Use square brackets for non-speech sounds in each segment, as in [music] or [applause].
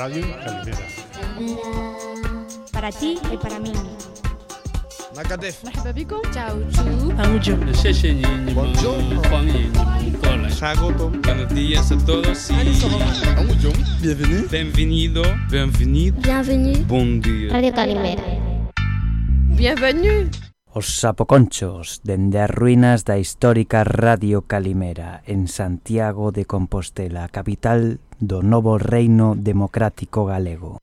Radio Calimera. Para ti y para mí. Macadef. Chao, chau. Bonjour. Buenos días a todos. Y... Bienvenido. Bienvenido. Bienvenido. Bienvenido. Buen día. Radio Calimera. Bienvenido. Os sapoconchos dende as ruínas da histórica Radio Calimera en Santiago de Compostela, capital do novo reino democrático galego.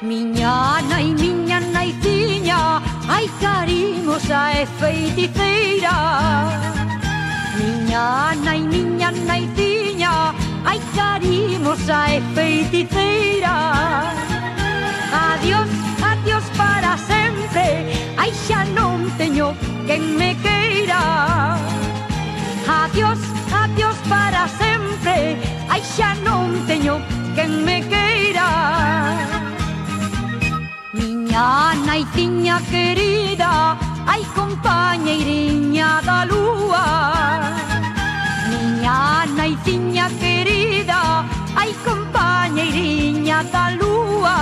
Miña nai, miña naiciña, ai carimosa e feiticeira. Miña nai, miña naiciña, Llegaremos a feiticeira. Adiós, adiós para sempre. Ai, xa non teño quen me queira. Adiós, adiós para sempre. Ai, xa non teño quen me queira. Miña naitiña querida, ai compañeiriña da lúa miña naitiña querida Ai compañeiriña da lúa.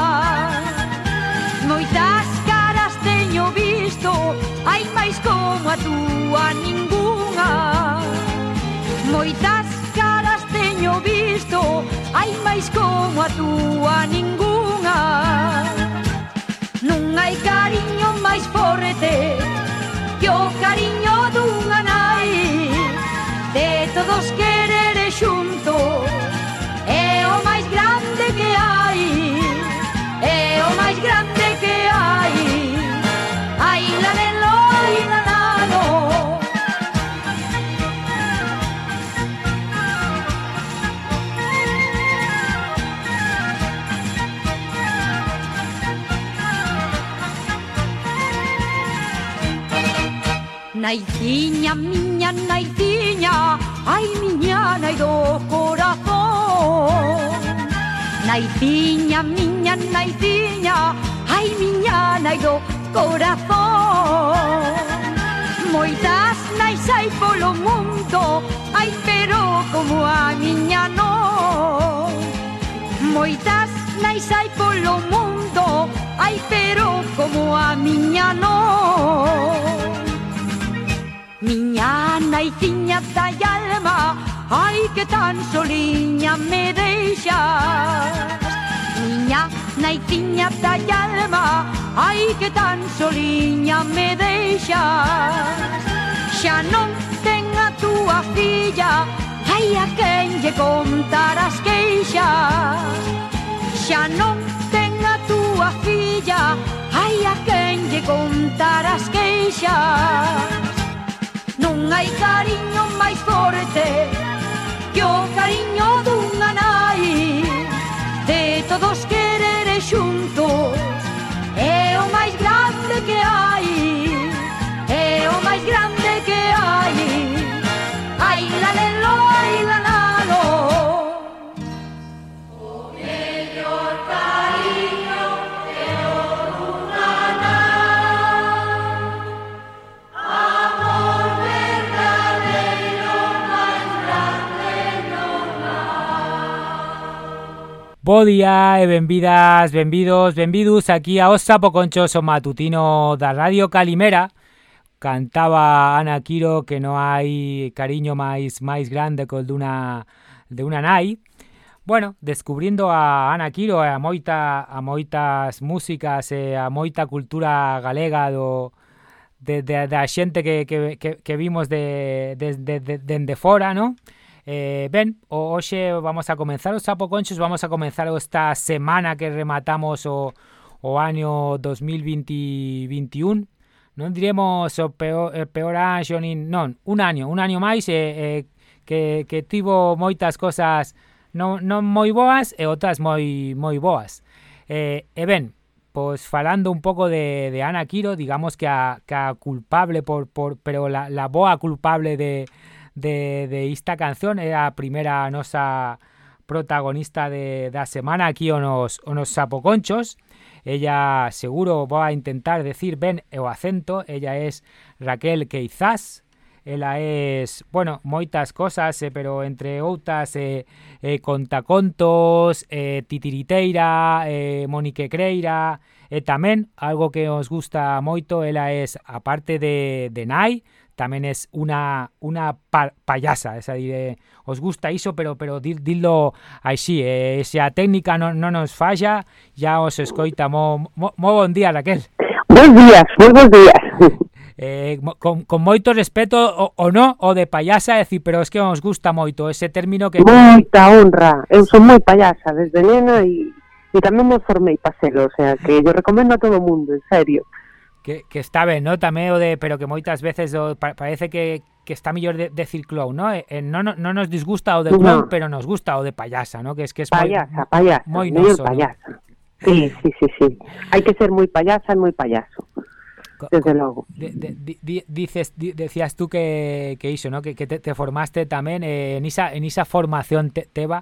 Moitas caras teño visto Ai máis como a túa ninguna Moitas caras teño visto Ai máis como a túa ninguna Non hai cariño máis forte Que o cariño dunha nai de todos querer xuntos. É o máis grande que hai. naidiña, miña naidiña, ai miña nai do corazón. Naidiña, miña naidiña, ai miña nai do corazón. Moitas nais hai polo mundo, ai pero como a miña non. Moitas nais hai polo mundo, ai pero como a miña non. Miña naiciña da alma Ai que tan soliña me deixas Miña naiciña da alma Ai que tan soliña me deixas Xa non ten a túa filla Ai a quen lle contar as queixas. Xa non ten a túa filla Ai a quen lle contar as queixas. Non hai cariño máis forte que o cariño dunha nai. De todos quereres xuntos é o máis grande que hai É o máis grande Bo día e benvidas, benvidos, benvidos aquí a Os Sapo Conchos o matutino da Radio Calimera. Cantaba Ana Quiro que no hai cariño máis máis grande que o dunha de unha nai. Bueno, descubrindo a Ana Quiro e a moita a moitas músicas e a moita cultura galega do de, de, da xente que, que, que, que vimos de, de, de, de, dende fora, non? Eh, ben, hoxe vamos a comenzar os Sapoconchos, vamos a comenzar esta semana que rematamos o, o año 2021. Non diremos o peor, eh, peor año, nin, non, un año, un año máis eh, eh, que, que tivo moitas cosas non, non moi boas e outras moi moi boas. Eh, e ben, pois falando un pouco de, de Ana Quiro, digamos que a, que a culpable, por, por pero la, la boa culpable de, de, de esta canción. É a primeira nosa protagonista de, da semana aquí o nos, o nos sapoconchos. Ella seguro va a intentar decir ben o acento, ella es Raquel Queizás, ela es, bueno, moitas cosas, eh, pero entre outras eh, eh, contacontos, eh, titiriteira, eh, Monique Creira, e tamén algo que os gusta moito, ela es, aparte de, de Nai, tamén es unha unha pa, payasa, esa dire, os gusta iso, pero pero dil, dilo así, eh, se a técnica non, non nos falla, ya os escoita mo, mo, mo bon día, Raquel. Bos días, moi bons días. [laughs] Eh, con, con moito respeto o, o no, o de payasa, é dicir, pero es que nos gusta moito ese término que Moita honra. Eu son moi payasa desde nena e, e tamén me formei pa selo, o sea, que yo recomendo a todo mundo, en serio. Que, que está ben, ¿no? Tamén o de, pero que moitas veces pa, parece que, que está mellor de, decir clown, ¿no? Eh, eh, non, no, non nos disgusta o de clown, No. pero nos gusta o de payasa, ¿no? Que es que es Payasa, payasa, moi moi noso, ¿no? payasa. Sí, sí, sí, sí. Hai que ser moi payasa moi payaso, desde logo. de- de- di- di- dices di- decías tú que, que iso, ¿no? Que, que te, te formaste tamén eh, en esa en esa formación te, teba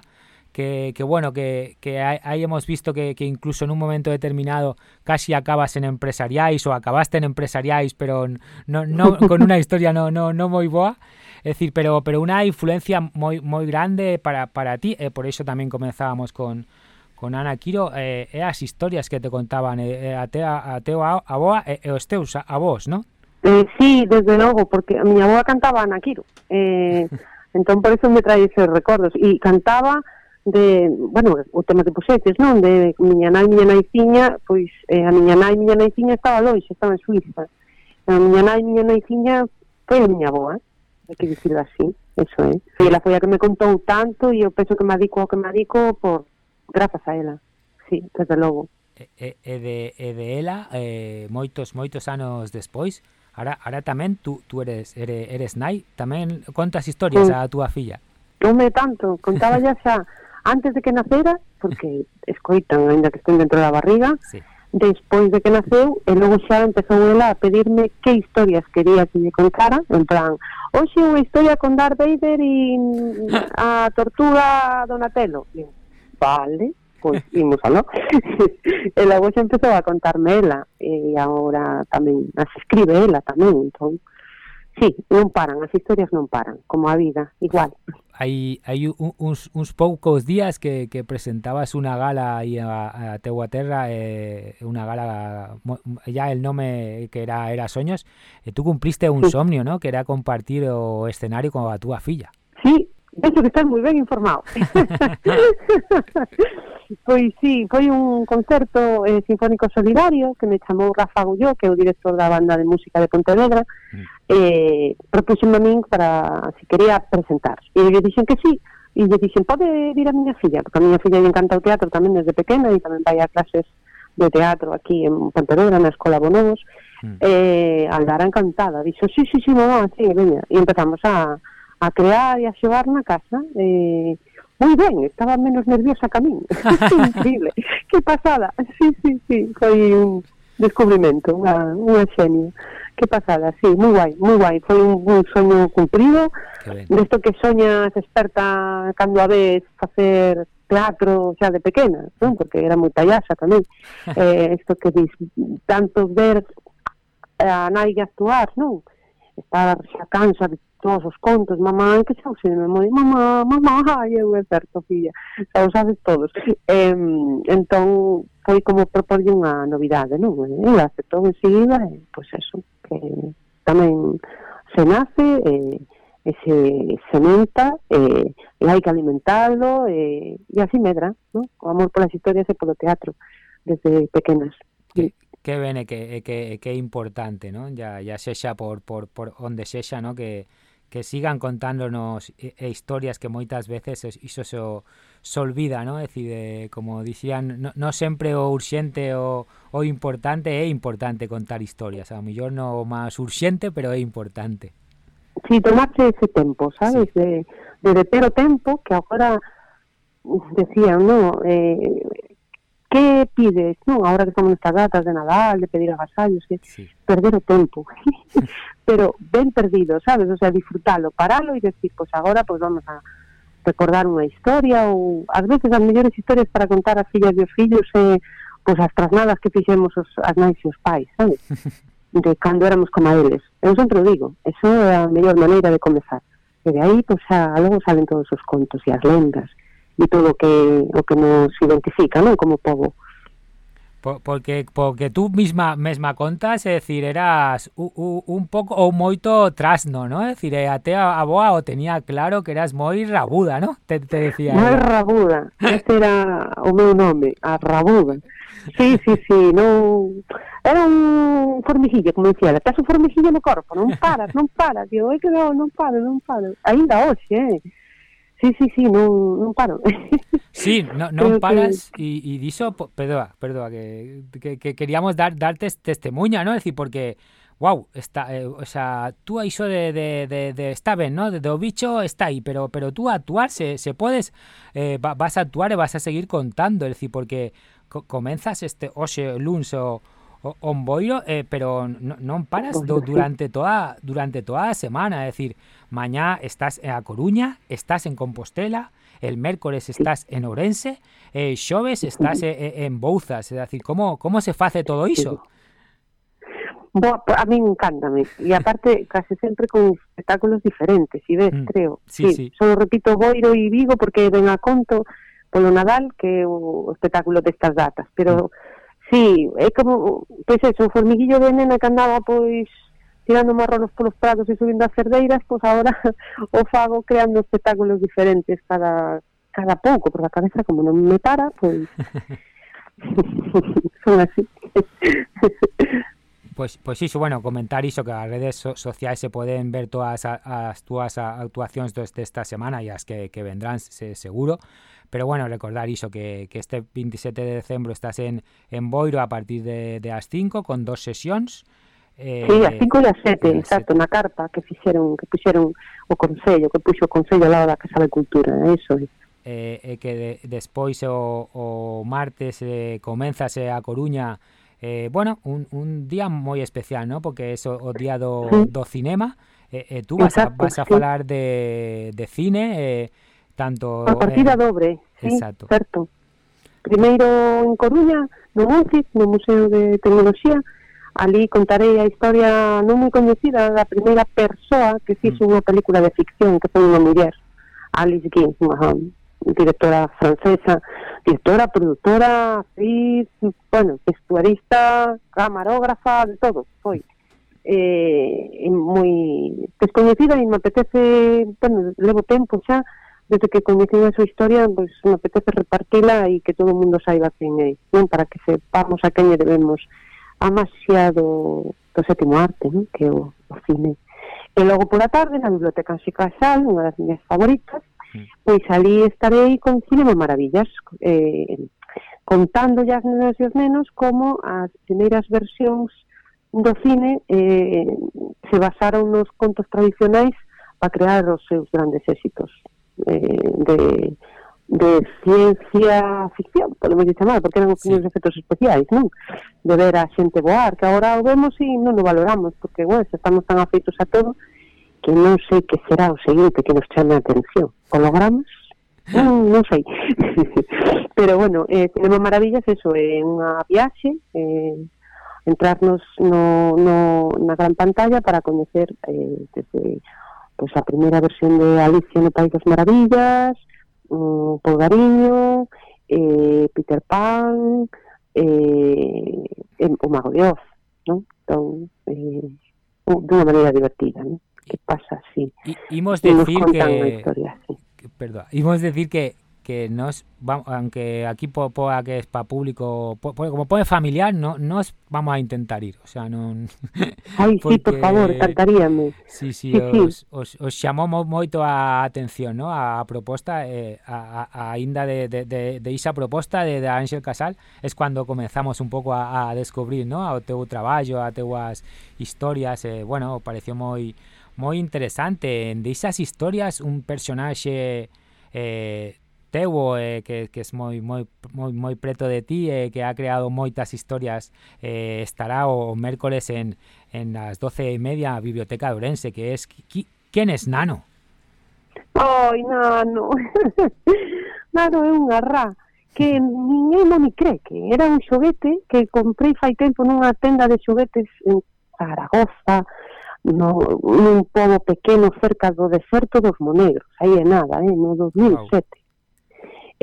que, que bueno, que, que ahí hemos visto que, que incluso en un momento determinado casi acabas en empresariais o acabaste en empresariais, pero no, no [laughs] con una historia no no no moi boa. Es decir, pero pero unha influencia moi moi grande para para ti, e por iso tamén comenzábamos con con Ana Quiro, eh, e as historias que te contaban eh, eh, a, te, a teu a- aboa e, e os teus a, a vos, ¿no? Eh, sí, desde logo, porque a miña boa cantaba Ana Quiro. Eh, [laughs] entón, por eso me trae esos recordos. E cantaba de, bueno, o tema de posetes, non? De miña nai, miña naiciña, pois eh, a miña nai, miña naiciña estaba loixo, estaba en Suiza. A miña nai, miña naiciña foi a miña boa, hai que dicirlo así, eso é. Eh? E ela foi a que me contou tanto e eu penso que me adico ao que me adico por grazas a ela. Sí, desde logo. E, e, e de, e de ela, eh, moitos, moitos anos despois, Ahora, ahora tamén tú, tú eres, eres, eres nai, tamén contas historias sí. a túa filla. Tome tanto, contaba ya xa antes de que nacera, porque escoitan, ainda que estén dentro da barriga, sí. despois de que naceu, e logo xa empezou ela a pedirme que historias quería que lle contara, en plan, hoxe unha historia con Darth Vader e a tortuga Donatello. E, vale, pois imos aló. [laughs] e logo xa empezou a contarme ela, e agora tamén, as escribe ela tamén, entón, Sí, non paran, as historias non paran, como a vida, igual. Hai, hai un, uns, uns poucos días que, que presentabas unha gala aí a, a teua terra, eh, unha gala, ya el nome que era era Soños, e tú cumpliste un Sí. somnio, ¿no? Que era compartir o escenario con a túa filla. Sí, penso que estás moi ben informado. [laughs] Pois sí, foi un concerto eh, sinfónico solidario que me chamou Rafa Gulló, que é o director da banda de música de Pontevedra, mm. eh, propuxenme a min para se si quería presentar. E lle dixen que sí, e lle dixen, pode vir a miña filla, porque a miña filla lle encanta o teatro tamén desde pequena e tamén vai a clases de teatro aquí en Pontevedra, na Escola Bonobos, mm. eh, Aldara encantada, dixo, sí, sí, sí, mamá, sí, veña, e empezamos a, a crear e a xogar na casa, eh, moi ben, estaba menos nerviosa que a min. [laughs] Increíble. que pasada. Sí, sí, sí, foi un descubrimento, unha, unha xenia. Que pasada, sí, moi guai, moi guai. Foi un, un soño cumprido. Desto que soñas experta cando a vez facer teatro xa de pequena, non? porque era moi tallasa tamén. [laughs] eh, isto que dis, tanto ver eh, a nai actuar, non? Estar xa cansa de todos os contos, mamá, que xa de moi, mamá, mamá, ai, eu é certo, filla, xa o sabes todos. Eh, entón, foi como proporlle unha novidade, non? Eh, e aceptou enseguida, e, pois eso, que tamén se nace, eh, e se sementa, eh, e hai que alimentarlo, eh, e así medra, non? O amor polas historias e polo teatro, desde pequenas. Sí. Que ben e que, e que, e que é importante, non? Ya, ya sexa por, por, por onde sexa, non? Que, que sigan contándonos e, e historias que moitas veces es- iso se, olvida, ¿no? É dicir, eh, como dicían, no, no sempre o urxente o, o importante é importante contar historias, a mellor no máis urxente, pero é importante. Sí, tomarse ese tempo, sabes? De, de deter o tempo que agora decían, no, eh, que pides? Non, agora que estamos estas datas de Nadal, de pedir agasallos, que sí. perder o tempo. [laughs] Pero ben perdido, sabes? O sea, disfrutalo, paralo e decir, pois pues agora pois pues vamos a recordar unha historia ou ás veces as mellores historias para contar as fillas e os fillos e pues, pois as trasnadas que fixemos os, as nais e os pais, sabes? [laughs] De cando éramos como eles. Eu sempre o digo, eso é a mellor maneira de comezar. E de aí, pois, a, logo salen todos os contos e as lendas e todo o que o que nos identifica, non, como povo. Por, porque porque tú misma mesma contas, é dicir, eras un, un pouco ou moito trasno, non? É dicir, eh, até a boa o tenía claro que eras moi rabuda, non? Te, te decía. Moi rabuda, ese era o meu nome, a rabuda. Sí, sí, sí, non era un formiguilla, como dicía, estás un formiguilla no corpo, non paras, non paras, digo, é que non, non paro, non paro. Ainda hoxe, eh? Sí, sí, sí, non, non paro. [laughs] Sí, no, non paras que... e, e diso, perdoa, perdoa, que, que, que queríamos dar darte testemunha, ¿no? Es decir, porque, wow, está, eh, o sea, tú iso de, de, de, de está ben, ¿no? De, o bicho está aí, pero pero tú actuar, se, se podes, eh, vas a actuar e vas a seguir contando, es decir, porque co comenzas este hoxe luns o, o, boiro, eh, pero non, non paras do, durante toda durante toda a semana, es decir, mañá estás en A Coruña, estás en Compostela, el mércores estás en Ourense, eh, xoves estás eh, en Bouzas, é dicir, como como se face todo iso? Boa, a mí encántame. E aparte, case sempre con espectáculos diferentes, si ves, mm, creo. Sí, sí. repito Boiro e Vigo porque ven a conto polo Nadal que é o espectáculo destas datas, pero sí, é como, pois eso, o formiguillo de nena que andaba pois tirando marronos polos prados e subindo as cerdeiras, pois agora [laughs] o fago creando espectáculos diferentes cada cada pouco, porque a cabeza como non me para, pois [laughs] son así. Pois, pois iso, bueno, comentar iso que as redes so sociais se poden ver todas as, as túas actuacións semana e as que, que vendrán, se, seguro. Pero bueno, recordar iso que, que este 27 de decembro estás en, en Boiro a partir de, de as 5 con dos sesións. Eh, sí, artículo 7, exacto, na carpa que fixeron, que puxeron o Concello, que puxo o Concello ao lado da Casa de Cultura, eso é. Eh, eh, que de, despois o, o martes eh, comenzase a Coruña eh, bueno, un, un día moi especial, ¿no? porque é o día do, sí. do cinema eh, eh, tú vas exacto, a, vas a sí. falar de, de cine eh, tanto... A partida eh, dobre, sí, exacto. certo primeiro en Coruña, no Monci, no Museo de Tecnoloxía Ali contarei a historia non moi coñecida da primeira persoa que fixo mm. unha película de ficción que foi unha muller, Alice Guin, unha ah, directora francesa, directora, produtora, actriz, bueno, vestuarista, camarógrafa, de todo, foi. Eh, moi descoñecida e me apetece, bueno, levo tempo xa, desde que coñecen a súa historia, pois pues, me apetece repartila e que todo o mundo saiba quen é, non? Para que sepamos a quen debemos a maxia do, do sétimo arte, non? que é o, o cine. E logo pola tarde, na Biblioteca Anxica Casal, unha das minhas favoritas, mm. pois ali estarei con Cinema Maravillas, eh, contándolle as nenas e os nenos como as primeiras versións do cine eh, se basaron nos contos tradicionais para crear os seus grandes éxitos eh, de de ciencia ficción, podemos chamar, porque eran os sí. efectos especiais, non? De ver a xente voar, que agora o vemos e non o valoramos, porque, bueno, estamos tan afeitos a todo que non sei que será o seguinte que nos chame a atención. Hologramas? [laughs] Non, non sei. [laughs] Pero, bueno, eh, Cinema Maravillas, eso, é eh, unha viaxe, eh, entrarnos no, no, na gran pantalla para coñecer eh, desde pues, a primeira versión de Alicia no País das Maravillas, um, Polgariño, eh, Peter Pan, eh, o Mago de Oz? Entón, eh, dunha maneira divertida, non? Que pasa así. Y, imos decir que, historia, sí. que perdón, imos decir que que nos vamos, aunque aquí poa que es para público, po, como pone familiar, no nos vamos a intentar ir, o sea, non Ai, porque, sí, por favor, cantaríamos. Sí, sí, sí, os, sí. Os, os chamou moito a atención, no? A, a proposta eh, a, a, a inda de, de, de, de esa proposta de, de Ángel Casal es cuando comenzamos un pouco a, a descubrir, no? a teu traballo, a teuas historias, eh, bueno, pareció moi moi interesante. De esas historias un personaxe eh, teu eh, que, que es moi, moi, moi, moi preto de ti e eh, que ha creado moitas historias eh, estará o, o mércoles en, en as doce e media a Biblioteca de Ourense que es qui, Quen es Nano? Ai, Nano [laughs] Nano é unha rá que ninguén non me cree que era un xoguete que comprei fai tempo nunha tenda de xoguetes en Zaragoza, no, nun pobo pequeno cerca do deserto dos Monegros, aí é nada, eh, no 2007. Wow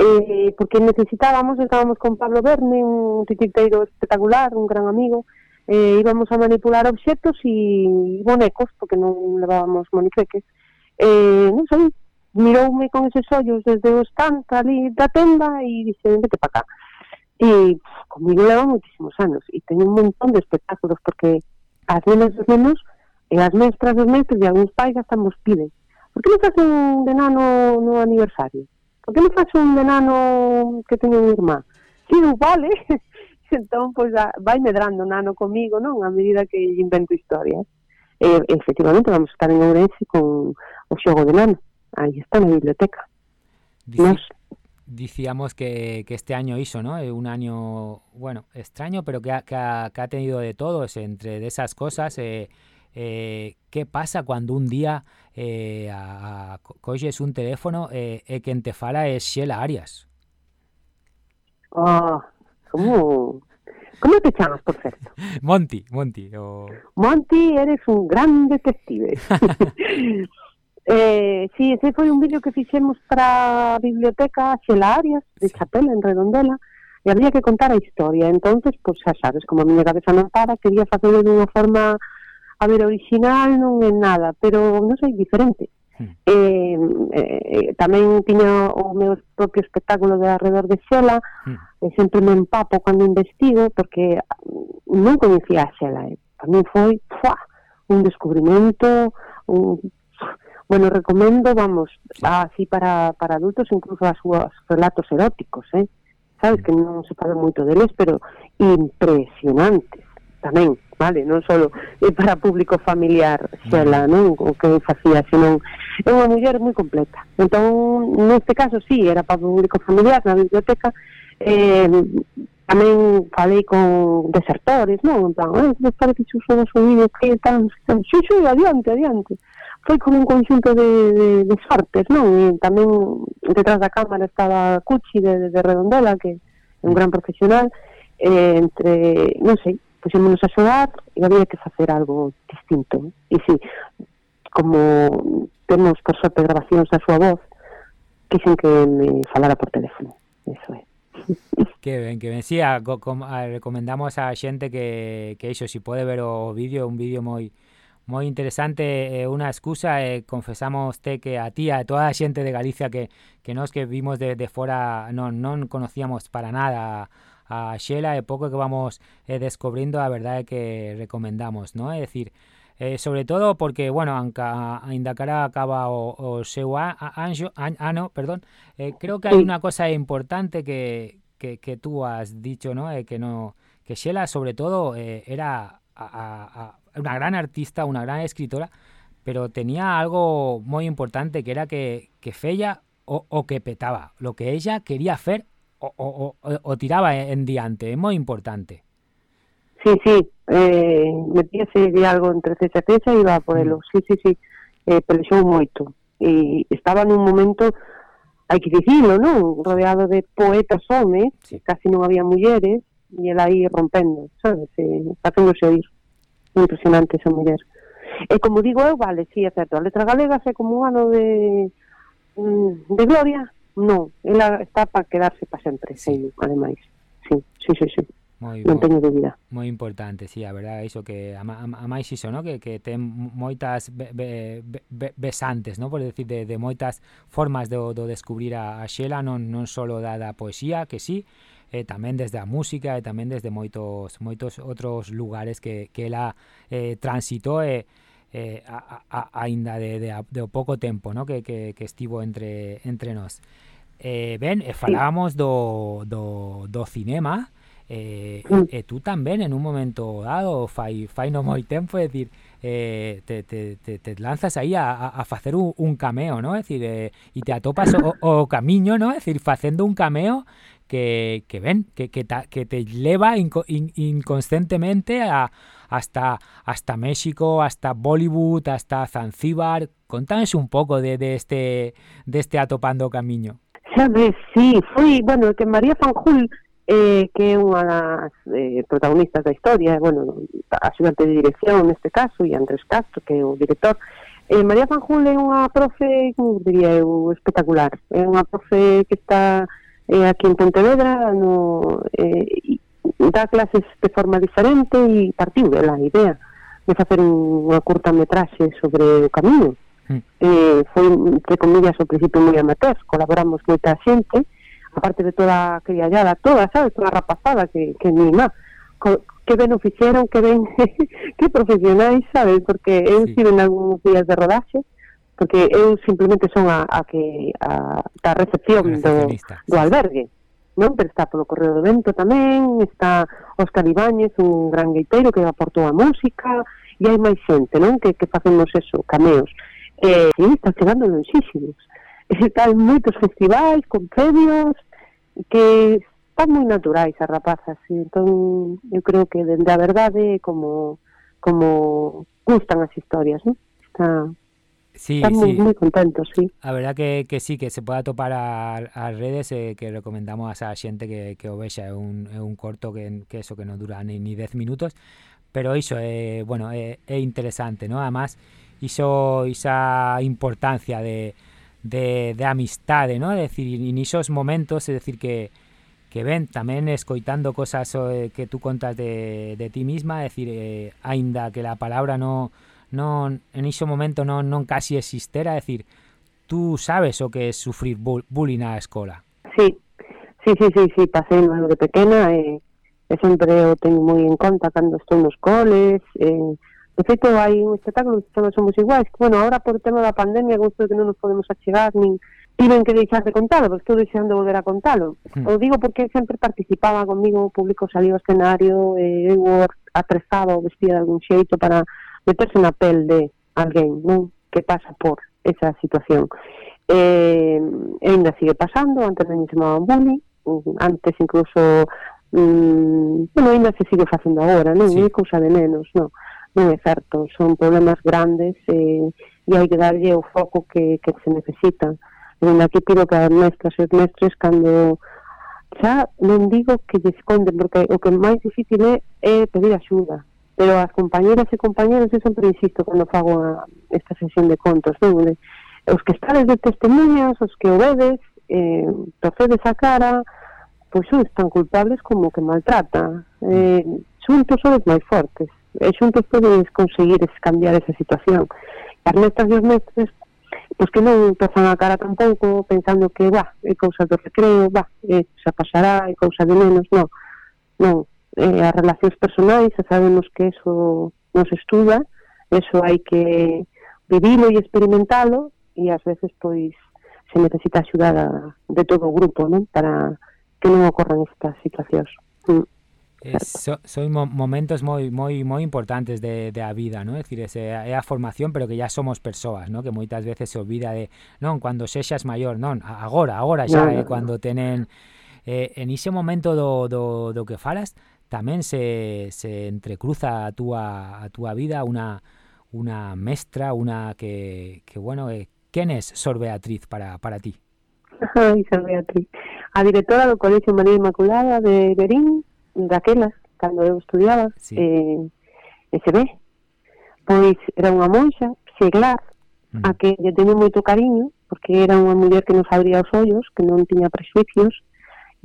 eh, porque necesitábamos, estábamos con Pablo Verne, un titirteiro espectacular, un gran amigo, eh, íbamos a manipular obxectos e bonecos, porque non levábamos moniqueques. Eh, non sei, miroume con eses ollos desde o stand ali da tenda e dixe, vete para cá. E pff, comigo leva muchísimos anos e teño un montón de espectáculos, porque as nenas dos nenos e as mestras dos mestres e algúns pais hasta nos piden. Por que non facen de nano no aniversario? Por que non faz un [laughs] nano que teño unha irmá? Si, sí, vale. entón, pois, pues, vai medrando nano comigo, non? A medida que invento historias. E, efectivamente, vamos a estar en Ourense con o xogo de nano ahí está en la biblioteca. Dici Nos... Decíamos que, que, este año hizo, ¿no? Eh, un año, bueno, extraño, pero que ha, que ha, que ha tenido de todos. Entre de esas cosas, eh, eh, ¿qué pasa cuando un día eh, a, a, coges un teléfono eh, e quien te fala es Arias? Ah, ¿cómo, ¿Cómo te llamas, por cierto? [laughs] Monty, Monty. O... Monty, eres un gran detective. [laughs] [laughs] Eh, sí, ese foi un vídeo que fixemos para a biblioteca Xela Arias de Chapela en Redondela e había que contar a historia. Entonces, pues, xa sabes, como a miña cabeza non para, quería facelo de unha forma a ver, original non é nada, pero non sei, diferente. Mm. Eh, eh, tamén tiña o meu propio espectáculo de alrededor de Xela, mm. eh, sempre me empapo cando investigo, porque non coñecía a Xela, eh. tamén foi fuá, un descubrimento, un Bueno, recomendo, vamos, así para, para adultos, incluso a súas relatos eróticos, eh? Sabes hmm. que non se fala moito deles, pero impresionantes tamén vale? Non só eh, para público familiar xela, mm. non? O que facía, senón é unha muller moi completa. Entón, neste caso, sí, era para público familiar na biblioteca, eh, tamén falei con desertores, non? En plan, eh, que para que xuxo do subido, que tan... Xuxo, adiante, adiante. Foi como un conxunto de, de, de sortes, non? E tamén detrás da cámara estaba Cuchi de, de Redondela, que é un gran profesional, eh, entre, non sei, puxémonos a xogar e había que facer algo distinto. E si, como temos por sorte grabacións da súa voz, quixen que me falara por teléfono. Eso é. [laughs] Que ben, que ben. Sí, a, a, recomendamos a xente que, que iso, si pode ver o vídeo, un vídeo moi moi interesante eh, unha excusa eh, confesamos te que a ti a toda a xente de Galicia que, que nos que vimos de, de fora non, non conocíamos para nada a, a Xela e pouco que vamos eh, descubrindo a verdade que recomendamos, non? É dicir, eh, sobre todo porque, bueno, anca, ainda cara acaba o, o seu a, a, anxo, an, ano, perdón, eh, creo que hai unha cosa importante que, que, que tú has dicho, ¿no? Eh, que no que Xela sobre todo eh, era a, a, una gran artista, una gran escritora, pero tenía algo muy importante que era que, que fella o, o que petaba. Lo que ella quería hacer o, o, o tiraba en diante, é moi importante. Sí, sí, eh, metíase de algo entre cesa e cesa e iba por mm. elo, sí, sí, sí, eh, pelexou moito. E estaba nun momento, hai que dicilo, non? Rodeado de poetas homes, sí. casi non había mulleres, e ela aí rompendo, sabes? Eh, facéndose oír. Impresionante esa muller. E como digo eu, vale, sí, é certo, a letra galega é como un ano de, mm, de gloria, Non, ela está para quedarse para sempre, sí. sei, ademais. Sí, sí, sí, sí. Moi, non teño dúbida. Moi importante, sí, a verdade, iso que a, a, a máis iso, no? que, que ten moitas be, be, be, besantes, no? por decir, de, de moitas formas do, do descubrir a, a Xela, non, non só da, da poesía, que sí, eh, tamén desde a música e tamén desde moitos moitos outros lugares que, que ela eh, transitou e eh, a, a, aínda de, de, de pouco tempo no? que, que, que estivo entre, entre nós. Eh, ben, e falábamos do, do, do cinema, eh, mm. e tú tamén en un momento dado, fai, fai no moi tempo, é dicir, eh, te, te, te, te lanzas aí a, a facer un, un cameo, ¿no? É dicir, eh, e te atopas o, o camiño, ¿no? É dicir, facendo un cameo que, que ven, que, que, ta, que te lleva inco, in, inconscientemente a, hasta, hasta México, hasta Bollywood, hasta Zanzíbar. Contanos un pouco de, de, este, de este atopando o camiño. Sabes, sí, foi, bueno, que María Fanjul eh, que é unha das eh, protagonistas da historia, bueno, axudante de dirección neste caso, e Andrés Castro, que é o director, eh, María Fanjul é unha profe, como diría eu, espectacular. É unha profe que está eh, aquí en Pontevedra, no, eh, dá clases de forma diferente e partiu dela a idea de facer unha curta metraxe sobre o camiño. Mm. Eh, foi, entre comillas, ao principio moi amateur, colaboramos moita xente, aparte de toda a criallada, toda, sabes, toda a rapazada que, que ni má, que ben o fixeron, que ben, [laughs] que profesionais, sabes, porque eu sí. estive en algúns días de rodaxe, porque eu simplemente son a, a que a, da recepción do, do albergue. Sí non? Pero está polo Correo do Vento tamén, está Óscar Ibáñez, un gran gaiteiro que aportou a música, e hai máis xente, non? Que, que facemos eso, cameos. Eh, sí, está chegando lonxísimos. Están moitos festivais, con premios, que están moi naturais as rapazas, e entón eu creo que dende a verdade como como gustan as historias, non? Está Sí, Están sí. muy contentos, sí. A verdad que, que sí, que se pueda topar as a redes eh, que recomendamos a esa xente que, que o vexa, é un, é un corto que, que eso que non dura ni, ni 10 minutos, pero iso é, eh, bueno, é, eh, é interesante, ¿no? Además, iso esa importancia de, de, de amistade, ¿no? É decir, en isos momentos, é decir que que ven tamén escoitando cosas eh, que tú contas de, de ti misma, é decir, eh, aínda que la palabra no non en iso momento non, non casi existera, é dicir, tú sabes o que é sufrir bullying na escola. Sí, sí, sí, sí, sí pasei no de pequena e, e sempre o teño moi en conta cando estou nos coles, e, de feito hai un espectáculo que todos somos iguais, que, bueno, agora por tema da pandemia, gusto que non nos podemos achegar, nin, tiven que deixar de contalo, pero estou deixando volver a contalo. Mm. O digo porque sempre participaba comigo, o público salía ao escenario, e eu atrezaba ou vestía de algún xeito para meterse na pel de alguén non que pasa por esa situación. Eh, ainda sigue pasando, antes non chamaban bullying, mm, antes incluso mm, bueno, ainda se sigue facendo agora, non? Sí. É cousa de menos, non? Non é certo, son problemas grandes eh, e, e hai que darlle o foco que, que se necesita. E aquí pido que as mestras e os mestres cando xa non digo que lle esconden, porque o que máis difícil é, é eh, pedir axuda, pero as compañeras e compañeros, eu sempre insisto cando fago a, esta sesión de contos, non? De, os que estades de testemunhas, os que o vedes, eh, torcedes a cara, pois son tan culpables como que maltrata. Eh, xuntos sodes máis fortes, e xuntos podes conseguir es, cambiar esa situación. E as mestras e os mestres pois que non tozan a cara tampouco pensando que, bah, é cousa do recreo, bah, é, eh, xa pasará, é cousa de menos, non. Non, eh, as relacións personais, sabemos que eso nos estuda, eso hai que vivilo e experimentalo, e ás veces, pois, se necesita axuda de todo o grupo, non? Para que non ocorran estas situacións. Mm. Eh, so, son momentos moi moi moi importantes de, de a vida, non? É dicir, ese, é a formación, pero que ya somos persoas, non? Que moitas veces se olvida de, non, cando sexas maior, non, agora, agora xa, no, no, eh, no. cando tenen eh, en ese momento do, do, do que falas, tamén se, se entrecruza a túa, a túa vida unha una mestra, unha que, que bueno, eh, quen es Sor Beatriz para, para ti? Ai, Sor Beatriz. A directora do Colegio María Inmaculada de Berín, daquelas, cando eu estudiaba, sí. eh, ese ve, pois era unha monxa seglar, mm. a que lle teño moito cariño, porque era unha muller que nos abría os ollos, que non tiña prejuicios,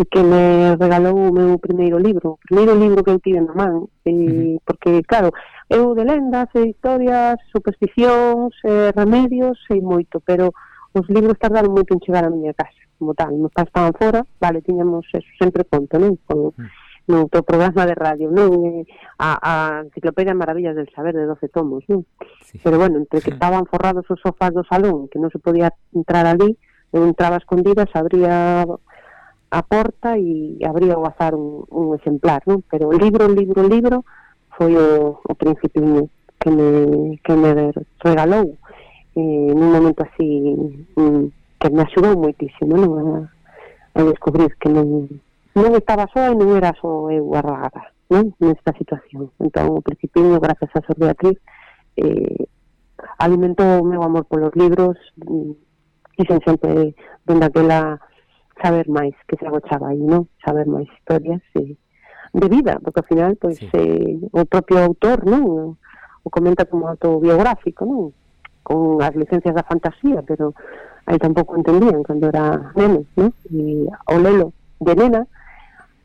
que me regalou o meu primeiro libro, o primeiro libro que eu tive na man, e, uh -huh. porque, claro, eu de lendas, e historias, supersticións, e remedios, sei moito, pero os libros tardaron moito en chegar a miña casa, como tal, nos pais estaban fora, vale, tiñamos eso, sempre conto, non? Con, uh -huh no teu programa de radio, non? A, a Enciclopedia Maravillas del Saber de 12 tomos, non? Sí. Pero bueno, entre que estaban forrados os sofás do salón, que non se podía entrar ali, eu entraba escondidas, abría a porta e abría o azar un, un exemplar, non? Pero libro, libro, libro foi o, o principiño que me, que me regalou eh, nun momento así mm, que me axudou moitísimo non? A, a descubrir que non, non estaba soa e non era só eu arragada non? nesta situación entón o principio gracias a Sor Beatriz eh, alimentou o meu amor polos libros mm, e sen sempre dende aquela saber máis, que se agochaba aí, non? Saber máis historias e, de vida, porque ao final pois sí. eh, o propio autor, non? O comenta como autobiográfico, non? Con as licencias da fantasía, pero aí tampouco entendían cando era neno, non? E o lelo de nena,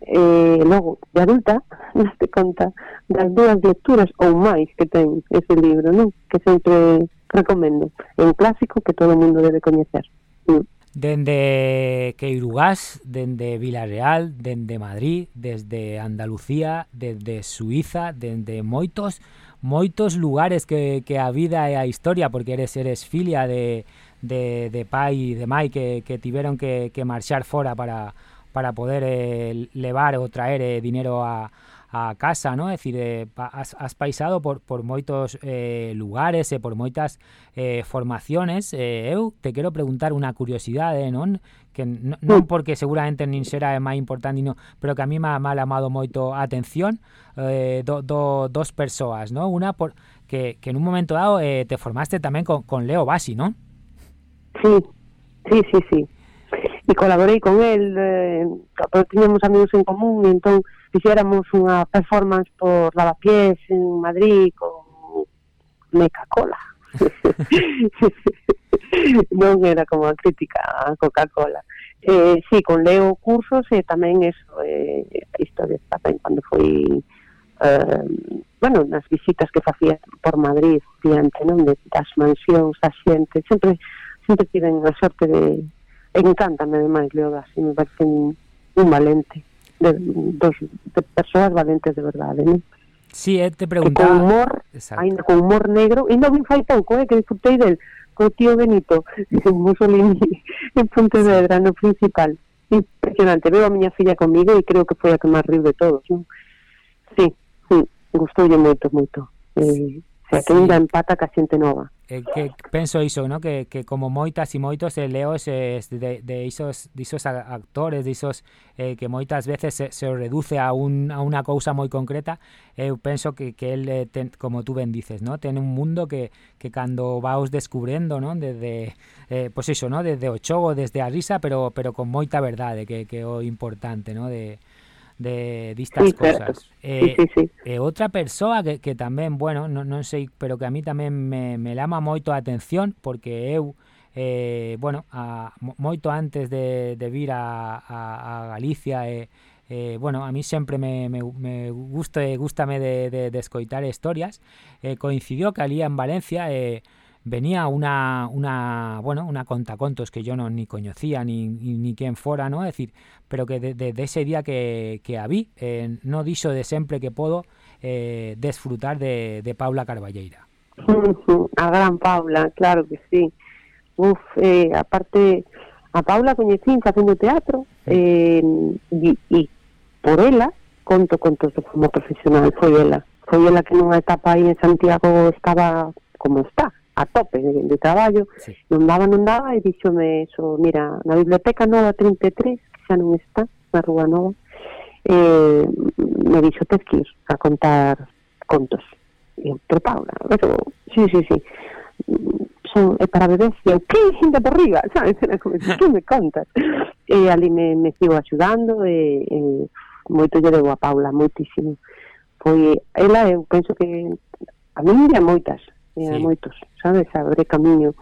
eh, logo de adulta, [laughs] daste conta das dúas lecturas ou máis que ten ese libro, non? Que sempre recomendo. É un clásico que todo o mundo debe coñecer. Mm dende Queirugás, dende Vilareal, dende Madrid, desde Andalucía, desde Suiza, dende moitos moitos lugares que, que a vida e a historia, porque eres eres filia de, de, de pai e de mai que, que tiveron que, que marchar fora para, para poder eh, levar ou traer eh, dinero a, a casa, ¿no? É dicir, eh, has, has paisado por, por moitos eh, lugares e por moitas eh, formaciones. Eh, eu te quero preguntar unha curiosidade, non? Que non porque seguramente nin será máis importante, no, pero que a mí me ha, me ha amado moito a atención eh, do, do, dos persoas, ¿no? Una por, que, que en un momento dado eh, te formaste tamén con, con Leo Basi, ¿no? Sí, sí, sí, sí e colaborei con el, eh, tiñamos amigos en común, e entón fixéramos unha performance por Lavapiés en Madrid con Meca Cola. [laughs] non era como a crítica a Coca-Cola. Eh, sí, con leo cursos e tamén eso, eh, historias tamén cando foi eh, bueno, nas visitas que facía por Madrid diante non de das mansións da xente, sempre sempre tiven a sorte de encántame ademais Leo Gassi, me parece un, un valente de, dos, de persoas valentes de verdade, non? Sí, eh, te preguntaba... con humor, ainda con humor negro, e non vin fai pouco, eh, que disfrutei del co tío Benito, [laughs] en Mussolini, en Pontevedra, no principal. Impresionante, veo a miña filla comigo e creo que foi a que máis riu de todos, non? Sí, sí, gustoulle moito, moito. Eh, o sea, que ainda empata ca xente nova eh, que penso iso, no? que, que como moitas e moitos eh, leos eh, de, de isos, disos actores, disos eh, que moitas veces se, se reduce a, un, a unha cousa moi concreta, eh, eu eh, penso que, que el, eh, ten, como tú ben dices, no? ten un mundo que, que cando vaos descubrendo, no? desde, eh, pois pues iso, no? desde o chogo, desde a risa, pero pero con moita verdade, que, que é o importante, no? de, de distas sí, cosas. Eh, sí, sí, eh, outra persoa que, que tamén, bueno, non, non sei, pero que a mí tamén me, me lama moito a atención porque eu eh, bueno, a, moito antes de, de vir a, a, a Galicia e eh, eh, bueno, a mí sempre me, me, me gusta, gustame de, de, de escoitar historias, eh, coincidió que alía en Valencia eh, venía una, una, bueno, una contacontos que yo no ni conocía ni, ni, ni quién fuera, ¿no? Es decir, pero que de, de, ese día que, que habí, eh, no dicho de siempre que puedo eh, disfrutar de, de Paula Carballeira. A gran Paula, claro que sí. Uf, eh, aparte, a Paula coñecín facendo teatro eh, e, e por ela conto contos de forma profesional, foi ela. Foi ela que nunha etapa aí en Santiago estaba como está, a tope de, de traballo, sí. non daba, non daba, e díxome eso, mira, na biblioteca nova 33, que xa non está, na Rúa Nova, eh, me dixo, tes que ir a contar contos. E eu, pero Paula, eso, sí, sí, sí, son é para bebés, e eu, que, xinda por riba, [laughs] sabes, era como, que [laughs] me contas? E ali me, me sigo axudando, e, e moito lle debo a Paula, moitísimo. Foi, ela, eu penso que a mí me moitas, e sí. a moitos, sabes? Abre camiño,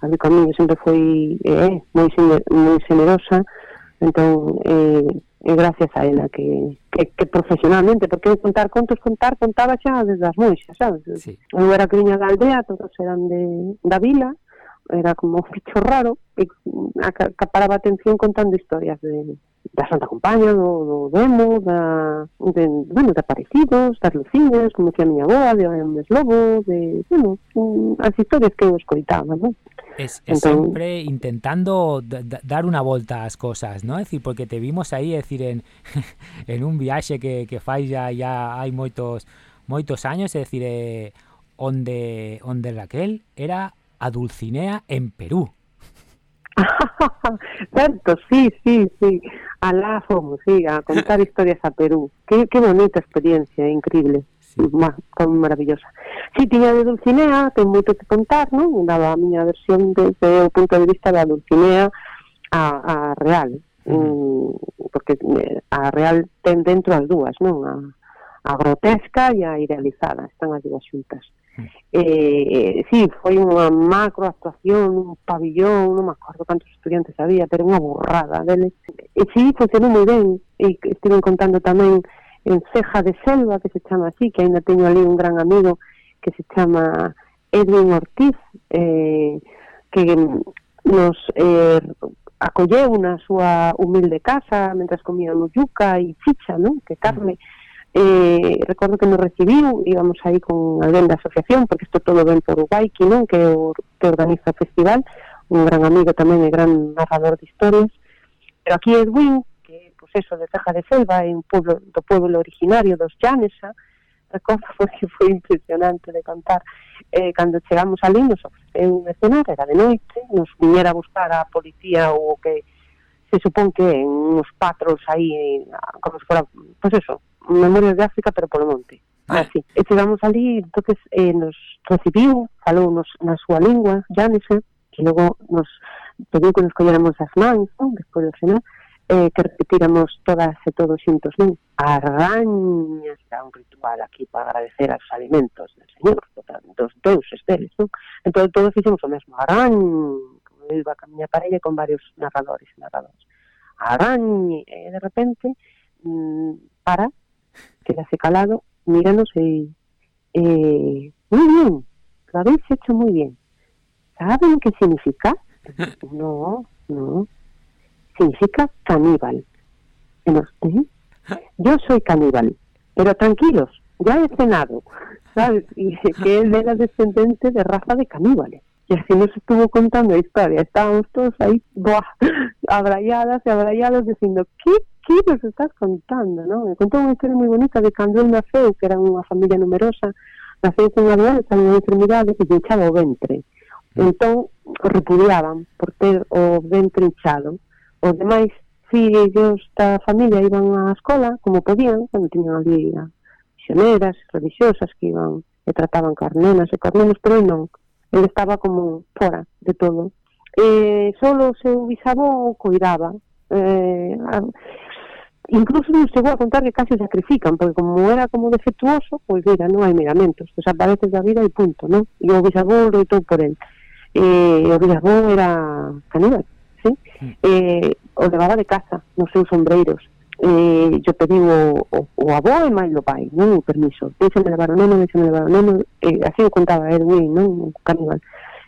abre camiño, sempre foi eh, moi, moi generosa, entón, eh, e gracias a ela que, que, que profesionalmente, porque eu contar contos, contar, contaba xa desde as moixas, sabes? Sí. Eu era criña da aldea, todos eran de, da vila, era como un bicho raro, e acaparaba atención contando historias de, da Santa Compaña, do, do Demo, da, de, bueno, de Aparecidos, das como decía a miña boa, de Homes Lobo, de, bueno, as historias que eu escoitaba, non? Es, es Entón, sempre intentando dar unha volta ás cosas, ¿no? Es decir, porque te vimos aí, es decir, en, [laughs] en un viaxe que, que fai ya, ya hai moitos moitos años, es decir, eh, onde, onde Raquel era a Dulcinea en Perú. [laughs] Certo, sí, sí, sí. Alá fomos, sí, a contar [laughs] historias a Perú. Qué, qué bonita experiencia, increíble. Má, como maravillosa. Si, tiña de Dulcinea, ten moito que contar, non? Daba a miña versión desde o punto de vista da Dulcinea a, a real. Mm, porque eh, a real ten dentro as dúas, non? A, a grotesca e a idealizada, están as dúas xuntas. Eh, eh, sí, foi unha macro actuación un pabillón, non me acordo cantos estudiantes había, pero unha burrada deles. E sí, funcionou moi ben, e estiven contando tamén en Ceja de Selva, que se chama así, que ainda teño ali un gran amigo que se chama Edwin Ortiz, eh, que nos eh, acolleu na súa humilde casa mentras comíamos yuca e chicha, non? que carne, mm eh, recordo que nos recibiu, íbamos aí con alguén da asociación, porque isto todo ven por Uruguai, que non, que, o, que organiza o festival, un gran amigo tamén e gran narrador de historias, pero aquí Edwin, que, pois pues eso, de Ceja de Selva, é un pueblo, do pueblo originario dos Llanesa, recordo [laughs] porque foi impresionante de contar, eh, cando chegamos ali, nos ofreceu un escenario, era de noite, nos viñera a buscar a policía ou o que se supón que en uns patros aí, como se fora, pois pues eso, Memorias de África, pero polo monte. Ah. Así. E chegamos ali, entonces eh, nos recibiu, falou nos, na súa lingua, Janese, que logo nos pediu que nos colléramos as mans, non? despois do cenar, eh, que repetiramos todas e todos xuntos, non? Arrañas, era un ritual aquí para agradecer aos alimentos del Señor, dos deuses deles, non? Entón, todos fixemos o mesmo, arrañ, como iba a miña parella con varios narradores e narradores. Arrañ, e eh, de repente mmm, para quedase calado, míranos e, eh, muy bien, lo habéis hecho muy bien. ¿Saben qué significa? [laughs] No, no. Significa caníbal. Yo soy caníbal, pero tranquilos, ya he cenado, ¿sabes? Y que él era descendente de raza de caníbales. y así nos estuvo contando la historia. Estábamos todos ahí, ¡buah! [laughs] abrayadas y abrayados, diciendo, ¿qué, ¿qué nos estás contando? ¿no? Me contó una historia muy bonita de cando naceu, que era unha familia numerosa, naceu con unha doenza, unha enfermidade, e hinchaba o ventre. Entón, repudiaban por ter o ventre hinchado. Os demais fillos da familia iban á escola como podían, cando tiñan ali a misioneras, religiosas que iban e trataban carnenas e carnenos, pero non Ele estaba como fora de todo. Eh, e só o seu bisavó o cuidaba. Eh, incluso nos chegou a contar que casi sacrifican, porque como era como defectuoso, pois pues, mira, non hai miramentos, desapareces da vida e punto, non? E o bisavó loitou por él. Eh, e o bisavó era caníbal, sí? Mm. Eh, o levaba de casa, nos seus sombreiros eh, yo pedí o, o, o avó e máis do pai, non? O permiso. Déxame levar o neno, déxame levar o neno, eh, así o contaba Edwin, non? O caníbal.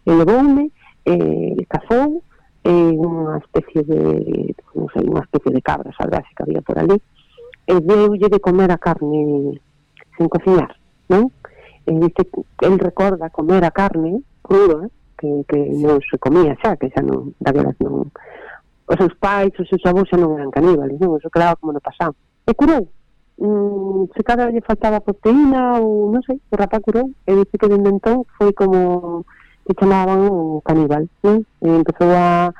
E levoume, eh, cazou, eh, unha especie de, non sei, unha especie de cabra salvaxe que había por ali, e deulle de comer a carne sen cocinar, non? E eh, dice, el recorda comer a carne cruda, que, que non se comía xa, que xa non, daquelas non, os seus pais, os seus avós xa non eran caníbales, non? Eso claro, como no pasado. E curou. Mm, se cada lle faltaba proteína ou non sei, o rapaz curou. E dice que dende entón foi como que chamaban o caníbal, non? E empezou a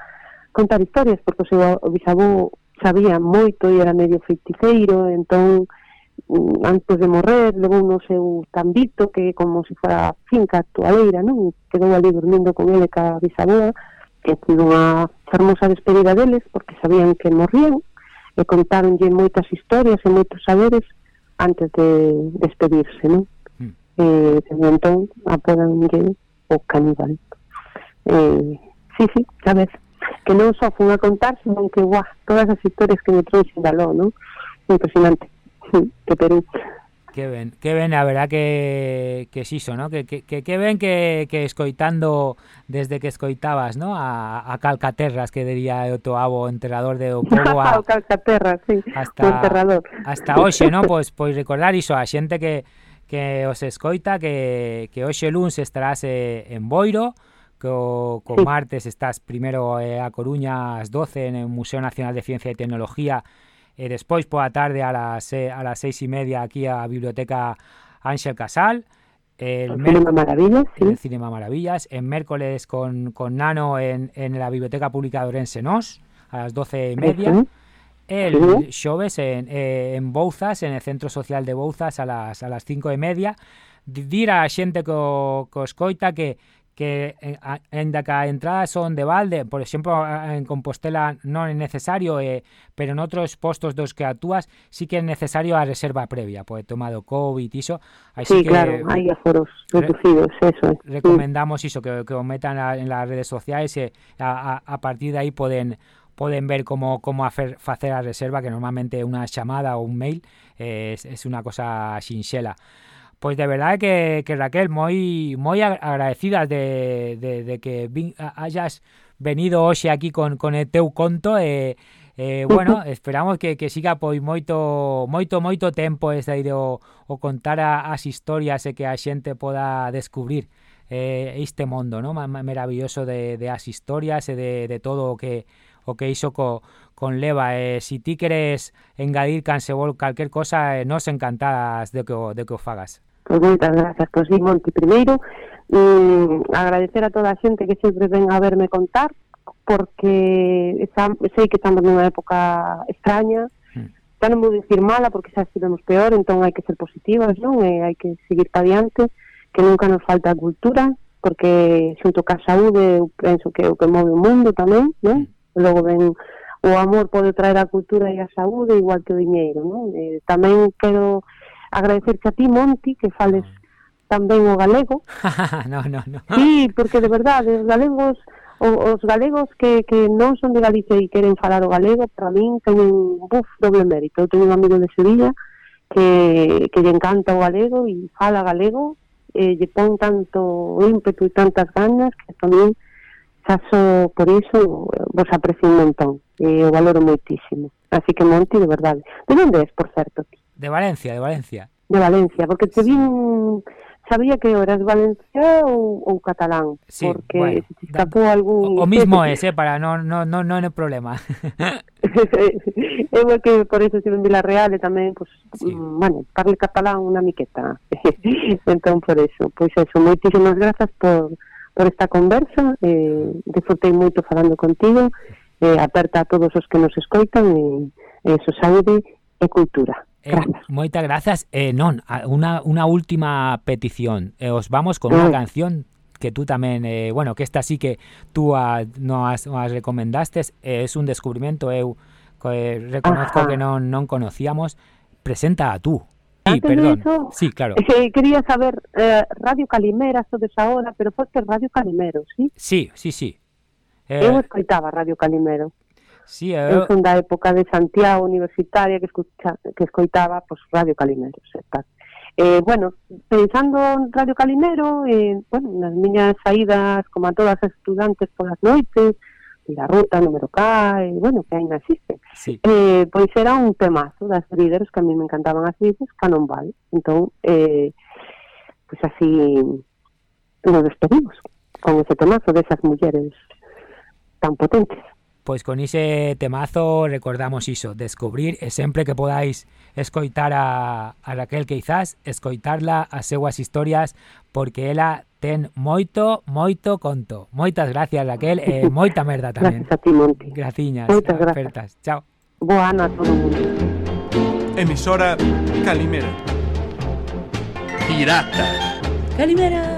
contar historias, porque o seu o sabía moito e era medio feiticeiro, entón mm, antes de morrer levou no seu tambito que como se fora finca actualeira, non? Quedou ali dormindo con ele ca bisavó, que tivo unha fermosa despedida deles porque sabían que morrían e contáronlle moitas historias e moitos saberes antes de despedirse, non? Mm. Eh, entón apodanlle o caníbal. Eh, sí, sí, sabes, que non só fun a contar, senón que, guau, todas as historias que me trouxen da ló, non? Impresionante, [laughs] sí, que Perú. Que ben, que ben, a verdad que, que xiso, ¿no? Que, que, que ben que, que escoitando desde que escoitabas, ¿no? A, a Calcaterras, que diría o teu abo enterrador de o povo a... Calcaterras, sí, hasta, o enterrador. Hasta hoxe, ¿no? Pois, pois recordar iso a xente que, que os escoita que, que hoxe luns estarás eh, en Boiro, que o, co sí. martes estás primeiro eh, a Coruña ás 12 en el Museo Nacional de Ciencia e Tecnología e despois poa tarde a las, eh, a las seis e media aquí a Biblioteca Ángel Casal el, el Cinema Maravillas, sí. el Cinema Maravillas, en miércoles con, con Nano en, en la Biblioteca Pública de Orense Nos, a las doce y media. el Sí. xoves en, eh, en Bouzas, en el Centro Social de Bouzas a las, a las cinco e media. Di- Dir a xente que o, que o escoita que que eh, aínda que a entrada son de balde, por exemplo, en Compostela non é necesario, eh, pero en outros postos dos que actúas sí que é necesario a reserva previa, por el tema do COVID iso, así Sí, que claro, hay aforos re- reducidos, eso es. Sí. recomendamos iso que, que o metan a- en las redes sociais e a, a, a partir de aí poden poden ver como como hacer facer a reserva que normalmente unha chamada ou un mail eh, es, es unha cosa sinxela. Pois de verdade que, que Raquel, moi moi agradecidas de, de, de que vin, hayas venido hoxe aquí con, con el teu conto e, eh, eh, bueno, [laughs] esperamos que, que siga pois moito moito moito tempo esta de o, o contar a, as historias e que a xente poda descubrir eh, este mundo, ¿no? maravilloso de, de as historias e de, de todo o que o que iso co, con Leva. Eh, si ti queres engadir cansebol calquer cosa, eh, nos encantadas de que, de que o fagas. Pois moitas grazas, pois sí, Monti, primeiro, mm, agradecer a toda a xente que sempre ven a verme contar, porque está, sei que estamos nunha época extraña, mm. xa non vou dicir mala, porque xa estivemos peor, entón hai que ser positivas, non? E hai que seguir para diante, que nunca nos falta a cultura, porque xunto ca saúde, eu penso que é o que move o mundo tamén, non? E logo ven o amor pode traer a cultura e a saúde igual que o diñeiro, non? E tamén quero agradecerche a ti, Monti, que fales mm. tamén o galego. [laughs] no, no, no. Sí, porque de verdade, os galegos os galegos que, que non son de Galicia e queren falar o galego, para min teñen buf, doble mérito. Eu teño un amigo de Sevilla que, que lle encanta o galego e fala galego, e lle pon tanto ímpetu e tantas ganas que tamén chaso por iso vos aprecio un montón e o valoro moitísimo. Así que Monti, de verdade. De onde és, por certo, ti? De Valencia, de Valencia. De Valencia, porque te vin sabía que eras valenciano ou, ou catalán, sí, porque bueno, se te escapou algún... O, o mismo é, eh, para non no, no, no, no problema. eu [laughs] [laughs] é que por eso estive en Villarreal e tamén, pues, sí. Mm, bueno, parle catalán unha miqueta. [laughs] entón, por eso, pois pues eso, moitísimas grazas por, por esta conversa, eh, disfrutei moito falando contigo, eh, aperta a todos os que nos escoitan, e, eh, e saúde e cultura. Eh, moitas grazas. Eh, non, una, una última petición. Eh, os vamos con unha Mm. canción que tú tamén, eh, bueno, que esta sí que tú a, nos, nos recomendaste, eh, es un descubrimiento, eu eh, reconozco Ajá. que non, non conocíamos. Presenta a tú. Sí, Antes perdón. eso, Sí, claro. Quería saber, eh, Radio Calimera, esa hora, pero foi que Radio Calimero, sí? Sí, sí, sí. Eu Eh, escoitaba Radio Calimero. Sí, eh. eu... eu son da época de Santiago universitaria que, escucha, que escoitaba pues, Radio Calimero, e. Eh, bueno, pensando en Radio Calimero, eh, bueno, nas miñas saídas, como a todas as estudantes polas noites, a ruta, número K, e, bueno, que ainda existe. Sí. Eh, pois era un temazo das líderes que a mí me encantaban as líderes, Canon Val. Entón, eh, pois así nos despedimos con ese temazo desas mulleres tan potentes. Pois con ese temazo recordamos iso, descubrir e sempre que podáis escoitar a, a Raquel Queizás, escoitarla as seguas historias porque ela ten moito, moito conto. Moitas gracias Raquel e [laughs] moita merda tamén. Gracias a ti, Monti. Graciñas. Moitas gracias. Apertas. Chao. Boa ano a todo mundo. Emisora Calimera. Pirata. Calimera.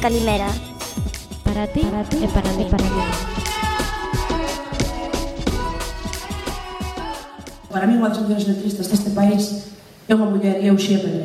Calimera. Para ti, para ti e para mí. Para mí. Para mí, unha das canciones letristas deste país é unha muller e eu xémelo.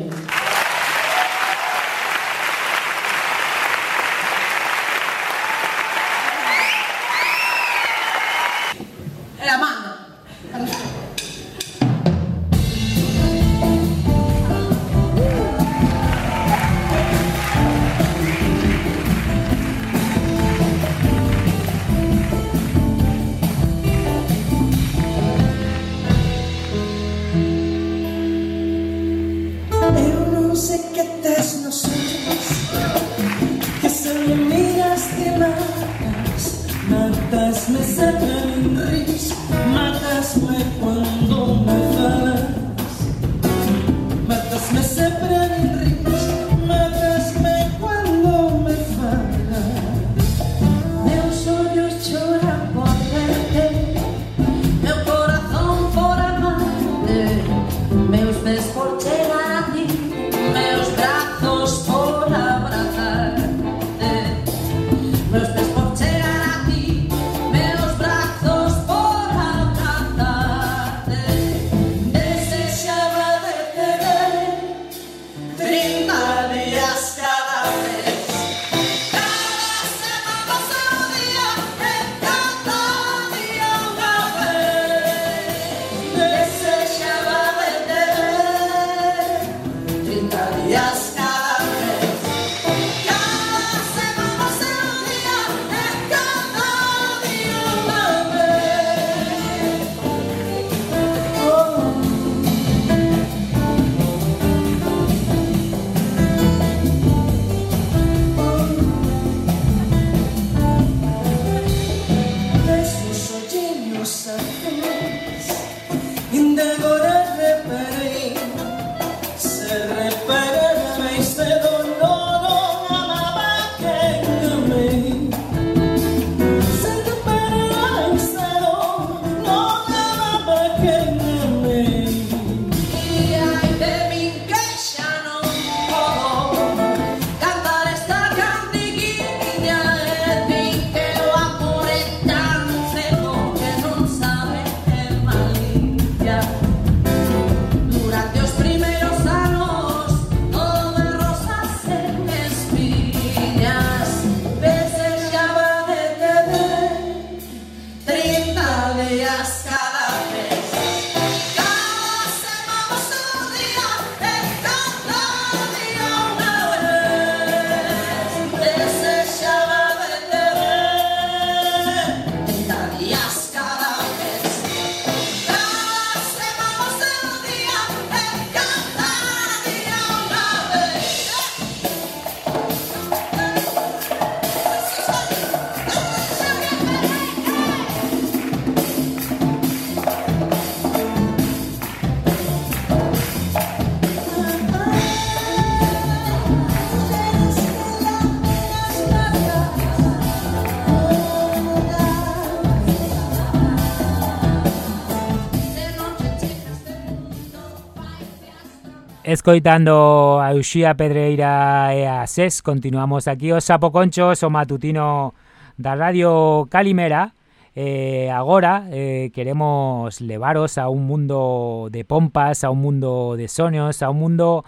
escoitando a Uxía Pedreira e a SES. Continuamos aquí os Sapoconchos, o matutino da Radio Calimera. Eh, agora eh, queremos levaros a un mundo de pompas, a un mundo de soños, a un mundo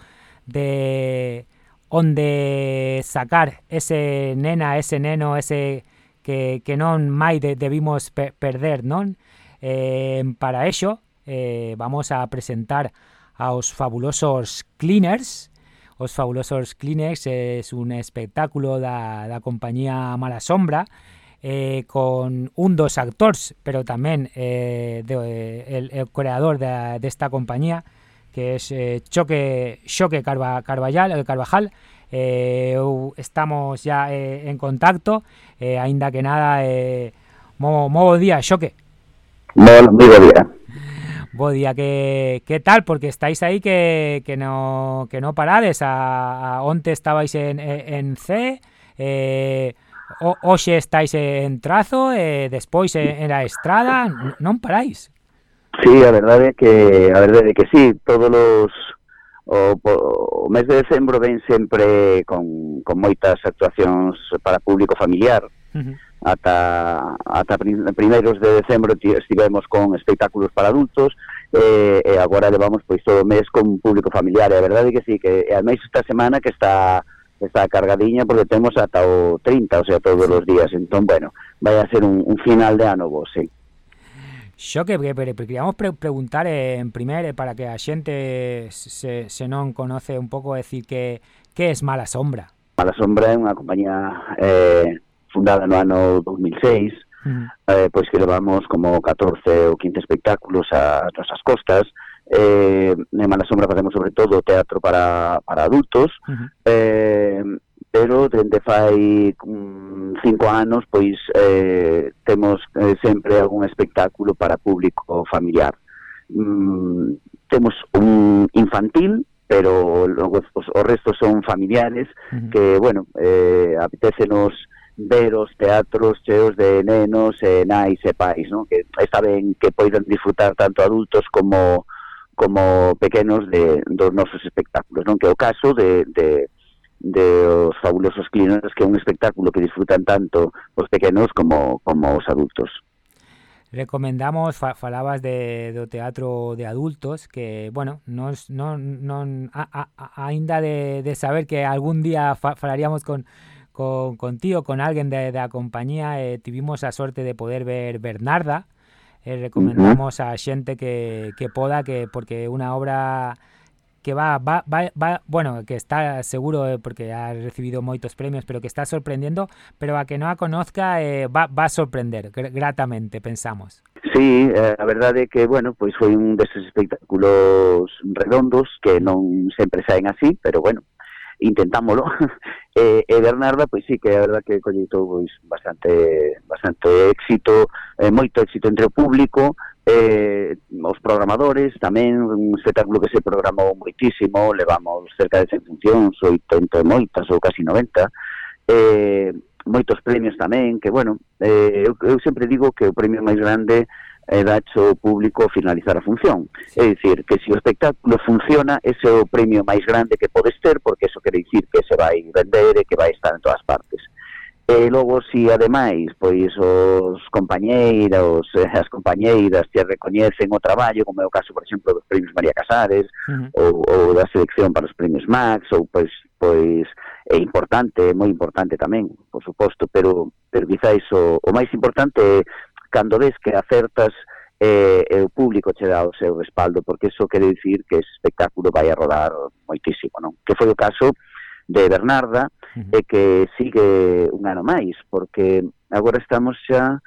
de onde sacar ese nena, ese neno, ese que, que non mai de, debimos per perder, non? Eh, para ello eh, vamos a presentar aos fabulosos Cleaners. Os fabulosos Cleaners es un espectáculo da, da compañía Mala Sombra eh, con un dos actores, pero tamén eh, de, el, el creador de, desta compañía que es eh, Choque Choque Carva, Carvallal, Carvajal. Eh, estamos ya eh, en contacto, eh, aínda que nada, eh, día, Choque. Día. bo día que, que tal? Porque estáis aí que, que, no, que no parades a, a Onte estabais en, en C eh, o, Oxe estáis en trazo eh, Despois en, en a estrada Non paráis Sí, a verdade é que a verdade é que sí, todos os o, o mes de decembro ven sempre con, con moitas actuacións para público familiar. Uh -huh ata, ata primeiros de decembro estivemos con espectáculos para adultos e, e agora levamos pois todo o mes con público familiar e a verdade que sí, que e ademais esta semana que está está cargadiña porque temos ata o 30, o sea, todos os días entón, bueno, vai a ser un, un final de ano vos, sí Xo que, que, que queríamos pre preguntar eh, en primer eh, para que a xente se, se non conoce un pouco decir que que es Mala Sombra? Mala Sombra é unha compañía eh, fundada no ano 2006, mm. eh, pois que levamos como 14 ou 15 espectáculos a nosas costas, eh, en Mala Sombra facemos sobre todo teatro para, para adultos, uh -huh. eh, pero dende fai mm, cinco anos pois eh, temos eh, sempre algún espectáculo para público familiar. Mm, temos un infantil, pero logo os, os restos son familiares, uh -huh. que, bueno, eh, apetecenos nos os teatros cheos de nenos e nais non? que está ben que poidan disfrutar tanto adultos como como pequenos de, dos nosos espectáculos, non? Que é de, de, de os fabulosos clínicos, que é un espectáculo que disfrutan tanto os pequenos como, como os adultos. Recomendamos, fa, falabas de, teatro de adultos que, bueno, nos, non, non a, a, a, aínda de, de saber que algún día fa, falaríamos con con contigo, con alguén de, da compañía, eh, tivimos a sorte de poder ver Bernarda. Eh, recomendamos a xente que, que poda que porque é unha obra que va, va, va, va, bueno, que está seguro eh, porque ha recibido moitos premios, pero que está sorprendiendo, pero a que non a conozca eh, va, va a sorprender gr- gratamente, pensamos. Sí, eh, a verdade é que, bueno, pois foi un deses espectáculos redondos que non sempre saen así, pero bueno, intentámolo e, [laughs] e eh, eh, Bernarda pois sí que a verdad que collitou pois bastante bastante éxito, eh, moito éxito entre o público, eh, os programadores, tamén un espectáculo que se programou moitísimo, levamos cerca de 100 funcións, 80 e moitas ou casi 90, eh, moitos premios tamén, que bueno, eh, eu, eu sempre digo que o premio máis grande e dacho o público finalizar a función. É dicir, que se o espectáculo funciona, ese é o premio máis grande que podes ter, porque eso quere dicir que se vai vender e que vai estar en todas partes. E logo, si ademais, pois os compañeiros, eh, as compañeiras que recoñecen o traballo, como é o caso, por exemplo, dos premios María Casares, uh -huh. ou, ou da selección para os premios Max, ou pois, pois é importante, é moi importante tamén, por suposto, pero pero quizáis o, o máis importante é cando ves que acertas eh, e o público che dá o seu respaldo, porque iso quere dicir que ese espectáculo vai a rodar moitísimo, non? Que foi o caso de Bernarda, uh -huh. e que sigue un ano máis, porque agora estamos xa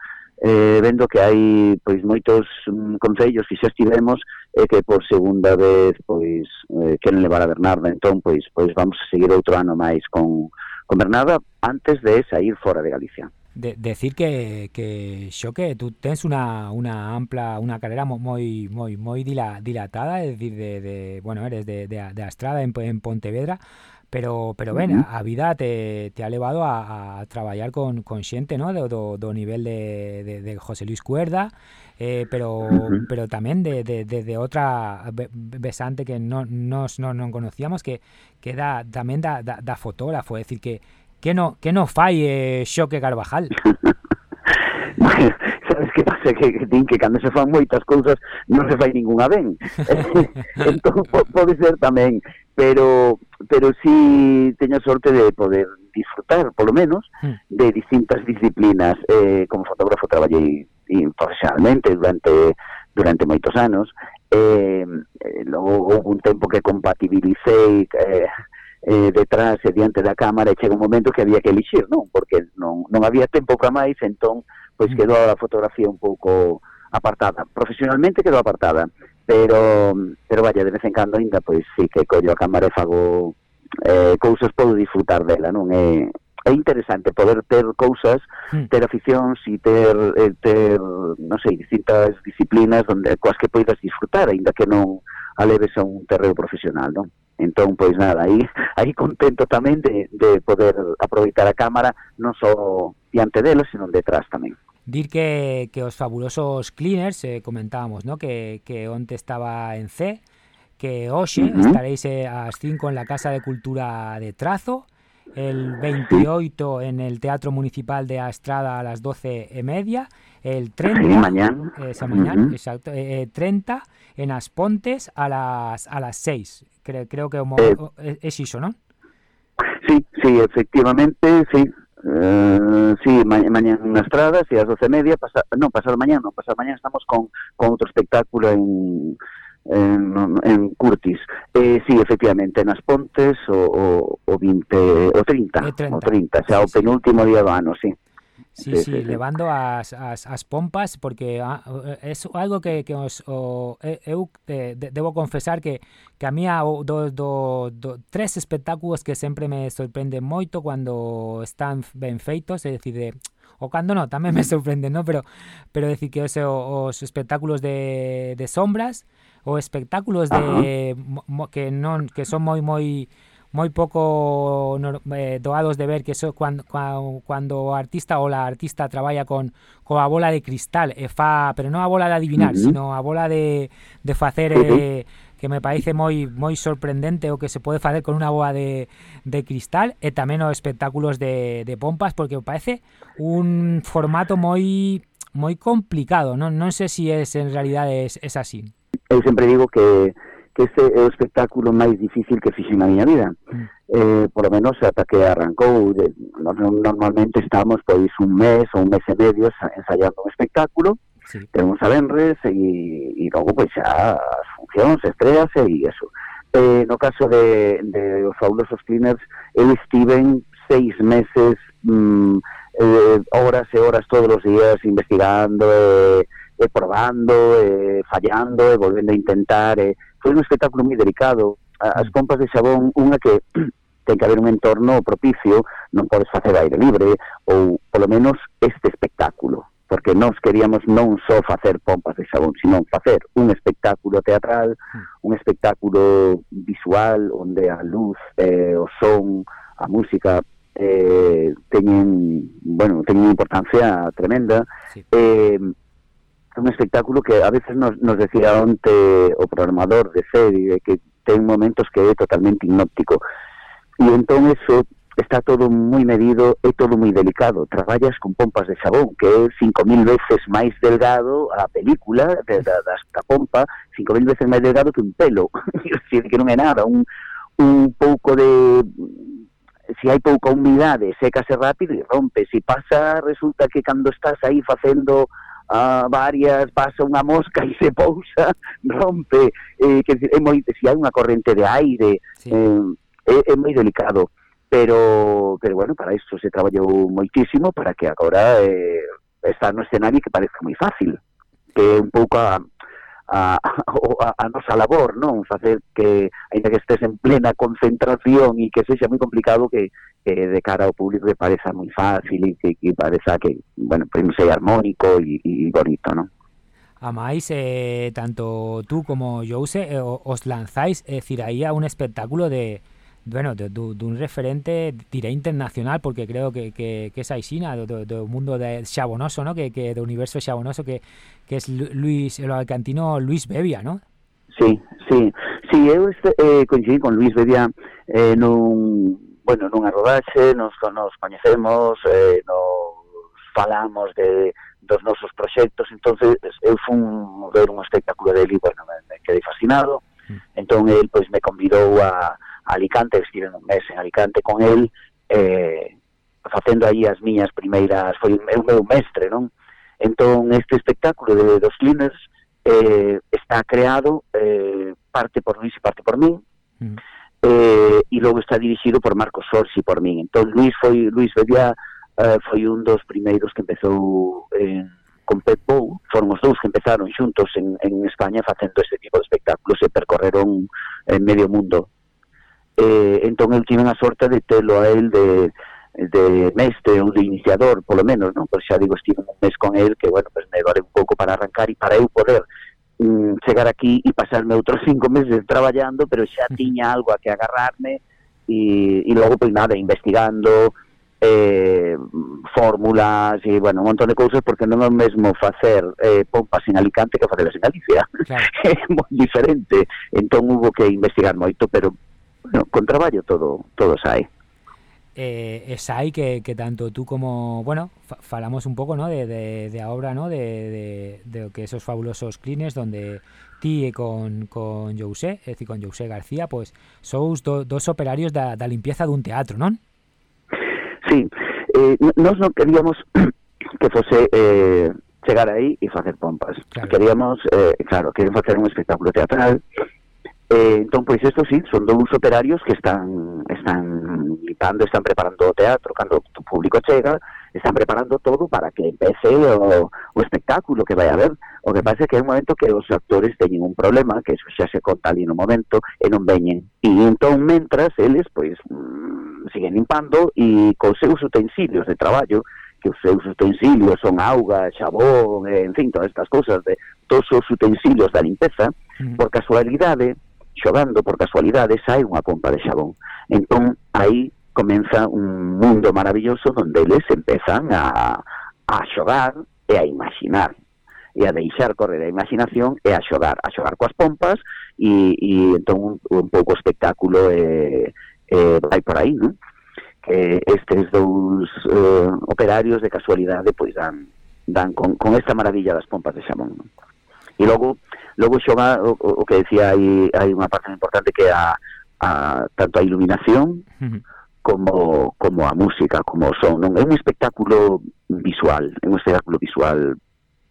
eh, vendo que hai pois moitos mm, concellos que xa estivemos e que por segunda vez pois eh, queren levar a Bernarda, entón pois pois vamos a seguir outro ano máis con con Bernarda antes de sair fora de Galicia de, decir que, que xo que tú tens una, una ampla una carrera moi moi moi dilatada, é dicir de, de bueno, eres de, de, de Astrada en, en Pontevedra, pero pero ben, uh -huh. a vida te, te ha levado a, a traballar con, con xente, ¿no? Do, do, do nivel de, de, de José Luis Cuerda, eh, pero uh -huh. pero tamén de, de, de, de outra besante que non nos non, non conocíamos que que da tamén da, da, da fotógrafo, é dicir que Que no, que no fai eh, Xoque Carvajal? [laughs] sabes que pasa que, que din que cando se fan moitas cousas non se fai ningunha ben. [laughs] Entón po, pode ser tamén pero pero si sí teño sorte de poder disfrutar polo menos hmm. de distintas disciplinas. Eh, como fotógrafo traballei profesionalmente durante durante moitos anos. Eh, eh, logo houve un tempo que compatibilicei eh, eh, detrás e diante da cámara e chega un momento que había que elixir, non? Porque non, non había tempo para máis, entón pois mm. quedou a fotografía un pouco apartada. Profesionalmente quedou apartada, pero pero vaya, de vez en cando ainda pois sí que collo a cámara e fago eh, cousas podo disfrutar dela, non é eh, é interesante poder mm. ter cousas, ter aficións e ter, eh, ter non sei, distintas disciplinas onde coas que poidas disfrutar, aínda que non a leves a un terreo profesional, non? Entón, pois nada, aí, aí contento tamén de, de poder aproveitar a cámara non só diante dela, sino detrás tamén. Dir que, que os fabulosos cleaners, eh, comentábamos, ¿no? Que, que onte estaba en C, que hoxe Ujú. estaréis eh, ás 5 en la Casa de Cultura de Trazo, el 28 en el Teatro Municipal de Astrada a las 12 e media, el 30 Sí, mañán. esa mañana, Ujú. exacto, eh, eh, 30 en As Pontes a las a las 6. Creo, creo que Eh. es, es iso, ¿no? Sí, sí, efectivamente, sí. Eh, sí, ma mañana nas Estradas e ás doce e media, pasa non, pasado mañana, non, pasado mañana estamos con, con outro espectáculo en, en, en Curtis. Eh, sí, efectivamente, nas Pontes o, o, o 20, o 30, E 30. o 30, xa o Sí, sí. penúltimo día do ano, sí. Sí, eh, sí, sí, levando as, as, as pompas porque ah, é algo que, que os, o, eu eh, de, debo confesar que, que a mí há do, do, do, tres espectáculos que sempre me sorprende moito cando están ben feitos, é dicir, de, o cando no, tamén me [laughs] sorprende, no? pero pero decir que os, os espectáculos de, de sombras ou espectáculos de mo, que non que son moi moi pouco nor- eh, doados de ver que so, cuando, cuando o artista ou la artista traballa con coa bola de cristal e fa, pero non a bola de adivinar, Ujú. sino a bola de, de facer eh, que me parece moi moi sorprendente o que se pode facer con unha boa de, de cristal e tamén os espectáculos de, de pompas porque me parece un formato moi moi complicado, non non sei se es en realidade es, es así. Eu sempre digo que, que ese é o espectáculo máis difícil que fixen na miña vida. Mm. Eh, por lo menos ata que arrancou, de, normalmente estamos pois un mes ou un mes e medio ensaiando un espectáculo, sí. temos a Benres e, e logo pois xa as funcións, estreas e eso. Eh, no caso de, de os fabulosos cleaners, eu estiven seis meses, mm, eh, horas e horas todos os días investigando, eh, e probando, eh, fallando, e volvendo a intentar, e eh, foi un espectáculo moi delicado. As mm. pompas de xabón, unha que [clears throat] ten que haber un entorno propicio, non podes facer aire libre, ou polo menos este espectáculo porque nós queríamos non só facer pompas de xabón, sino facer un espectáculo teatral, mm. un espectáculo visual, onde a luz, eh, o son, a música, eh, teñen, bueno, teñen importancia tremenda. Sí. Eh, un espectáculo que a veces nos, nos decía onte o programador de serie que ten momentos que é totalmente hipnóptico e entón eso está todo moi medido e todo moi delicado. Traballas con pompas de xabón que é 5.000 veces máis delgado a película de, da, da, da pompa 5.000 veces máis delgado que un pelo. [laughs] Decir, que non é nada un, un pouco de se hai pouca humidade, secase rápido e rompe. Se pasa, resulta que cando estás aí facendo uh, varias, pasa unha mosca [laughs] e se pousa, rompe, eh, que é moi, se si hai unha corrente de aire, sí. eh, é, é moi delicado. Pero, pero bueno, para isto se traballou moitísimo para que agora eh, está no escenario que parezca moi fácil que é un pouco a, a, a, a nosa labor, non? Facer que, ainda que estés en plena concentración e que sexa moi complicado que, que de cara ao público que pareza moi fácil e que, que pareza que, bueno, pues, non sei, armónico e, e bonito, non? máis eh, tanto tú como Jouse, eh, os lanzáis, é eh, dicir, aí a un espectáculo de, bueno, dun referente, diré internacional, porque creo que, que, que es Aixina do, do, do mundo de xabonoso, ¿no? que, que do universo xabonoso, que, que es Luis, el alcantino Luis Bevia, ¿no? Sí, sí. Sí, eu este, eh, coincidí con Luis Bevia eh, nun, bueno, nunha rodaxe, nos, nos coñecemos, eh, nos falamos de, dos nosos proxectos, entonces eu fun ver un espectáculo dele, bueno, me, me quedei fascinado, mm. entón el pois me convidou a, Alicante, estive un mes en Alicante con el, eh, facendo aí as miñas primeiras, foi o meu mestre, non? Entón, este espectáculo de, dos Cleaners eh, está creado eh, parte por Luis e parte por min, mm. eh, e logo está dirixido por Marcos Sorsi por min. Entón, Luis foi Luis Bedia, eh, foi un dos primeiros que empezou en eh, con Pep Bou, foron os dous que empezaron xuntos en, en España facendo este tipo de espectáculos e percorreron en medio mundo eh, entón eu tive a sorte de telo a el de, de mestre ou de iniciador, polo menos, non? Pero xa digo, estive un mes con el que, bueno, pues me vale un pouco para arrancar e para eu poder mm, chegar aquí e pasarme outros [laughs] cinco meses traballando, pero xa tiña algo a que agarrarme e, e logo, pois nada, investigando, eh, fórmulas e, bueno, un montón de cousas porque non é o mesmo facer eh, pompas en Alicante que facelas en Galicia. Claro. [laughs] é moi diferente. Entón, hubo que investigar moito, pero con traballo todo todo sai. eh, es ahí que, que tanto tú como, bueno, fa- falamos un poco, ¿no? De, de, de a obra, ¿no? De, de, de lo que esos fabulosos clines donde ti con, con Jousé, es decir, con Jousé García, pues sous do, dos operarios da, da limpieza dun teatro, ¿non? Sí, eh, n- nós non queríamos [clears throat] que fose eh, chegar aí e facer pompas. Claro. Queríamos, eh, claro, queríamos facer un espectáculo teatral. Eh, entón, pois isto sí, son dous operarios que están están limpando, están preparando o teatro, cando o público chega, están preparando todo para que empece o, o espectáculo que vai a haber. O que pasa é que é un momento que os actores teñen un problema, que eso xa se conta ali no momento, e non veñen. E entón, mentras, eles, pois, mmm, siguen limpando e cos seus utensilios de traballo, que os seus utensilios son auga, xabón, en fin, todas estas cousas, de, todos os utensilios da limpeza, mm. por casualidade, xogando por casualidades, hai unha pompa de xabón. Entón, aí comeza un mundo maravilloso onde eles empezan a, a xogar e a imaginar e a deixar correr a imaginación e a xogar, a xogar coas pompas e, e entón un, un pouco espectáculo e, e vai por aí, non? Que estes dous eh, operarios de casualidade pois dan, dan con, con esta maravilla das pompas de xamón, non? E logo logo xoga o, o que decía aí hai unha parte importante que a, a tanto a iluminación como como a música, como o son, non é un espectáculo visual, é un espectáculo visual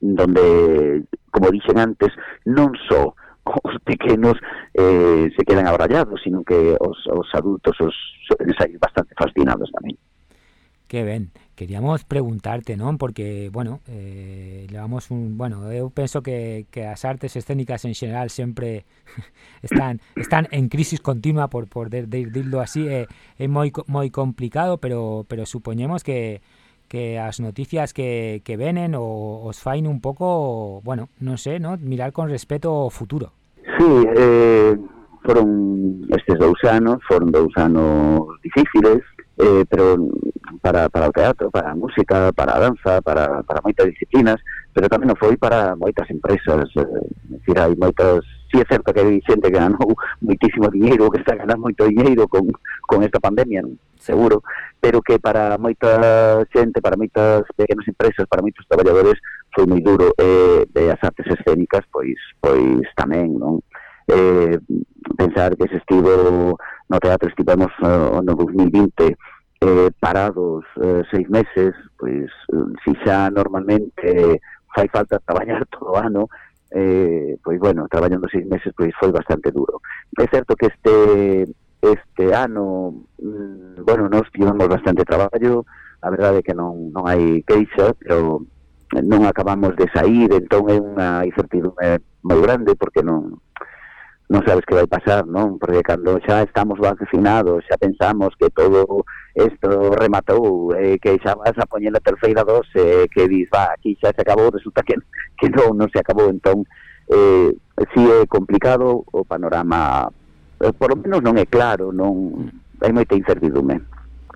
donde como dixen antes, non só os pequenos eh, se quedan abrallados, sino que os, os adultos os, os, os bastante fascinados tamén. Que ben, queríamos preguntarte, non? Porque, bueno, eh, levamos un, bueno, eu penso que, que as artes escénicas en xeral sempre [laughs] están están en crisis continua por por de, así, é, é moi moi complicado, pero pero supoñemos que que as noticias que, que venen o os fain un pouco, bueno, non sei, ¿no? mirar con respeto futuro. Sí, eh, foron estes dous anos, foron dous anos difíciles, eh, pero para, para o teatro, para a música, para a danza, para, para moitas disciplinas, pero tamén non foi para moitas empresas, eh, decir, hai moitas, si é certo que hai xente que ganou [laughs] moitísimo dinheiro, que está ganando moito dinheiro con, con esta pandemia, non? seguro, pero que para moita xente, para moitas pequenas empresas, para moitos traballadores, foi moi duro, eh, de as artes escénicas, pois, pois tamén, non? eh, pensar que se estivo no teatro estivemos no, no 2020 eh, parados eh, seis meses pois si xa normalmente fai falta traballar [laughs] todo ¿ah, o ano eh, pois bueno, traballando seis meses pois foi bastante duro. É certo que este este ano mm, bueno, nos tivemos bastante traballo a verdade é que non, non hai queixa pero non acabamos de sair entón é unha incertidumbre moi grande porque non non sabes que vai pasar, non? Porque cando xa estamos vacinados, xa pensamos que todo isto rematou, eh, que xa vas a poñer a terceira dose, eh, que dis, va, aquí xa se acabou, resulta que, [laughs] que non, non se acabou, entón, eh, si é complicado o panorama, eh, por lo menos non é claro, non hai moita incertidume.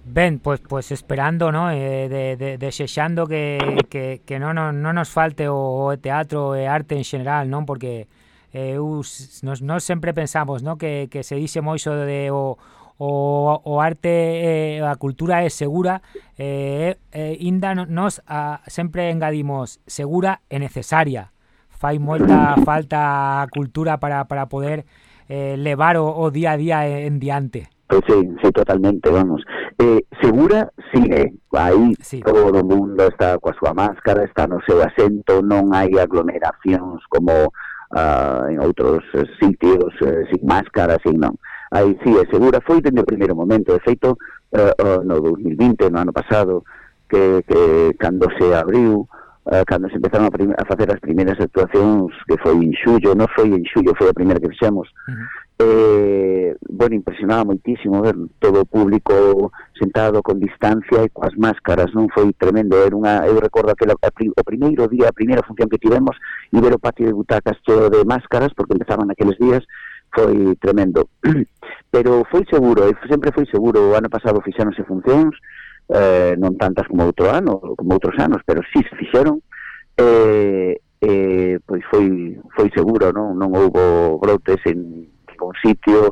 Ben, pois pues, pues esperando, ¿no? Eh, de, de, desexando que, que, que non, non, non nos falte o, o teatro e arte en general, non? Porque eu, nos, nos sempre pensamos no que, que se dice moixo de o, o, o arte, eh, a cultura é segura, eh, eh, inda nos a, sempre engadimos segura e necesaria. Fai moita falta a cultura para, para poder eh, levar o, o día a día en, en diante. Pois pues sí, sí, totalmente, vamos. Eh, segura, sí, eh. aí sí. todo o mundo está coa súa máscara, está no seu asento, non hai aglomeracións como uh, en outros eh, sitios uh, eh, sin máscara, sin non. Aí sí, é segura, foi dende o primeiro momento, de feito, uh, no 2020, no ano pasado, que, que cando se abriu, Eh, cando se empezaron a, a facer as primeiras actuacións que foi en xullo, non foi en xullo, foi a primeira que fixemos. Uh -huh. Eh, bueno, impresionaba moitísimo ver todo o público sentado con distancia e coas máscaras, non foi tremendo, era unha eu recordo aquela o primeiro día, a primeira función que tivemos e ver o patio de butacas cheo de máscaras porque empezaban aqueles días foi tremendo. [clears throat] Pero foi seguro, eh, sempre foi seguro, o ano pasado fixéronse funcións, eh, non tantas como outro ano, como outros anos, pero sí se fixeron, eh, eh, pois foi, foi seguro, non, non houbo brotes en ningún sitio,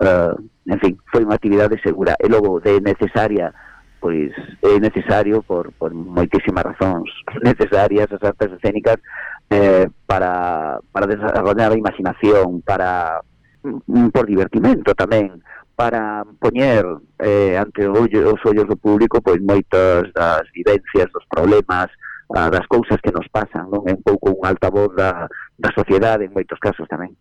eh, en fin, foi unha actividade segura, e logo de necesaria, pois é necesario por, por moitísimas razóns [laughs] necesarias as artes escénicas eh, para, para desarrollar a imaginación, para mm, por divertimento tamén, para poñer eh, ante os ollos do público pois moitas das vivencias, dos problemas, ah, das cousas que nos pasan, non? É un pouco un altavoz da, da sociedade en moitos casos tamén.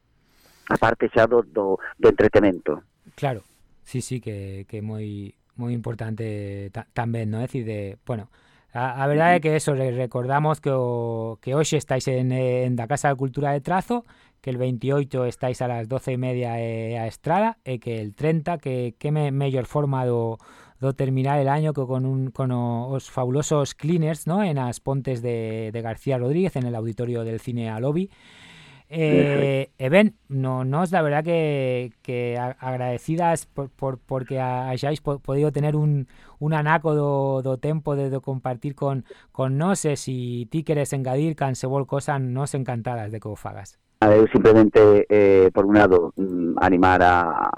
A parte xa do, do, do entretenimento. Claro, sí, sí, que, que moi moi importante ta, tamén, non? É dicir, de, bueno, a, a verdade é que eso, recordamos que, o, que hoxe estáis en, en da Casa da Cultura de Trazo, que el 28 estáis a las 12 e media eh, a Estrada e que el 30 que, que me, mellor forma do, do terminar el año que con, un, con os fabulosos cleaners ¿no? en as pontes de, de García Rodríguez en el auditorio del cine a lobby Eh, e ben, no, nos la verdad que, que agradecidas por, por, porque hayáis podido tener un, un anaco do, do tempo de, de compartir con, con nos e si ti queres engadir cansebol cosa, nos encantadas de que o fagas. Eu simplemente, eh, por un lado, mm, animar a,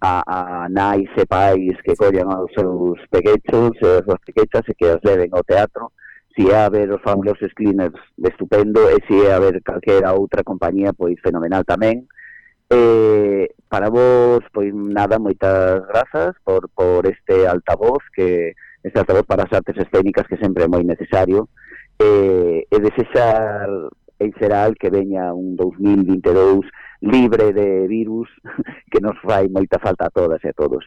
a, a nais e pais que collan aos seus pequechos e as súas pequechas e que as leven ao teatro, si é a ver os fabulosos cleaners, estupendo, e si é a ver calquera outra compañía, pois fenomenal tamén. Eh, para vos, pois nada, moitas grazas por, por este altavoz, que este altavoz para as artes escénicas que sempre é moi necesario, eh, e desexar en xeral que veña un 2022 libre de virus [laughs] que nos fai moita falta a todas e a todos.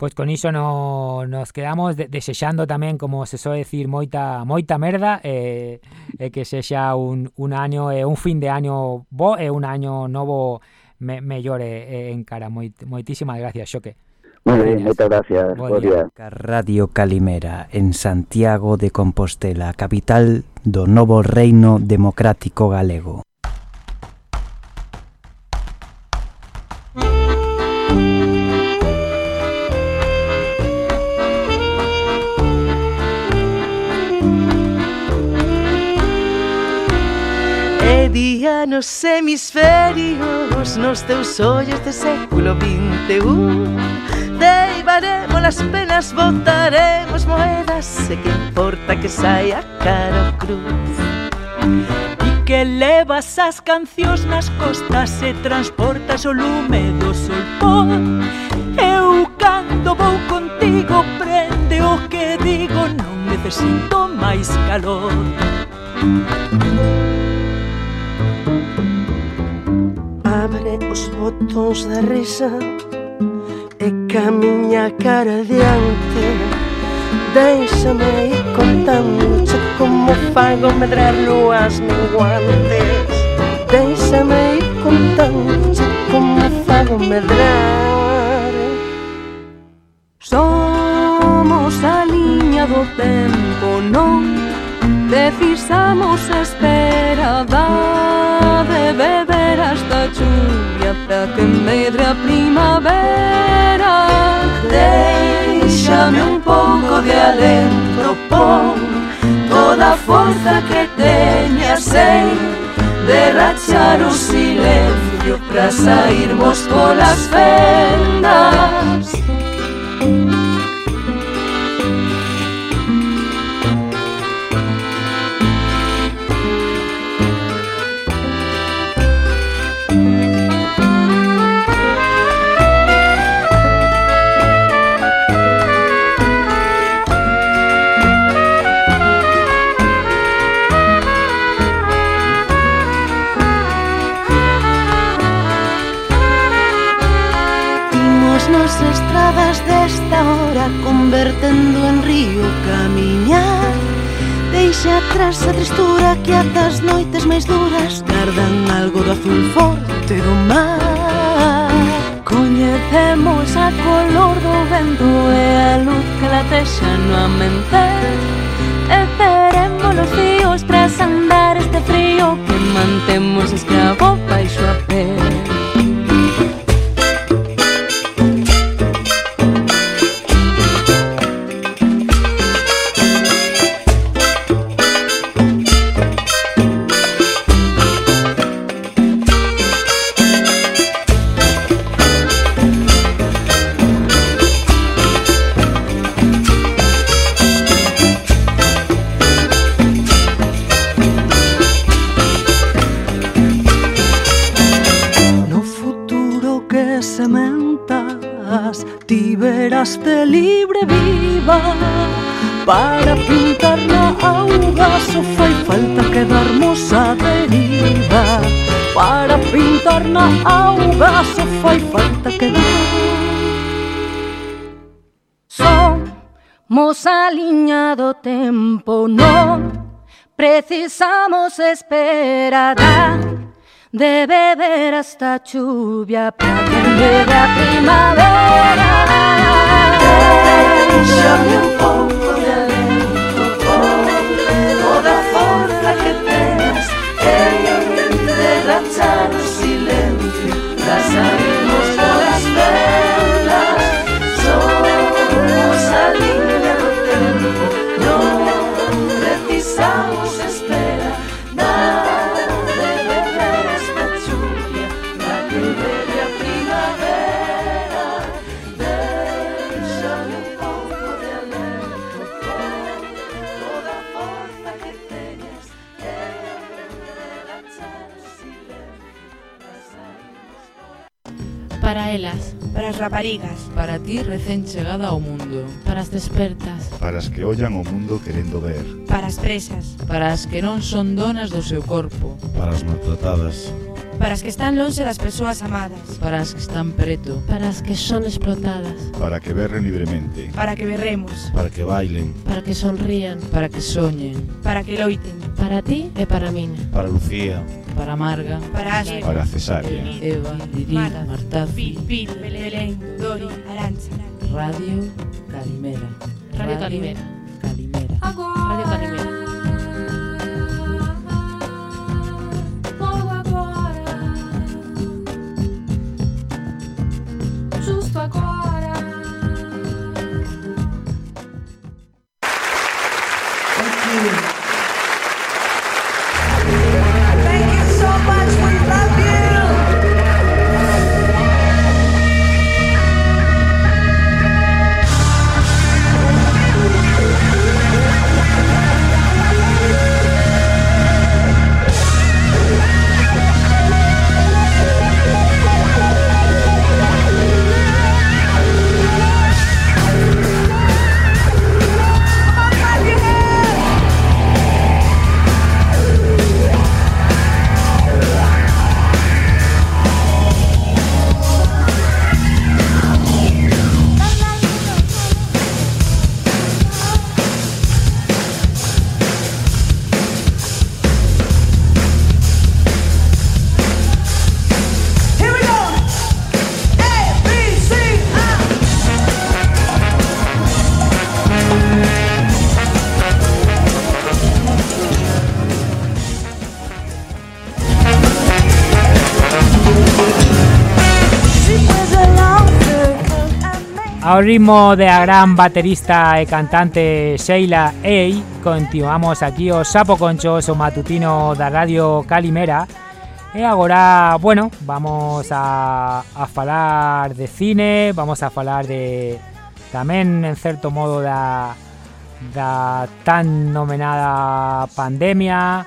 Pois con iso no, nos quedamos de, desexando tamén, como se soe decir, moita moita merda e, e que sexa un, un año e un fin de año bo e un año novo me, mellor e, e encara. Moit, moitísimas gracias, Xoque. Muy bien, muchas gracias. Boyaca, Radio Calimera, en Santiago de Compostela, capital do novo reino democrático galego. E día nos hemisferios, nos teus ollos de século 21 deivaremos as penas, botaremos moedas. E que importa que saia caro cruz. E que levas as cancións nas costas e transportas o lume do sol. Solpón Eu cando vou contigo prende o que digo non necesito máis calor. Abre os botóns da risa e camiña cara adiante Déixame ir contándoche como fago medrar luas minguantes Déixame ir contándoche como fago medrar. Somos a liña do tempo, non Precisamos espera da de beber stagiunia Pleacă-n medrea primavera. Deixame un pouco de alento, pon Toda a forza que teñas sei Derrachar o silencio Pra sairmos polas fendas Música convertendo en río camiñar. Deixa atrás a tristura que ata as noites máis duras Cardan algo do azul forte do mar. Coñecemos a color do vento e a luz que latexa no amencer Teceremos os fíos tras andar este frío Que mantemos escravo baixo a pé. nos esperará de beber hasta lluvia para que llegue a primavera. Échame un poco de aliento, toda forza que tengas, en de lanzar silencio, las por las velas, somos al del tiempo, no precisamos esperar. Para elas. Para as raparigas. Para ti recén chegada ao mundo. Para as despertas. Para as que ollan o mundo querendo ver. Para as presas. Para as que non son donas do seu corpo. Para as maltratadas para as que están lonxe das persoas amadas, para as que están preto, para as que son explotadas, para que berren libremente, para que berremos, para que bailen, para que sonrían, para que soñen, para que loiten, para ti e para min, para Lucía, para Marga, para Asher, para Cesárea, Eva, Dirida, Marta, Pil, Belén, Dori, Arancha, Radio Calimera. Radio Calimera. Calimera. Radio Calimera. Agora. Ao ritmo a gran baterista e cantante Sheila A, continuamos aquí o Sapo Conchos, o matutino da Radio Calimera. E agora, bueno, vamos a, a falar de cine, vamos a falar de tamén, en certo modo, da, da tan nomenada pandemia,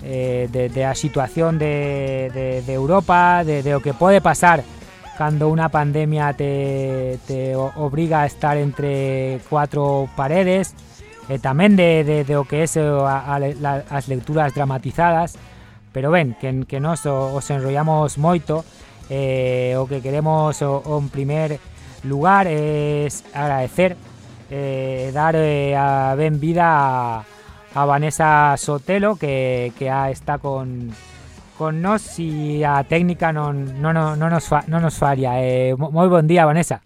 eh, de, de a situación de, de, de Europa, de, de o que pode pasar cando unha pandemia te, te o- obriga a estar entre cuatro paredes e tamén de, de, de o que é o- a, a, le- la- as lecturas dramatizadas. Pero ben, que, que nos os enrollamos moito eh, o que queremos en primer lugar es agradecer, eh, dar eh, a ben vida a, Vanessa Sotelo que, está con, con nos y a técnica non, non, non, non nos, fa, non nos falla. Eh, mo- moi bon día, Vanessa.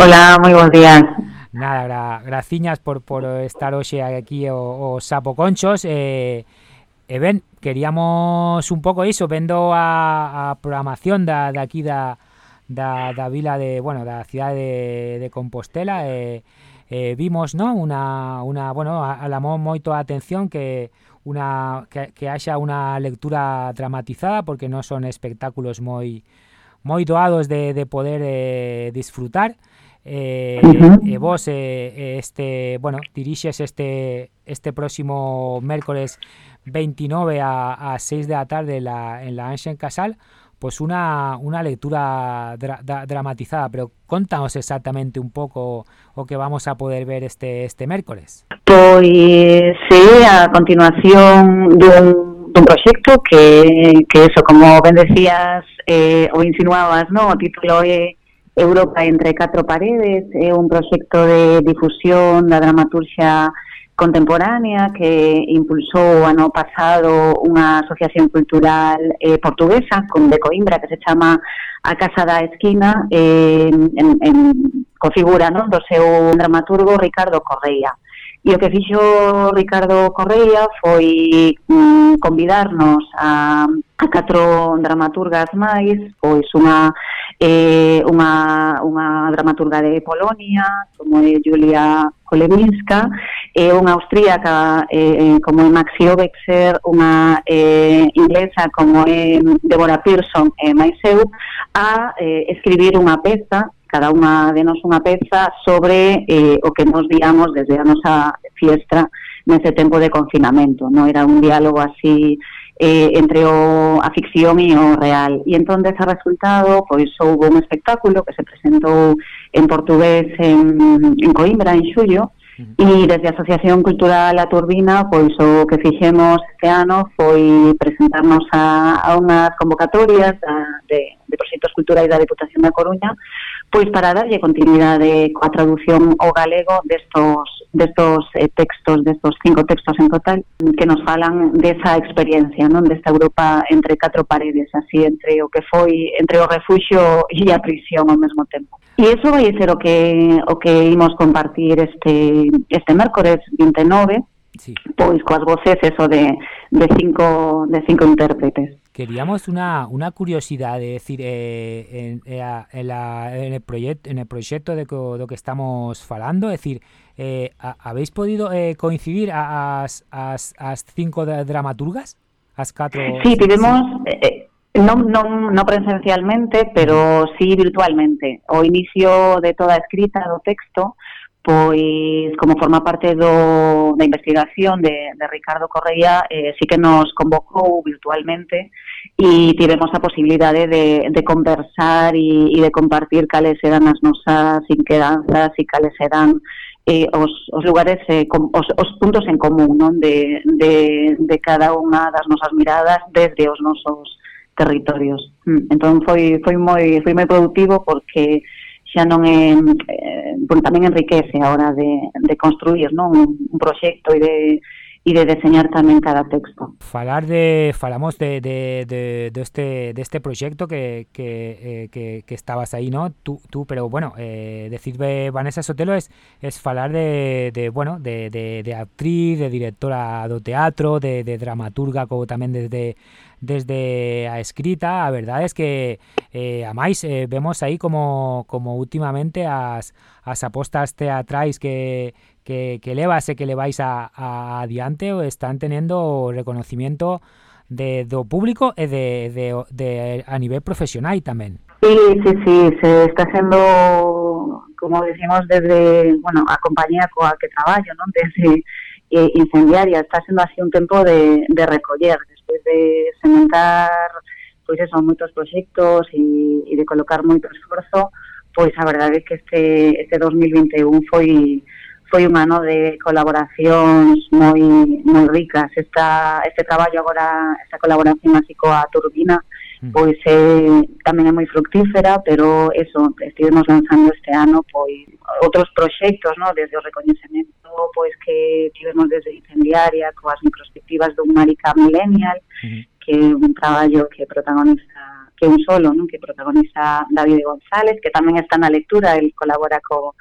Hola, moi bons días. Nada, gra, graciñas por, por estar hoxe aquí o, o Sapo Conchos e, e ben, queríamos un pouco iso, vendo a, a programación da, da aquí da, da, da vila de, bueno, da cidade de, de Compostela e, e vimos, no, una, una bueno, a- alamou moito a atención que una que, que haxa unha lectura dramatizada porque non son espectáculos moi moi doados de, de poder eh, disfrutar. Eh, Ujú. e vos eh, este, bueno, dirixes este este próximo mércores 29 a, a 6 de la tarde en la, en la Ancient Casal pues una, una lectura dra- da- dramatizada, pero contanos exactamente un pouco o que vamos a poder ver este este mércores. Pois sí, a continuación dun, dun proxecto que, que eso, como ben decías eh, ou insinuabas, no? o título Europa entre catro paredes, un proxecto de difusión da dramaturgia contemporánea que impulsou ano pasado unha asociación cultural eh, portuguesa con de Coimbra que se chama A Casa da Esquina eh, en, en, co figura non, do seu dramaturgo Ricardo Correia. E o que fixo Ricardo Correia foi mm, convidarnos a, a catro dramaturgas máis, pois unha eh, unha, unha dramaturga de Polonia, como é Julia Kolevinska, e unha austríaca eh, como é Maxi Obexer, unha eh, inglesa como é Deborah Pearson e eh, máis eu, a eh, escribir unha peza cada unha de nos unha peza sobre eh, o que nos víamos desde a nosa fiestra nese tempo de confinamento. No Era un diálogo así eh, entre o, a ficción e o real. E entón, dese resultado, pois houve un espectáculo que se presentou en portugués en, en Coimbra, en xullo, E desde a Asociación Cultural A Turbina, pois o que fixemos este ano foi presentarnos a, a unhas convocatorias da, de, de proxectos culturais da Deputación da Coruña pois para darlle continuidade coa traducción ao galego destos, destos eh, textos, destos cinco textos en total, que nos falan desa experiencia, non desta Europa entre catro paredes, así entre o que foi, entre o refuxio e a prisión ao mesmo tempo. E iso vai ser o que, o que imos compartir este, este mércores 29, Sí. pois coas voces eso de de cinco de cinco intérpretes. Queríamos una, una curiosidad de decir eh, en, eh, en, la- en el proyecto en el proyecto de co, do que estamos falando, es decir, eh, a- habéis podido eh, coincidir a- as, as, as cinco dramaturgas, as catro Sí, tivemos eh, non, non, non presencialmente, pero sí virtualmente. O inicio de toda a escrita do texto, pois como forma parte do, da investigación de, de Ricardo Correia, eh, sí que nos convocou virtualmente e tivemos a posibilidade de, de conversar e, e de compartir cales eran as nosas inquedanzas e cales eran eh, os, os lugares, eh, com, os, os puntos en común non? De, de, de cada unha das nosas miradas desde os nosos territorios. Entón foi foi moi foi moi productivo porque xa non é, eh, bueno, tamén enriquece a hora de, de construir non? un proxecto e de e de deseñar tamén cada texto. Falar de falamos de, de, de, de este de este proxecto que, que, eh, que, que estabas aí, ¿no? Tú, tú pero bueno, eh decirbe Vanessa Sotelo es es falar de, de bueno, de, de, de actriz, de directora do teatro, de, de dramaturga como tamén desde desde a escrita, a verdade es que eh, a máis eh, vemos aí como como últimamente as as apostas teatrais que que, que levase que levais a, a adiante están tenendo reconocimiento de, do público e de, de, de a nivel profesional tamén. Sí, sí, sí, se está sendo, como decimos, desde, bueno, a compañía coa que traballo, non? Desde eh, incendiaria, está sendo así un tempo de, de recoller, despois de sementar, pois eso, moitos proxectos e, e de colocar moito esforzo, pois a verdade é que este, este 2021 foi foi un ano de colaboracións moi moi ricas. Esta, este traballo agora, esta colaboración así coa Turbina, pois eh, tamén é moi fructífera, pero eso, estivemos lanzando este ano pois outros proxectos, no, desde o recoñecemento pois que tivemos desde Incendiaria, coas microspectivas dun Marica Millennial, que é un traballo que protagoniza que un solo, non? que protagoniza David González, que tamén está na lectura, el colabora co,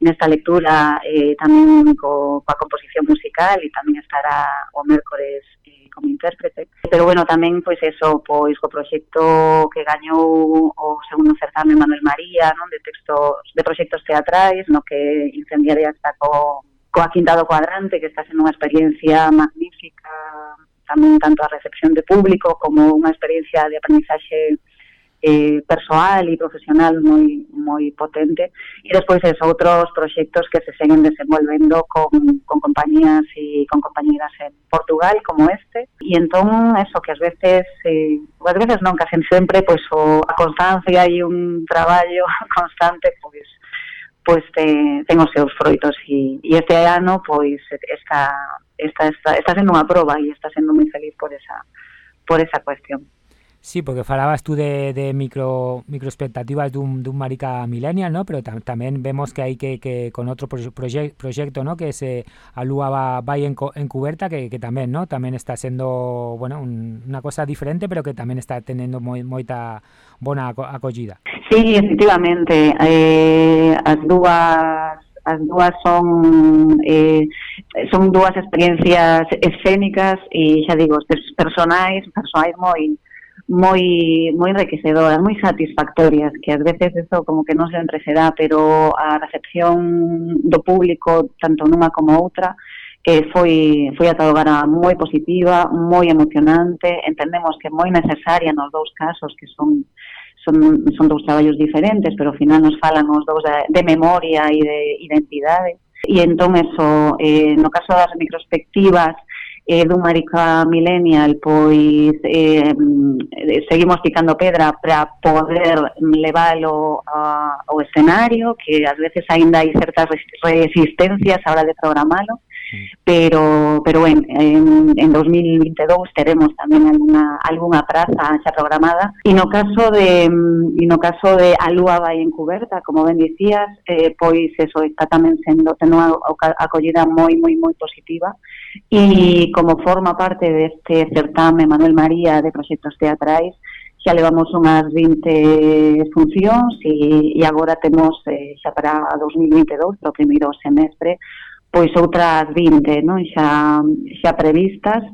nesta lectura eh, tamén co, coa composición musical e tamén estará o mércores eh, como intérprete. Pero bueno, tamén pois eso, pois co proxecto que gañou o segundo certame Manuel María, non, de textos de proxectos teatrais, no que incendiaria está co coa quinta do cuadrante, que está sendo unha experiencia magnífica tamén tanto a recepción de público como unha experiencia de aprendizaxe eh, personal e profesional moi moi potente. E despois es outros proxectos que se seguen desenvolvendo con, con compañías e con compañeras en Portugal como este. E entón eso que ás veces eh, ás veces non, case sempre pois o, a constancia e un traballo [laughs] constante pois pois te, ten os seus froitos. E, e este ano pois está, está, está, está sendo unha proba e está sendo moi feliz por esa por esa cuestión. Sí, porque falabas tú de, de micro, microexpectativas dun, dun marica millennial, ¿no? pero tam tamén vemos que hai que, que con outro proxe proxecto ¿no? que se alúa vai en, en cuberta que, que tamén ¿no? tamén está sendo bueno, un, unha cosa diferente, pero que tamén está tenendo moi, moita bona acollida. Sí, efectivamente. Eh, as dúas as dúas son eh, son dúas experiencias escénicas e xa digo, personais, personais moi moi moi enriquecedoras, moi satisfactorias, que ás veces eso como que non se dá, pero a recepción do público, tanto nunha como outra, que foi, foi ata agora moi positiva, moi emocionante, entendemos que moi necesaria nos dous casos, que son son, son dous traballos diferentes, pero ao final nos falan os dous de, de memoria e de identidade. E entón eso, eh, no caso das microspectivas, eh, dun marica millennial pois eh, mm, eh seguimos picando pedra para poder leválo a, ao escenario que ás veces aínda hai certas resistencias a hora de programalo. Pero pero en, en, en 2022 teremos tamén alguna algunha praza xa programada. E no caso de mm, e no caso de a lúa vai encuberta como ben dicías eh, pois eso está tamén sendo ten unha acollida moi moi moi positiva. E como forma parte deste certame Manuel María de proxectos teatrais, xa levamos unhas 20 funcións e, e agora temos eh, xa para 2022, para o primeiro semestre, pois outras 20, non? Xa, xa previstas,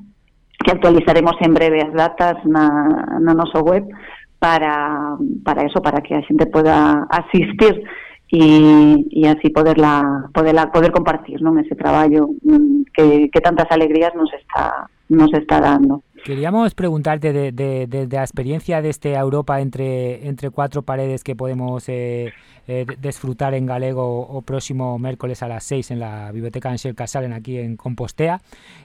que actualizaremos en breve as datas na, na noso web para, para eso, para que a xente poda asistir e, e así poderla, poderla poder compartir non ese traballo mm, que, que tantas alegrías nos está nos está dando. Queríamos preguntarte de, de, de, de la experiencia este Europa entre entre cuatro paredes que podemos eh, eh, disfrutar en galego o próximo mércoles a las 6 en la Biblioteca Ángel Casalen aquí en Compostea.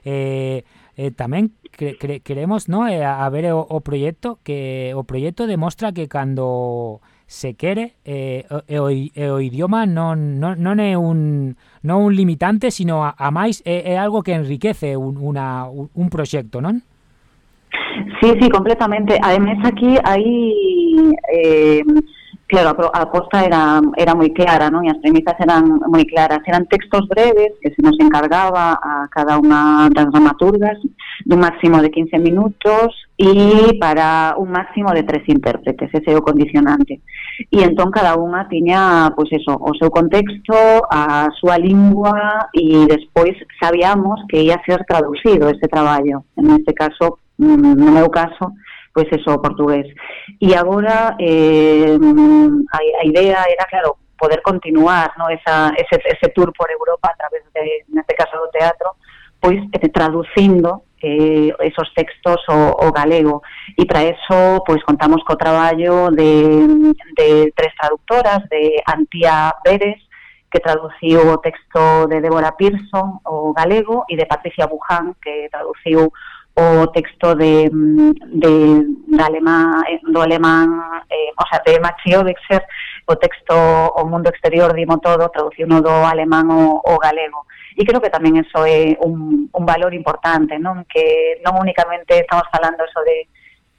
Eh, eh, tamén cre, cre, queremos no eh, a, a ver o, o proxecto que o proxecto demostra que cando se quere eh, e, o, e o idioma non, non, non é un non un limitante, sino a, a máis é, é algo que enriquece un, una, un proxecto, non? Sí, sí, completamente. Ademais aquí hai... eh, claro, a aposta era era moi clara, non? E as premisas eran moi claras, eran textos breves que se nos encargaba a cada unha das dramaturgas dun máximo de 15 minutos e para un máximo de tres intérpretes, ese é o condicionante. E entón cada unha tiña, pois eso, o seu contexto, a súa lingua e despois sabíamos que ia ser traducido este traballo. En este caso, mm, no meu caso, pois eso, o portugués. E agora eh, a, a idea era, claro, poder continuar no esa, ese, ese tour por Europa a través de, neste caso do teatro, pois traducindo eh, esos textos o, o galego. E para eso pois contamos co traballo de, de tres traductoras, de Antía Pérez, que traduciu o texto de Débora Pearson, o galego, e de Patricia Buján, que traduciu o texto de, de, de alemán, do alemán, eh, o sea, de Machio Odexer, o texto O mundo exterior dimo todo, traducido do alemán o, o galego e creo que tamén eso é un, un valor importante, non? Que non únicamente estamos falando eso de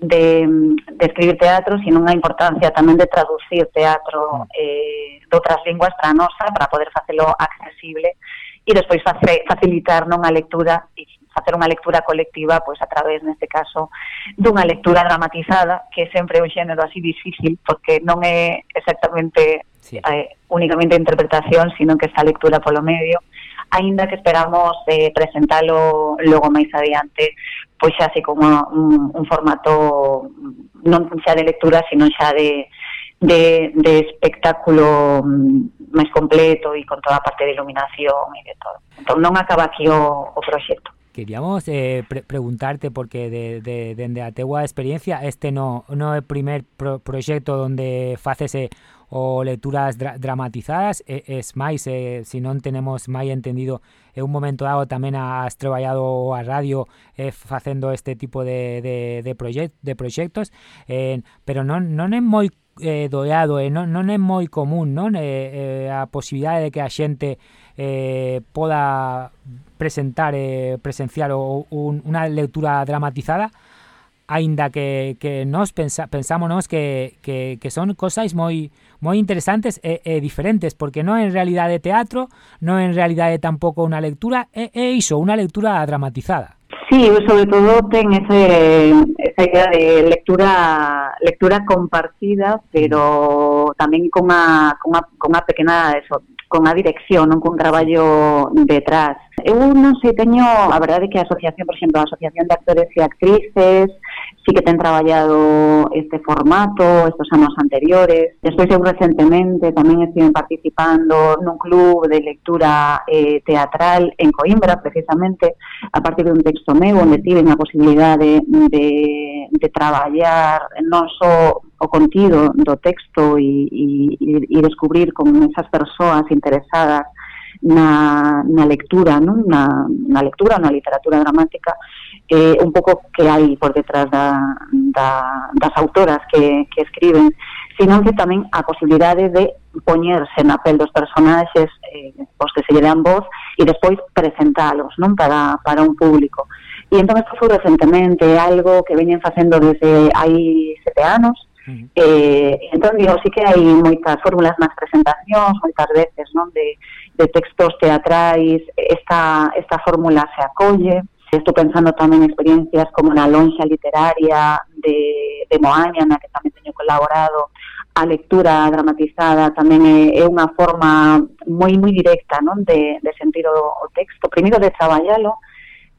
de, de escribir teatro, sino unha importancia tamén de traducir teatro eh, de outras linguas para a nosa, para poder facelo accesible e despois face, facilitar non a lectura e facer unha lectura colectiva pois a través, neste caso, dunha lectura dramatizada, que sempre é un xénero así difícil, porque non é exactamente sí. eh, únicamente interpretación, sino que está lectura polo medio aínda que esperamos eh, presentalo logo máis adiante pois xa así como un, un formato non xa de lectura, sino xa de, de, de espectáculo mm, máis completo e con toda a parte de iluminación e de todo. Entón non acaba aquí o, o proxecto. Queríamos eh, pre preguntarte porque de, de, dende de a teua experiencia este no, no é o primer pro proxecto onde facese eh, ou lecturas dra dramatizadas e, es máis, eh, se non tenemos máis entendido, é un momento dado tamén has traballado a radio eh, facendo este tipo de, de, de, proxect, de proxectos, eh, pero non, non é moi eh, doado, eh, non, non é moi común non? Eh, eh, a posibilidade de que a xente eh, poda presentar, eh, presenciar o, un, unha lectura dramatizada, aínda que, que nos pensa, pensámonos que, que, que son cosas moi moi interesantes e, e diferentes porque non é en realidade teatro non é en realidade tampouco unha lectura é, é iso, unha lectura dramatizada Sí, sobre todo ten ese, esa idea de lectura lectura compartida, pero tamén con unha, con unha, unha pequena eso, con a dirección, non con traballo detrás. eu non sei, teño, a verdade que a asociación, por exemplo, a Asociación de Actores e Actrices, sí que ten traballado este formato estos anos anteriores. Despois eu recentemente tamén estive participando nun club de lectura eh, teatral en Coimbra, precisamente, a partir de un texto meu, onde tive a posibilidade de, de, de traballar non só o contido do texto e, e, e descubrir con esas persoas interesadas na, na lectura, non? Na, na lectura, na literatura dramática, eh, un pouco que hai por detrás da, da, das autoras que, que escriben, sino que tamén a posibilidade de poñerse na pel dos personaxes eh, os que se lle dan voz e despois presentalos non para, para un público. E entón isto foi recentemente algo que veñen facendo desde hai sete anos, Uh -huh. Eh, entón, digo, sí que hai moitas fórmulas nas presentacións, moitas veces, non, de de textos teatrais, esta, esta fórmula se acolle. Estou pensando tamén en experiencias como na lonxa literaria de, de Moaña, na que tamén teño colaborado, a lectura dramatizada tamén é, é unha forma moi moi directa non de, de sentir o, o texto, primeiro de traballalo,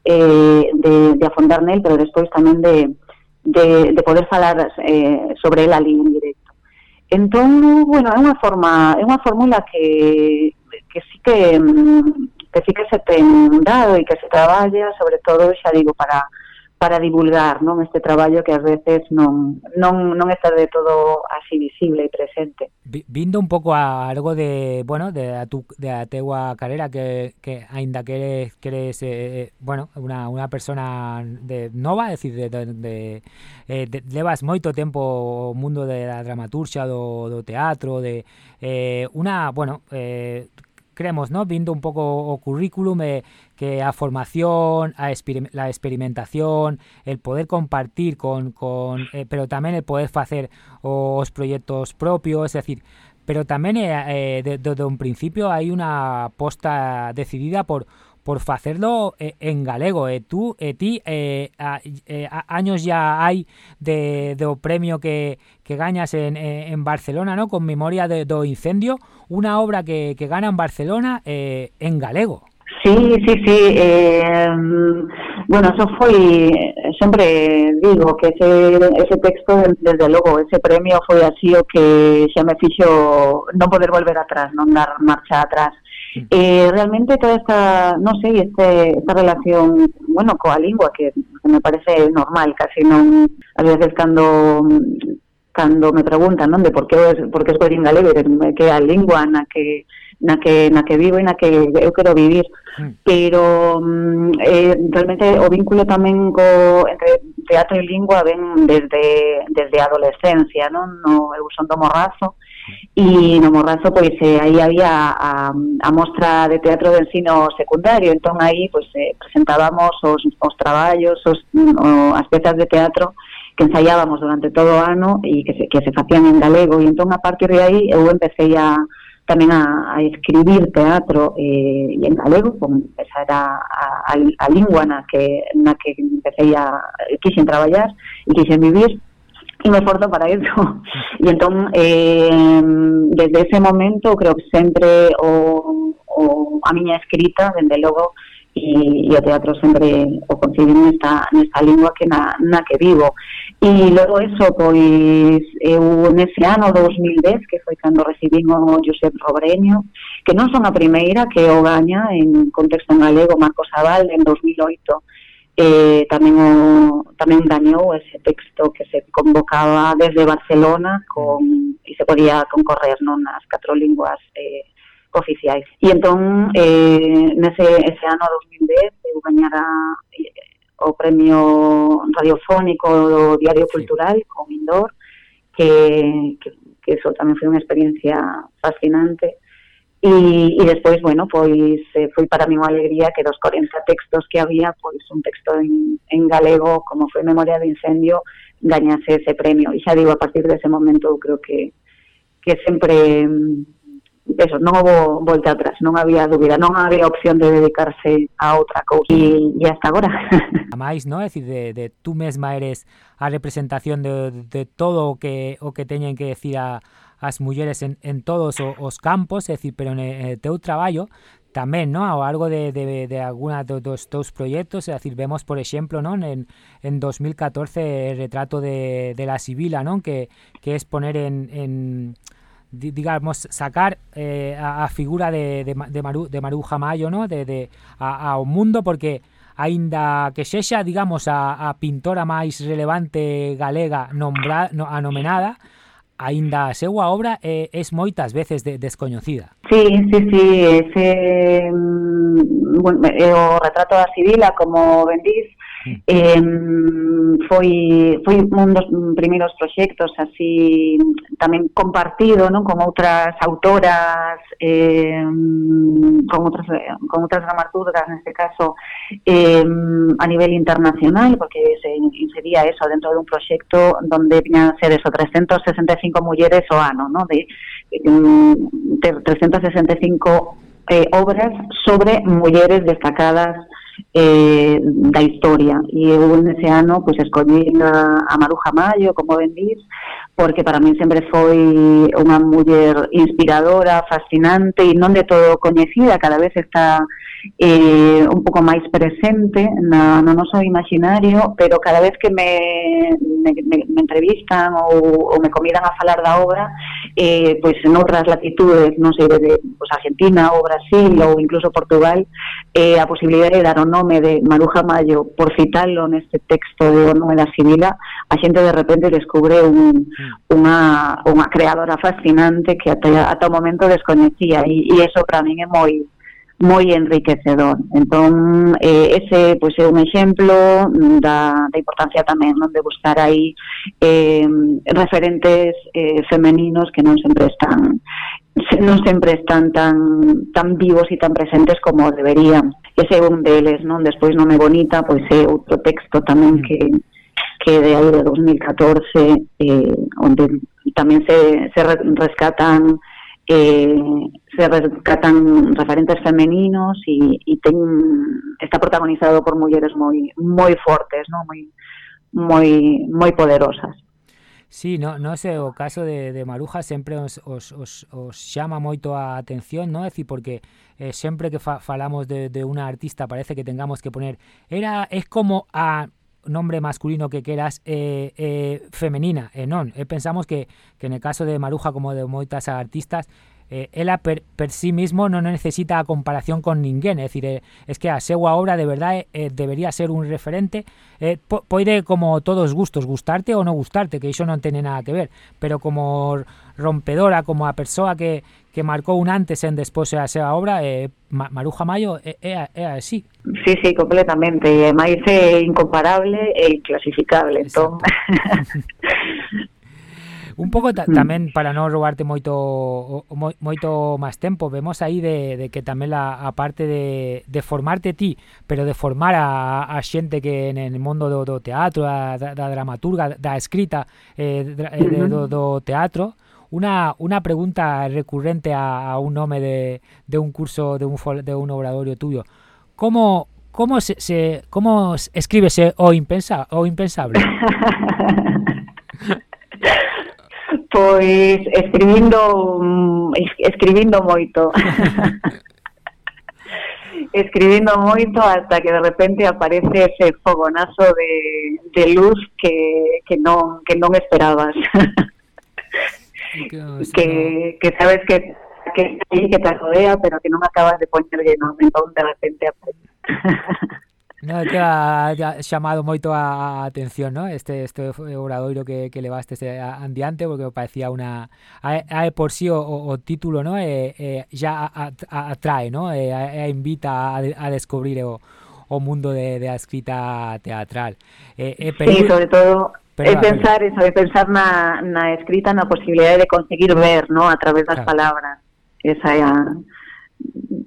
eh, de, de afondar nel, pero despois tamén de, de, de poder falar eh, sobre el ali en directo. Entón, bueno, é unha forma, é unha fórmula que, que sí que que sí que se ten dado e que se traballa, sobre todo, xa digo, para para divulgar non este traballo que ás veces non, non, non está de todo así visible e presente. Vindo un pouco a algo de, bueno, de a, tu, de a teua carrera que, que aínda que eres, que eres eh, eh, bueno, una, una persona de nova, é dicir, de, de, de, eh, de, levas moito tempo o mundo da dramaturxia, do, do teatro, de eh, una, bueno, eh, creemos, ¿no? Viendo un pouco o currículum eh, que a formación, a exper la experimentación, el poder compartir con, con eh, pero tamén el poder facer os proxectos propios, es decir, pero tamén eh, de, de, un principio hai unha posta decidida por por facerlo eh, en galego. E eh, tú, e eh, ti, eh, eh, a, años ya hai de, do premio que, que gañas en, eh, en Barcelona, ¿no? Con memoria de, do incendio, unha obra que, que gana en Barcelona eh, en galego. Sí, sí, sí. Eh, bueno, eso foi, sempre digo que ese, ese texto, desde logo, ese premio foi así o que xa me fixo non poder volver atrás, non dar marcha atrás. Eh, realmente toda esta, no sei, este, esta relación, bueno, coa lingua, que, que me parece normal, casi non, a veces cando cando me preguntan, non, de por que por que escollín galego, que a lingua na que na que na que vivo e na que eu quero vivir, mm. pero mm, eh, realmente o vínculo tamén co entre teatro e lingua ven desde desde a adolescencia, non? No eu son do Morrazo, e no Morrazo pois eh, aí había a, a mostra de teatro de ensino secundario. Entón aí pois eh, presentábamos os, os traballos os, o, as pezas de teatro que ensaiábamos durante todo o ano e que se, que se facían en galego. E entón a partir de aí eu empecé a tamén a, a escribir teatro eh, en galego, con esa era a, a, a lingua na que, na que empecé a, quixen traballar e quixen vivir, e me esforzo para eso. E entón, eh, desde ese momento, creo que sempre o, o a miña escrita, dende logo, e, e o teatro sempre o concibí nesta, nesta lingua que na, na que vivo. E logo eso, pois, eu nese ano 2010, que foi cando recibín o Josep Robreño, que non son a primeira que o gaña en contexto en galego Marcos Aval en 2008, eh, tamén o, tamén gañou ese texto que se convocaba desde Barcelona con e se podía concorrer non nas catro linguas eh, oficiais. E entón, eh, nese ese ano 2010, eu gañara eh, o premio radiofónico do Diario Cultural con Indor, que, que, que eso tamén foi unha experiencia fascinante. E, e despois, bueno, pois eh, foi para mí unha alegría que dos 40 textos que había, pois un texto en, en galego, como foi Memoria de Incendio, gañase ese premio. E xa digo, a partir dese momento, eu creo que que sempre mm, eso, non houve volta atrás, non había dúbida, non había opción de dedicarse a outra cousa e, e hasta agora. A [laughs] máis, no? É dicir, de, de tú mesma eres a representación de, de todo o que o que teñen que decir a, as mulleres en, en todos os, os campos, é dicir, pero no eh, teu traballo tamén, ¿no? Ao largo de, de, de alguna do, dos teus proxectos, é dicir, vemos, por exemplo, non? En, en 2014 eh, el retrato de, de la Sibila, non? Que, que es poner en, en digamos, sacar eh, a, a figura de, de, de, Maru, de Maruja Mayo, ¿no? De, de, a, ao mundo, porque aínda que sexa, digamos, a, a pintora máis relevante galega nombra, no, anomenada, aínda a súa obra eh, é, é moitas veces de, descoñecida. Sí, sí, sí, ese, mm, bueno, é o retrato da Sibila, como ben dís, eh, foi foi un dos primeiros proxectos así tamén compartido, non, con outras autoras eh, con outras con outras dramaturgas neste caso eh, a nivel internacional, porque se insería eso dentro de un proxecto donde viñan a ser eso 365 mulleres o ano, ¿no? De, de 365 eh, obras sobre mulleres destacadas eh, da historia. E eu nese ano pois, escollí a, a Maruja Mayo, como ben dís, porque para min sempre foi unha muller inspiradora, fascinante e non de todo coñecida, cada vez está eh, un pouco máis presente na, no noso imaginario, pero cada vez que me, me, me, me entrevistan ou, ou me convidan a falar da obra, eh, pois en outras latitudes, non sei, de, pois Argentina ou Brasil ou incluso Portugal, eh, a posibilidade de dar o nome de Maruja Mayo por citalo neste texto de O nome da Sibila, a xente de repente descubre un, unha, unha creadora fascinante que ata, ata o momento descoñecía. E, e eso para min é moi moi enriquecedor. Entón, eh, ese pois, é un exemplo da, da importancia tamén non de buscar aí eh, referentes eh, femeninos que non sempre están non sempre están tan tan vivos e tan presentes como deberían. Ese é un deles, non? Despois non é bonita, pois é outro texto tamén que mm. que de aí de 2014 eh, onde tamén se, se rescatan se rescatan referentes femeninos ten, está protagonizado por mulleres moi moi fortes, no? moi moi moi poderosas. Sí, no, no sé, o caso de, de Maruja sempre os, os, os, os chama moito a atención, ¿no? É dicir, porque eh, sempre que fa, falamos de, de unha artista parece que tengamos que poner era es como a nombre masculino que queras eh, eh, femenina, e non, e pensamos que, que en el caso de Maruja como de moitas artistas eh, ela per, per sí mismo non necesita comparación con ninguén, é dicir, eh, es que a obra de verdade eh, debería ser un referente, eh, po, poide como todos gustos, gustarte ou non gustarte, que iso non tene nada que ver, pero como rompedora, como a persoa que, que marcou un antes en despois a súa obra, eh, Maruja Mayo é, así. Sí, sí, completamente, e máis é incomparable e inclasificable, entón... [laughs] Un pouco ta hmm. tamén para non roubarte moito mo moito máis tempo, vemos aí de, de que tamén la, a parte de, de formarte ti, pero de formar a, a xente que en el mundo do, do teatro, a, da, da dramaturga, da escrita eh, de, eh, de, do, do teatro, Una, una, pregunta recurrente a, a un nome de, de, un curso, de un, de un obradorio tuyo. ¿Cómo, cómo, se, se cómo escríbese o, impensa, o impensable? [laughs] Pois escribindo mm, es- escribindo moito. [laughs] escribindo moito hasta que de repente aparece ese fogonazo de, de luz que, que non que non esperabas. [laughs] que, que sabes que que que te rodea, pero que non acabas de poñerlle no, entón de repente aparece. [laughs] No, que ha, ha chamado moito a atención, ¿no? Este este obradoiro que, que levaste andiante porque parecía una a, a por sí o, o título, ¿no? Eh, eh, ya a, a, atrae, ¿no? Eh, a, invita a, a descubrir o, o mundo de, de a escrita teatral. Eh, pero... Sí, sobre todo Perdón, é pensar eso, é pensar na, na escrita, na posibilidade de conseguir ver, no, a través das claro. palabras. Esa é a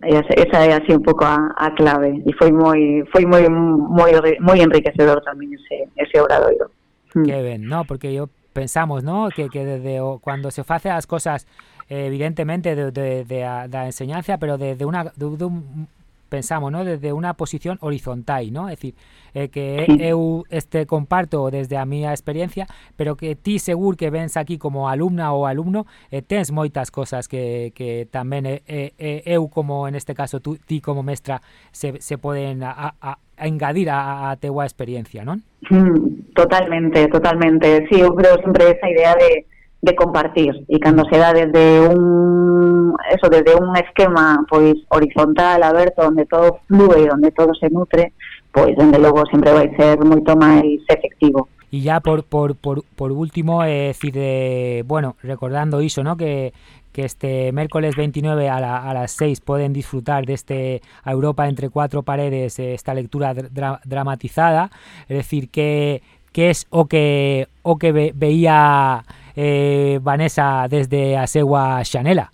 esa es así un poco a, clave y fue muy fue muy muy muy enriquecedor también ese ese obradoiro. Mm. Qué bien, no, porque yo pensamos, ¿no? Que, que desde cuando se hacen las cosas eh, evidentemente de, de, enseñanza, pero de, de una un, pensamos, ¿no? Desde unha posición horizontal, ¿no? É dicir, eh, que sí. eu este comparto desde a miña experiencia, pero que ti seguro que vens aquí como alumna ou alumno, eh, tens moitas cosas que, que tamén eh, eh, eu como en este caso tú, ti como mestra se, se poden a, a, a engadir a, a teua experiencia, non? Mm, totalmente, totalmente. Sí, eu creo sempre esa idea de de compartir e cando se dá desde un eso desde un esquema pois horizontal, aberto, onde todo flúe, onde todo se nutre, pois dende logo sempre vai ser moito máis efectivo. Y ya por, por, por, por último, eh, decir, de, bueno, recordando iso, ¿no? Que, que este miércoles 29 a, la- a las 6 pueden disfrutar de este Europa entre cuatro paredes, eh, esta lectura dra- dramatizada, es decir, que, que es o que o que ve- veía eh, Vanessa desde a Segua Xanela.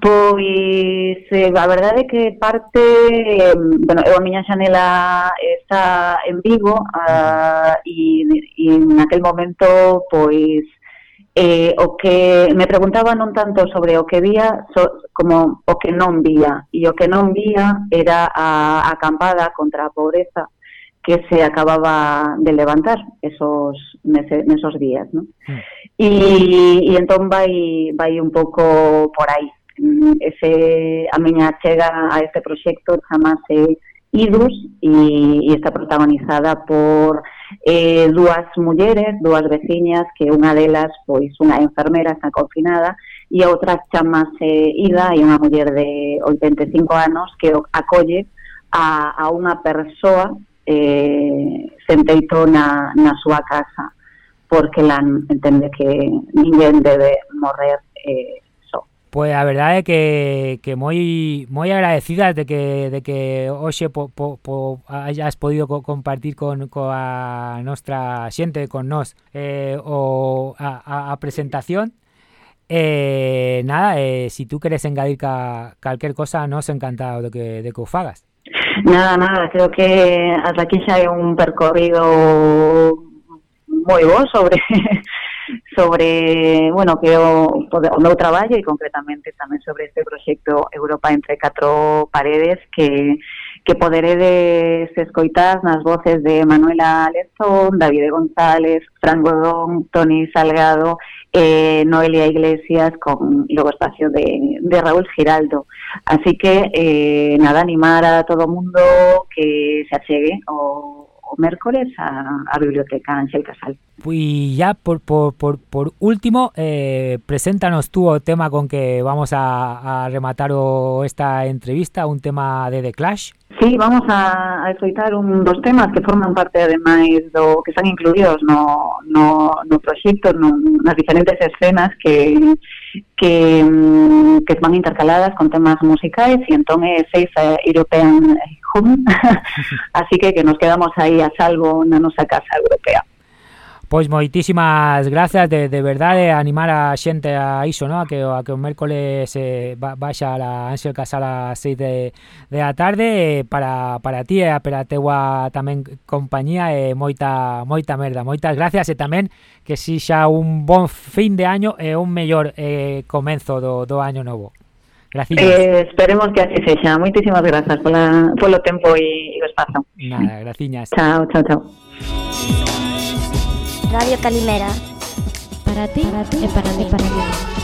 Pois [laughs] eh, a verdade que parte eh, bueno, eu a miña está en Vigo ah, e, e naquel momento pois eh, o que me preguntaba non tanto sobre o que vía so, como o que non vía e o que non vía era a acampada contra a pobreza que se acababa de levantar esos nese, nesos días, ¿no? Mm. E, e entón vai, vai un pouco por aí. Mm, ese, a miña chega a este proxecto chamase Idus e, e está protagonizada por eh, dúas mulleres, dúas veciñas, que unha delas, pois, unha enfermera está confinada, e a outra chamase Ida, e unha muller de 85 anos que acolle a, a unha persoa eh, senteito na, na casa porque la entende que ninguén debe morrer eh. Pues a verdade é que, que moi moi agradecidas de que de que hoxe po, po, po hayas podido co compartir con coa nostra xente, con nós, eh, o a, a, presentación. Eh, nada, eh, si tú queres engadir ca, calquer cosa, nos encantado de que, de que o fagas. Nada, nada, creo que ata aquí xa é un percorrido moi bo sobre [laughs] sobre, bueno, que o, o meu traballo e concretamente tamén sobre este proxecto Europa entre catro paredes que que poderedes escoitar nas voces de Manuela Lezón, David González, Fran Godón, Toni Salgado eh, Noelia Iglesias con espacio de, de Raúl Giraldo. Así que, eh, nada, animar a todo mundo que se achegue o, o a, a Biblioteca Ángel Casal. Y ya por, por, por, por último, eh, preséntanos tú o tema con que vamos a, a rematar o esta entrevista, un tema de The Clash. Sí, vamos a, a escoitar un dos temas que forman parte ademais do que están incluídos no, no, no proxecto, no, nas diferentes escenas que, que, mm, que van intercaladas con temas musicais e entón é seis European Home, [laughs] así que que nos quedamos aí a salvo na nosa casa europea. Pois moitísimas grazas de, de verdade animar a xente a iso, ¿no? A que, a que o mércoles eh, baixa a Ángel Casal a 6 de, de a tarde eh, para, para ti e eh, para a teua tamén compañía e eh, moita moita merda. Moitas gracias e tamén que si xa un bon fin de año e un mellor eh, comenzo do, do año novo. Gracias. Eh, esperemos que así sexa. Moitísimas grazas pola, polo tempo e, e o espazo. Nada, graciñas. Chao, chao, chao. Radio Calimera. Para ti, para ti, para mí. Para mí.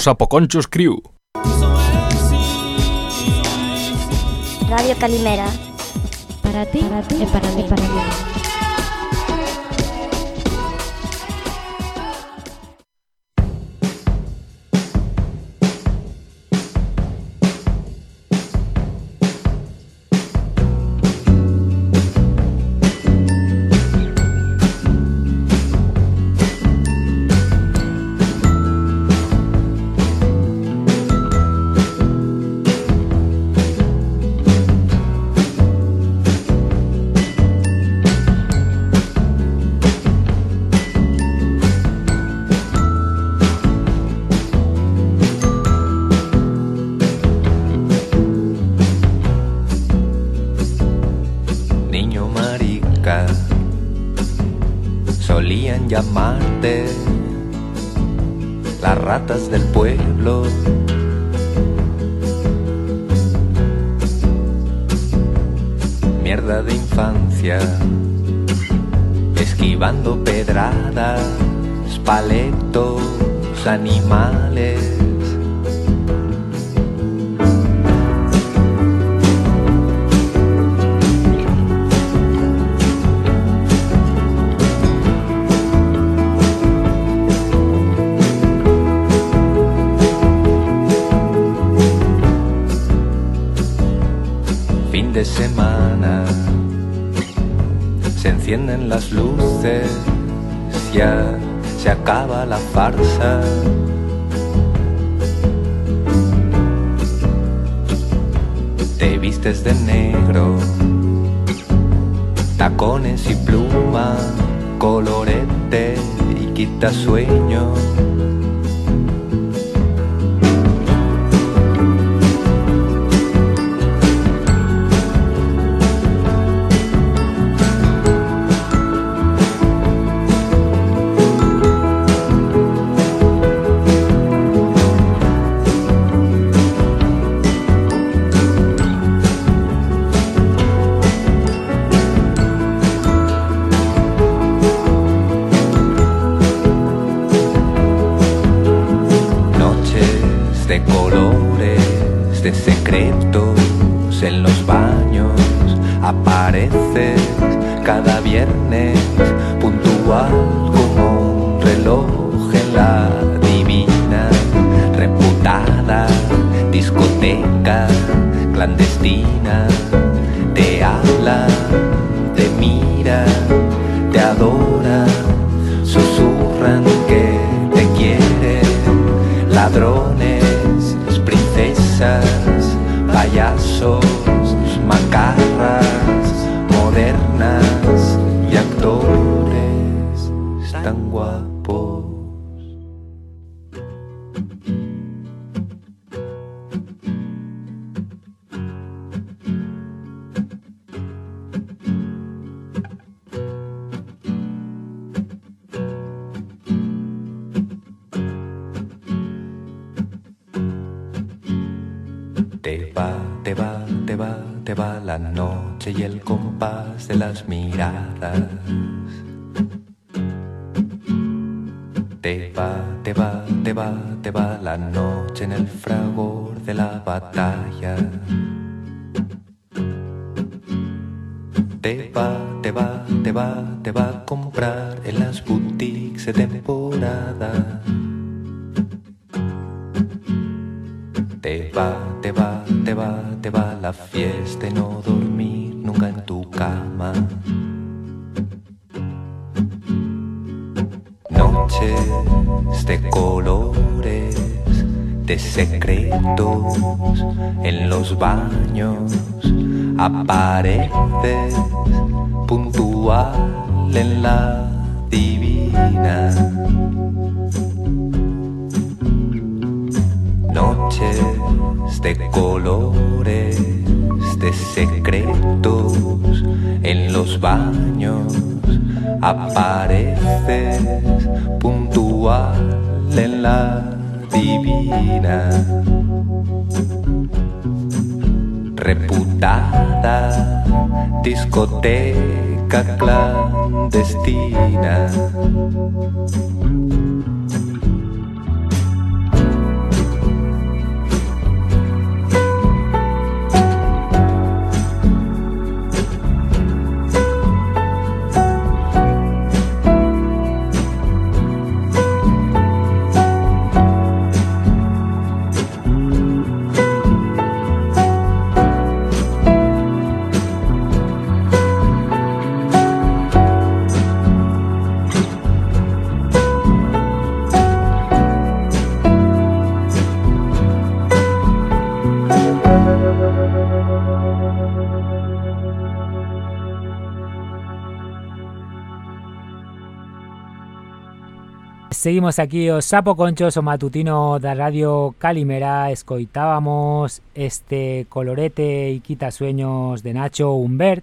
Os Sapoconchos Crew. Radio Calimera. Para ti, para ti e para mí. Para mí. 来 parece discoteca clandestina. Seguimos aquí o Sapo Conchos o matutino da Radio Calimera. Escoitábamos este colorete e quita sueños de Nacho Humbert.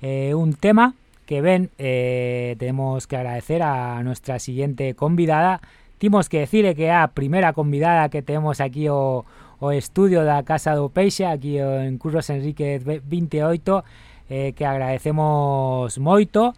Eh, Un tema que ven, eh, tenemos que agradecer a nuestra siguiente convidada. Timos que decirle que a primeira convidada que temos aquí o, o estudio da Casa do Peixe Aquí en Curros Enríquez 28 eh, Que agradecemos moito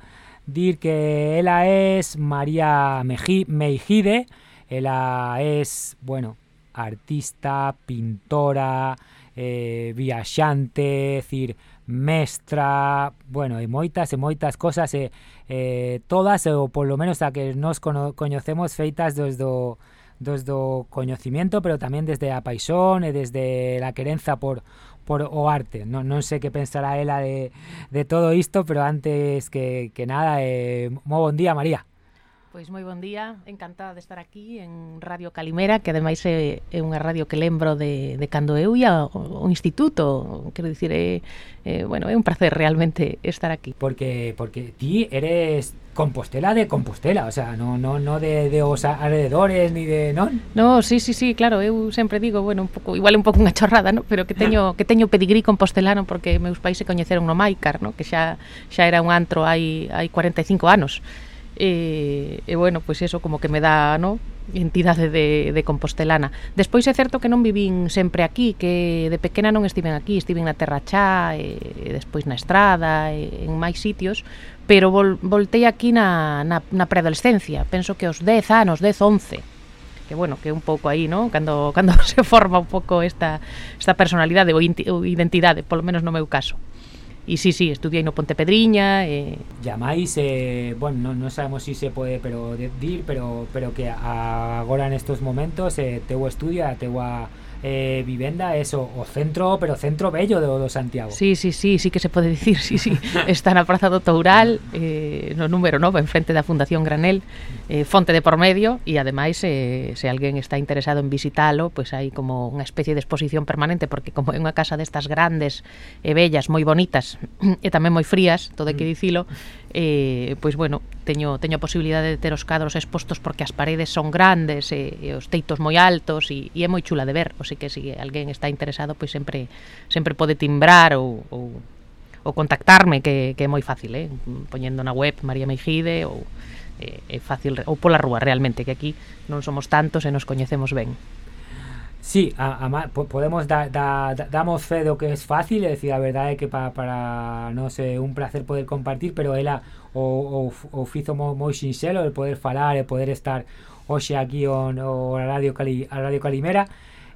dir que ela es María Meji Meijide, ela es, bueno, artista, pintora, eh, viaxante, decir, mestra, bueno, e moitas e moitas cosas, e, eh, todas, ou polo menos a que nos cono coñecemos feitas desde o, desde o coñecimiento, pero tamén desde a paixón e desde a querenza por, por Oarte. No, no sé qué pensará ella de, de todo esto, pero antes que, que nada, eh, muy buen día, María. Pois moi bon día, encantada de estar aquí en Radio Calimera, que ademais é, é unha radio que lembro de, de cando eu ia ao, ao instituto, quero dicir, é, é, bueno, é un placer realmente estar aquí. Porque porque ti eres Compostela de Compostela, o sea, no no no de, de os alrededores ni de non. No, sí, sí, sí, claro, eu sempre digo, bueno, un pouco, igual un pouco unha chorrada, ¿no? pero que teño [laughs] que teño pedigrí compostelano porque meus pais se coñeceron no Maicar, ¿no? que xa xa era un antro hai hai 45 anos e, e bueno, pois eso como que me dá, no? entidade de, de Compostelana. Despois é certo que non vivín sempre aquí, que de pequena non estiven aquí, estiven na Terra Chá, e, e despois na Estrada, e, en máis sitios, pero vol, voltei aquí na, na, na preadolescencia, penso que aos 10 anos, 10, 11 que bueno, que un pouco aí, ¿no? Cando [laughs] cando se forma un pouco esta esta personalidade ou identidade, polo menos no meu caso. Y sí, sí, estudia y no ponte pedriña. Eh. Llamáis, eh, bueno, no, no, sabemos si se puede pero decir, pero, pero que ahora en estos momentos eh, estudia, Teua... eh, vivenda, eso, o centro, pero centro bello do, do Santiago. Sí, sí, sí, sí que se pode dicir, sí, sí. [laughs] Está na Praza do Toural, eh, no número 9, enfrente da Fundación Granel, eh, fonte de por medio, e ademais, eh, se alguén está interesado en visitalo, pois pues hai como unha especie de exposición permanente, porque como é unha casa destas grandes e bellas, moi bonitas, e tamén moi frías, todo hai que mm. dicilo, eh, pois bueno, teño teño a posibilidade de ter os cadros expostos porque as paredes son grandes e, e os teitos moi altos e, e é moi chula de ver, o que se alguén está interesado, pois sempre sempre pode timbrar ou, ou ou contactarme que, que é moi fácil, eh? poñendo na web María Meijide ou é, é fácil ou pola rúa realmente, que aquí non somos tantos e nos coñecemos ben. Sí, a, podemos da, da, damos fe do que es fácil, é dicir, a verdade é que para, non sei, un placer poder compartir, pero ela o, o, o fizo moi, el poder falar e poder estar hoxe aquí o a Radio, Cali, Radio Calimera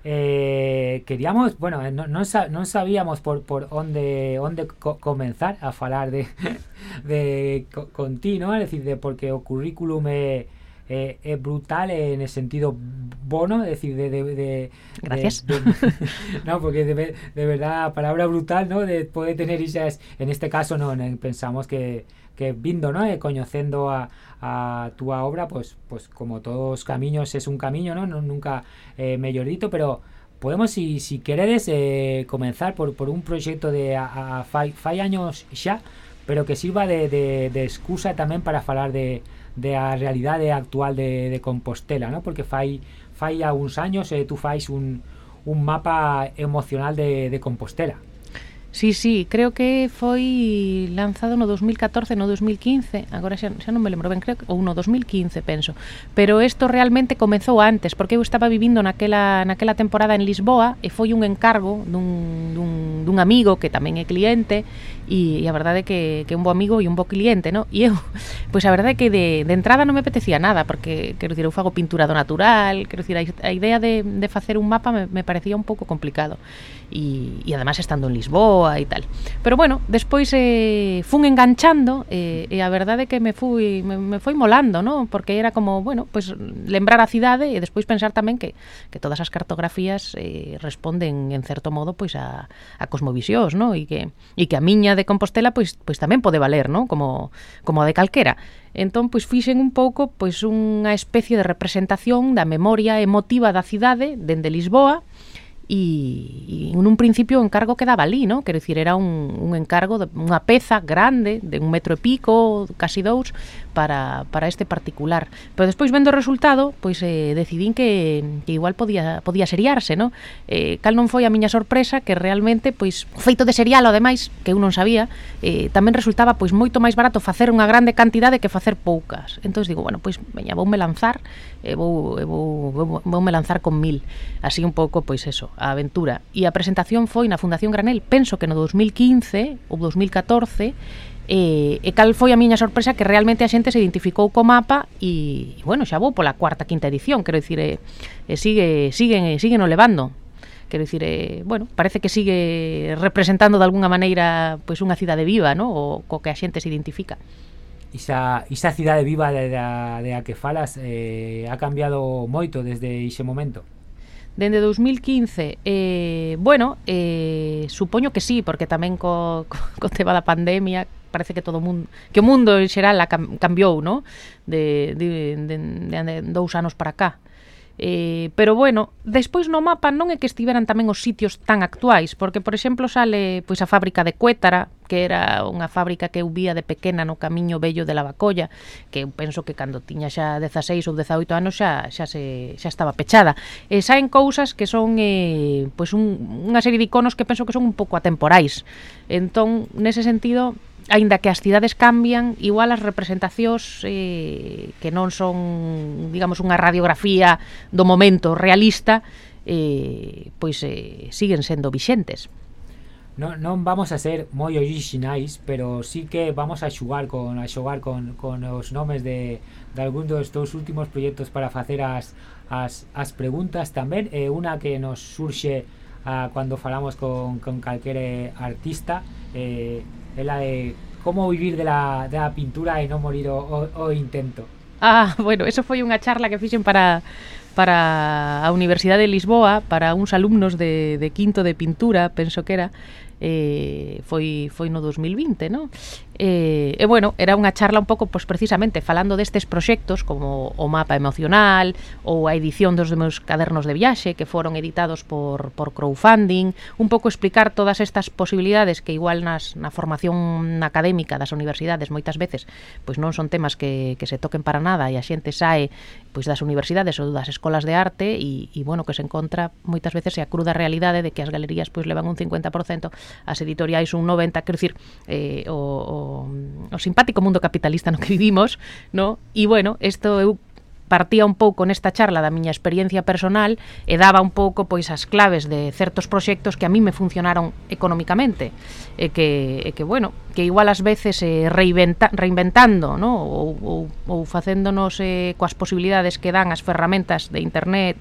eh, queríamos, bueno, non, non, sabíamos por, por onde onde co comenzar a falar de, [laughs] de co, con ti, ¿no? Es decir, de porque o currículum eh, é brutal en el sentido bono, es decir, de... de, de Gracias. De, [laughs] no, porque de, de, verdad, la palabra brutal, ¿no? De poder tener esas, en este caso no, pensamos que, que vindo, ¿no? Eh, conociendo a, a tu obra, pues, pues como todos caminos es un camino, ¿no? no nunca eh, mellorito, pero podemos, si, si queredes, eh, comenzar por, por un proyecto de a, a fai, fai años ya, pero que sirva de, de, de excusa tamén para falar de, de a realidade actual de, de Compostela, ¿no? porque fai, fai a uns años eh, tú fais un, un mapa emocional de, de Compostela. Sí, sí, creo que foi lanzado no 2014, no 2015 Agora xa, xa non me lembro ben, creo que, ou no 2015, penso Pero isto realmente comezou antes Porque eu estaba vivindo naquela, naquela temporada en Lisboa E foi un encargo dun, dun, dun amigo que tamén é cliente E, e a verdade é que, que é un bo amigo e un bo cliente, no? E eu, [laughs] pois a verdade é que de, de entrada non me apetecía nada Porque, quero dicir, eu fago pintura do natural Quero dicir, a, a idea de, de facer un mapa me, me parecía un pouco complicado E, e además estando en Lisboa boa e tal. Pero bueno, despois eh, fun enganchando eh, e a verdade é que me fui me, me foi molando, ¿no? porque era como, bueno, pues lembrar a cidade e despois pensar tamén que, que todas as cartografías eh, responden en certo modo pois a, a cosmovisións, ¿no? e, que, e que a miña de Compostela pois, pois tamén pode valer, ¿no? como, como a de calquera. Entón, pois fixen un pouco pois unha especie de representación da memoria emotiva da cidade dende Lisboa, e, e en un principio o encargo quedaba ali, ¿no? Quero dicir, era un, un encargo, de, unha peza grande, de un metro e pico, casi dous, para, para este particular. Pero despois vendo o resultado, pois eh, decidín que, que igual podía podía seriarse, ¿no? Eh, cal non foi a miña sorpresa que realmente pois o feito de serial, ademais, que eu non sabía, eh, tamén resultaba pois moito máis barato facer unha grande cantidade que facer poucas. Entón digo, bueno, pois veña, voume lanzar, e eh, vou, e vou, vou, voume lanzar con mil. Así un pouco, pois eso, a aventura. E a presentación foi na Fundación Granel, penso que no 2015 ou 2014, e, e cal foi a miña sorpresa que realmente a xente se identificou co mapa e, e bueno, xa vou pola cuarta, quinta edición, quero dicir, e, e sigue, siguen, e siguen o levando. Quero dicir, eh, bueno, parece que sigue representando de algunha maneira pois pues, unha cidade viva, ¿no? o co que a xente se identifica. Esa, esa cidade viva de, de, de a que falas eh, ha cambiado moito desde ese momento? dende 2015? Eh, bueno, eh, supoño que sí, porque tamén co, co, [laughs] co tema da pandemia parece que todo o mundo que o mundo en xeral a cam, cambiou, no? De, de, de, de, de dous anos para cá. Eh, pero bueno, despois no mapa non é que estiveran tamén os sitios tan actuais, porque por exemplo sale pois a fábrica de Cuétara, que era unha fábrica que eu vía de pequena no camiño bello de Lavacolla, que eu penso que cando tiña xa 16 ou 18 anos xa xa se xa estaba pechada. E saen cousas que son eh, pois un, unha serie de iconos que penso que son un pouco atemporais. Entón, nese sentido, aínda que as cidades cambian, igual as representacións eh, que non son, digamos, unha radiografía do momento realista, eh, pois eh, siguen sendo vixentes. Non, non vamos a ser moi orixinais, pero sí que vamos a xugar con a xogar con, con os nomes de, de algún dos teus últimos proxectos para facer as, as, as preguntas tamén. Eh, unha que nos surxe a cando falamos con, con calquere artista eh, ela de como vivir de la, de la pintura e non morir o, o, o intento. Ah, [laughs] bueno, eso foi unha charla que fixen para para a Universidade de Lisboa para uns alumnos de, de quinto de pintura, penso que era eh, foi, foi no 2020, non? Eh, e bueno, era unha charla un pouco pois, precisamente falando destes proxectos como o mapa emocional ou a edición dos meus cadernos de viaxe que foron editados por, por crowdfunding un pouco explicar todas estas posibilidades que igual nas, na formación académica das universidades moitas veces pois non son temas que, que se toquen para nada e a xente sae pois das universidades ou das escolas de arte e, e bueno, que se encontra moitas veces é a cruda realidade de que as galerías pois levan un 50% as editoriais un 90, quero dicir, eh, o, o, o simpático mundo capitalista no que vivimos, no? E bueno, isto eu partía un pouco nesta charla da miña experiencia personal e daba un pouco pois as claves de certos proxectos que a mí me funcionaron economicamente e que, e que bueno, que igual ás veces eh, reinventa, reinventando no? ou, ou, ou facéndonos eh, coas posibilidades que dan as ferramentas de internet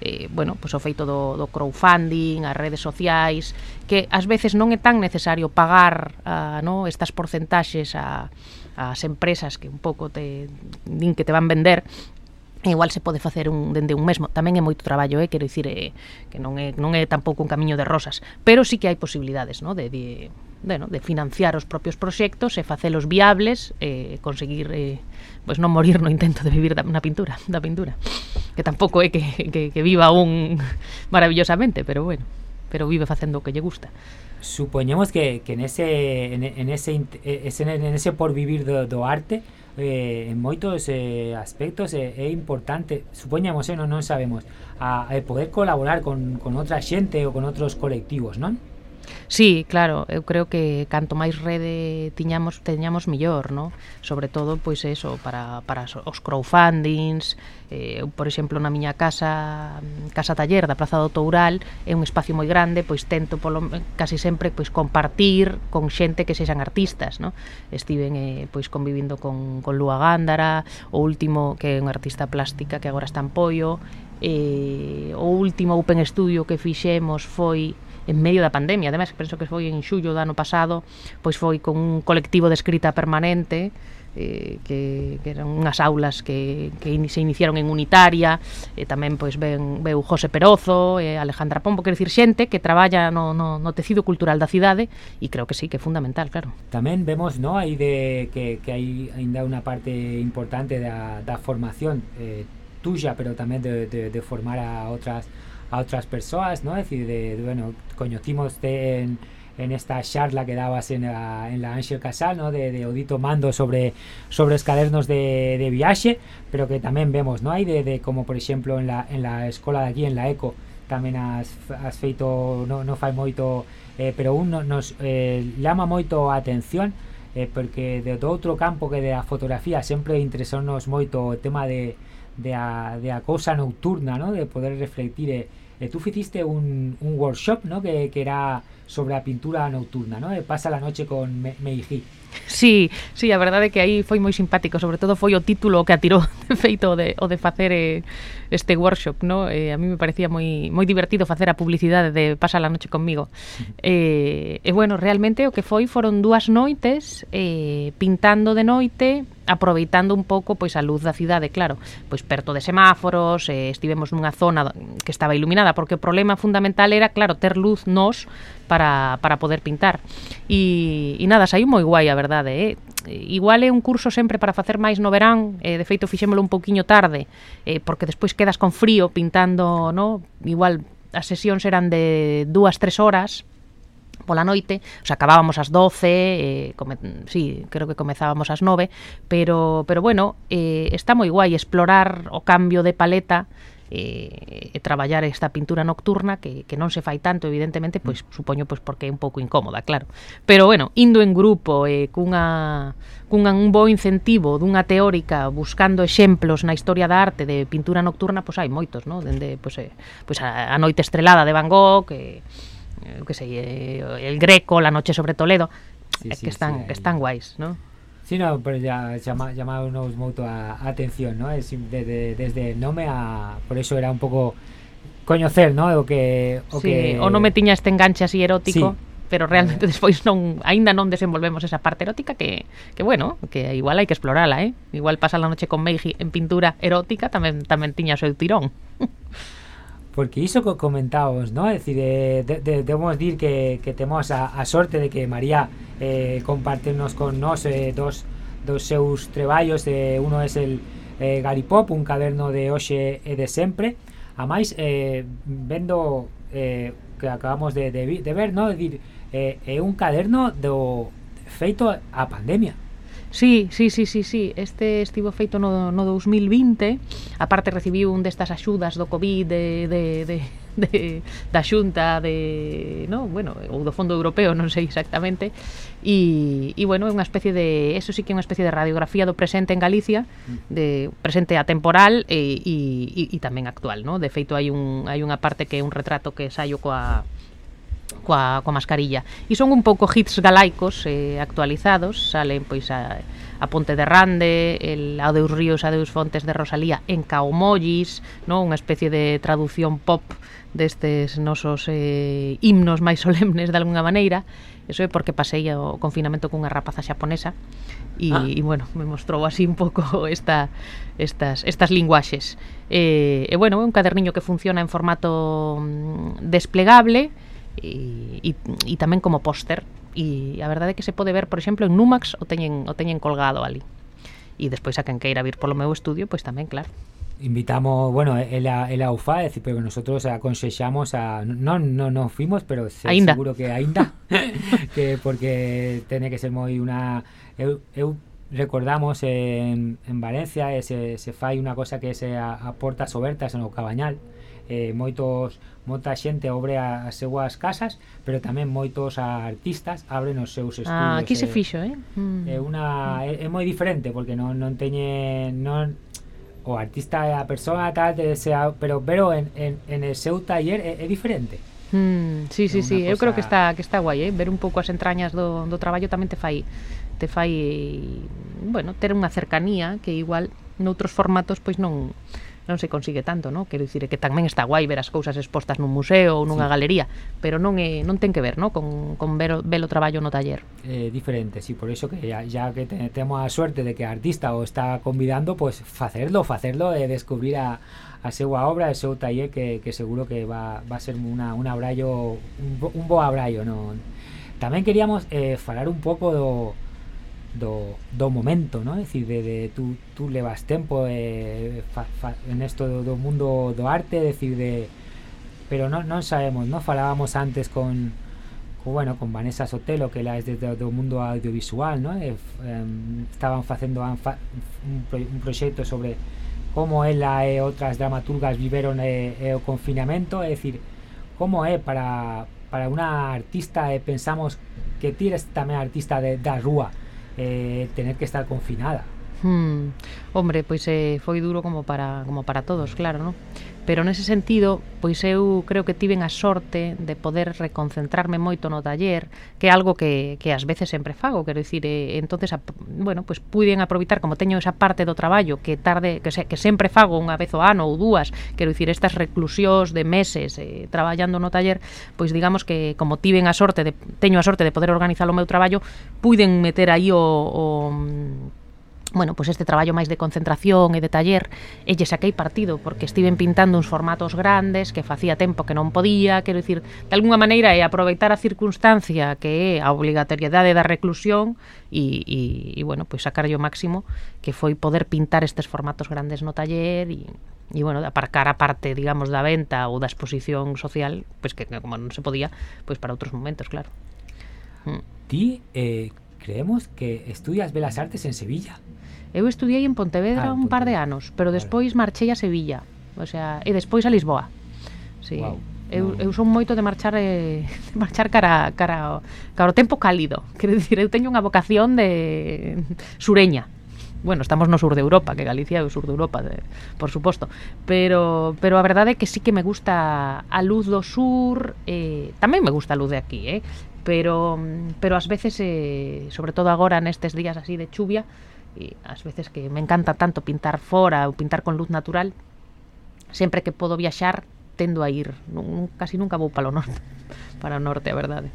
eh, bueno, pois o feito do, do crowdfunding as redes sociais que ás veces non é tan necesario pagar a, no? estas porcentaxes a, as empresas que un pouco te din que te van vender E igual se pode facer un dende un mesmo. Tamén é moito traballo, eh, quero dicir, eh, que non é non é tampouco un camiño de rosas, pero sí que hai posibilidades, no, de, de bueno, de financiar os propios proxectos e facelos viables e eh, conseguir eh, pois non morir no intento de vivir da, na pintura, da pintura. Que tampouco é que, que, que viva un [laughs] maravillosamente, pero bueno, pero vive facendo o que lle gusta. Supoñemos que, que en ese en, en ese en ese, en ese por vivir do, do arte eh, en moitos eh, aspectos é, eh, é importante, supoñamos, eh, non, non sabemos, a, a poder colaborar con, con outra xente ou con outros colectivos, non? Sí, claro, eu creo que canto máis rede tiñamos teñamos mellor, no? Sobre todo pois eso para para os crowdfundings, eh, eu, por exemplo, na miña casa, casa taller da Praza do Toural, é un espacio moi grande, pois tento polo casi sempre pois compartir con xente que sexan artistas, no? Estiven eh, pois convivindo con con Lúa Gándara, o último que é unha artista plástica que agora está en Pollo, eh, o último Open Studio que fixemos foi en medio da pandemia. Ademais, penso que foi en xullo do ano pasado, pois foi con un colectivo de escrita permanente, eh, que, que eran unhas aulas que, que in, se iniciaron en Unitaria e tamén pois ven, veu José Perozo e Alejandra Pombo, quer dicir xente que traballa no, no, no tecido cultural da cidade e creo que sí, que é fundamental, claro Tamén vemos, no, aí de que, que hai ainda unha parte importante da, da formación eh, tuya, pero tamén de, de, de formar a outras a outras persoas, ¿no? É dicir, de, de bueno, coñecimos en en esta charla que dabas en la, en la Ángel Casal, ¿no? de, de Odito Mando sobre, sobre os de, de viaxe, pero que tamén vemos, ¿no? Hai de, de como por exemplo en la, en la escola de aquí, en la ECO, tamén has, has feito, no, no fai moito, eh, pero un no- nos eh, llama moito atención, eh, porque de outro campo que de a fotografía sempre interesounos moito o tema de, de, a, de a cousa nocturna, ¿no? de poder reflectir eh, eh, tú hiciste un, workshop ¿no? que, que era sobre a pintura nocturna, ¿no? Eh, Pasa la noche con Me- Meiji. Sí, sí, a verdade que aí foi moi simpático, sobre todo foi o título que atirou [laughs] de feito o de, o de facer eh, este workshop, ¿no? Eh, a mí me parecía moi moi divertido facer a publicidade de Pasa a noche conmigo. Eh, e bueno, realmente o que foi foron dúas noites eh, pintando de noite, aproveitando un pouco pois a luz da cidade, claro, pois perto de semáforos, eh, estivemos nunha zona que estaba iluminada, porque o problema fundamental era, claro, ter luz nós para, para poder pintar. E, e nada, saiu moi guai, a verdade, eh? igual é un curso sempre para facer máis no verán, eh, de feito fixémolo un pouquiño tarde, eh, porque despois quedas con frío pintando, no? igual as sesións eran de dúas, tres horas, pola noite, o sea, acabábamos ás 12, eh, come, sí, creo que comezábamos ás 9, pero, pero bueno, eh, está moi guai explorar o cambio de paleta eh, traballar esta pintura nocturna que, que non se fai tanto, evidentemente, pois mm. supoño pois porque é un pouco incómoda, claro. Pero bueno, indo en grupo eh, cunha cunha un bo incentivo dunha teórica buscando exemplos na historia da arte de pintura nocturna, pois hai moitos, no? Dende pois, eh, pois a, a noite estrelada de Van Gogh, eh, eu que sei, eh, el Greco, la noche sobre Toledo, sí, eh, que están sí, sí, que están guais, non? Sí, no, pero ya llama, llamábamos moito a, a atención, ¿no? Es de, de, desde el nome a... Por eso era un pouco coñecer, ¿no? O que... O sí, que... o non me tiña este enganche así erótico, Sí. pero realmente [laughs] despois non aínda non desenvolvemos esa parte erótica que que bueno, que igual hai que explorala, eh? Igual pasa la noche con Meiji en pintura erótica tamén tamén tiña o seu tirón. [laughs] Porque iso que comentábamos, ¿no? É eh, de, de, debemos dir que, que temos a, a sorte de que María eh, compartenos con nós eh, dos, dos seus treballos. Eh, uno é el eh, Garipop, un caderno de hoxe e de sempre. A máis, eh, vendo eh, que acabamos de, de, de ver, ¿no? É dicir, eh, é un caderno do feito a pandemia. Sí, sí, sí, sí, sí. Este estivo feito no, no 2020 A parte recibiu un destas axudas do COVID de, de, de, de, da xunta de, no, bueno, ou do Fondo Europeo, non sei exactamente. E, e bueno, é unha especie de, eso sí que é unha especie de radiografía do presente en Galicia, mm. de presente atemporal e, e, e, e tamén actual, no? De feito hai un hai unha parte que é un retrato que saio coa coa, coa mascarilla. E son un pouco hits galaicos eh, actualizados, salen pois a, a Ponte de Rande, el, a Deus Ríos, a Deus Fontes de Rosalía, en Caomollis, non? unha especie de traducción pop destes nosos eh, himnos máis [laughs] solemnes de alguna maneira eso é porque pasei o confinamento cunha rapaza xaponesa e, ah. e bueno, me mostrou así un pouco [laughs] esta, estas, estas linguaxes e, e bueno, é un caderniño que funciona en formato mm, desplegable e, e, e tamén como póster. E a verdade é que se pode ver, por exemplo, en Numax o teñen, o teñen colgado ali. E despois a quen queira vir polo meu estudio pois tamén, claro. Invitamos, bueno, ela ela UFA, é dicir, pero nosotros aconsellamos a non non nos fuimos, pero se, seguro que ainda, [laughs] que porque tiene que ser moi unha eu, eu recordamos en, en Valencia se, se fai unha cosa que se a, a Portas Obertas no Cabañal eh, moitos moita xente obre as súas casas, pero tamén moitos artistas abren os seus ah, estudios. Ah, aquí se eh, fixo, eh? Mm. É unha é, é moi diferente porque non non teñe non o artista é a persoa tal, desea, pero pero en, en, en el seu taller é, é diferente. Mm, sí, sí, sí, cosa... eu creo que está que está guai, eh? ver un pouco as entrañas do, do traballo tamén te fai te fai, bueno, ter unha cercanía que igual noutros formatos pois non non se consigue tanto, non? Quero dicir que tamén está guai ver as cousas expostas nun museo ou nunha sí. galería, pero non é non ten que ver, non? Con, con ver, ver o traballo no taller. Eh, diferente, sí, por iso que ya, ya que te, temos a suerte de que a artista o está convidando, pues facerlo, facerlo e eh, descubrir a a súa obra, o seu taller que, que seguro que va, va a ser una, un abrallo un, bo, un bo abrallo, non? Tamén queríamos eh, falar un pouco do do, do momento, ¿no? É dicir, de, de tú, tú levas tempo eh, en esto do, do mundo do arte, é dicir, de pero non, non sabemos, non falábamos antes con, bueno, con Vanessa Sotelo, que ela é desde do mundo audiovisual, non? E, f- em, estaban facendo un, pro, un proxecto sobre como ela e outras dramaturgas viveron e, e o confinamento, é dicir, como é para para unha artista e pensamos que ti eres tamén artista de, da rúa eh, tener que estar confinada. Hmm. Hombre, pois eh, foi duro como para como para todos, claro, ¿no? pero nese sentido, pois eu creo que tiven a sorte de poder reconcentrarme moito no taller, que é algo que, que ás veces sempre fago, quero dicir, eh, entonces, a, bueno, pois puiden aproveitar, como teño esa parte do traballo que tarde, que, se, que sempre fago unha vez o ano ou dúas, quero dicir, estas reclusións de meses eh, traballando no taller, pois digamos que como tiven a sorte, de, teño a sorte de poder organizar o meu traballo, puiden meter aí o, o mm, bueno, pois pues este traballo máis de concentración e de taller, e lle saquei partido porque estiven pintando uns formatos grandes que facía tempo que non podía, quero dicir, de algunha maneira é aproveitar a circunstancia que é a obligatoriedade da reclusión e, e, e bueno, pois pues sacarlle o máximo que foi poder pintar estes formatos grandes no taller e e bueno, aparcar a parte, digamos, da venta ou da exposición social, pois pues que como non se podía, pois para outros momentos, claro. Mm. Ti eh, creemos que estudias Belas Artes en Sevilla. Eu estudiei en Pontevedra ah, un par de anos, pero despois marchei a Sevilla, o sea, e despois a Lisboa. Sí. Wow. Eu, eu son moito de marchar eh, de marchar cara cara ao, cara ao tempo cálido. Quero dicir, eu teño unha vocación de sureña. Bueno, estamos no sur de Europa, que Galicia é o sur de Europa, de, por suposto, pero pero a verdade é que sí que me gusta a luz do sur, eh, tamén me gusta a luz de aquí, eh? Pero pero ás veces eh, sobre todo agora nestes días así de chuvia, e as veces que me encanta tanto pintar fora ou pintar con luz natural, sempre que podo viaxar tendo a ir, nun, casi nunca vou para o norte, [laughs] para o norte, a verdade.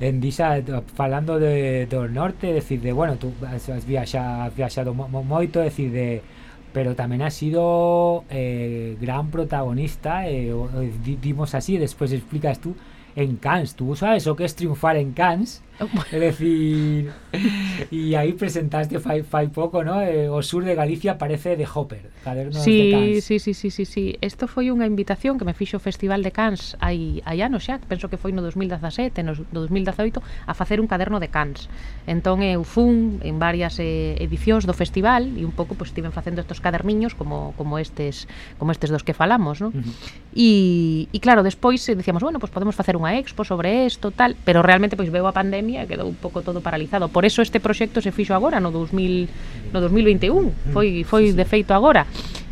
En Disa, falando de, do norte, decir, de, bueno, tú has, has viaxado, has viaxado mo, mo, moito, decir, de, pero tamén has sido eh, gran protagonista, eh, dimos así, despois explicas tú, en Cannes. Tú sabes o que es triunfar en Cannes, [laughs] É decir, e aí presentaste fai, fai pouco, ¿no? Eh, o sur de Galicia parece de Hopper, Cadernos sí, de Cans. Sí, sí, sí, sí, sí. Isto foi unha invitación que me fixo o Festival de Cans hai, hai anos xa, penso que foi no 2017, no 2018, a facer un caderno de Cans. Entón eu fun en varias eh, edicións do festival e un pouco pues, estiven facendo estos caderniños como, como estes como estes dos que falamos, ¿no? Uh -huh. e, e claro, despois eh, dicíamos, bueno, pues podemos facer unha expo sobre isto, tal, pero realmente pois pues, veo a pandemia pandemia quedou un pouco todo paralizado. Por eso este proxecto se fixo agora no 2000 no 2021. Foi foi de feito agora.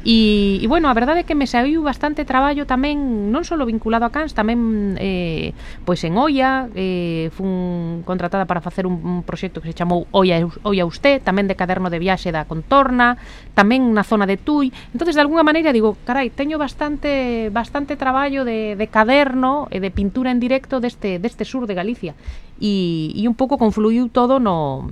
E, e bueno, a verdade é que me saiu bastante traballo tamén, non só vinculado a Cans, tamén eh, pois en Oia, eh, fun contratada para facer un, un proxecto que se chamou Oia, Oia Usted, tamén de caderno de viaxe da Contorna, tamén na zona de Tui. entonces de alguna maneira digo, carai, teño bastante bastante traballo de, de caderno e de pintura en directo deste, deste sur de Galicia. E, e un pouco confluiu todo no,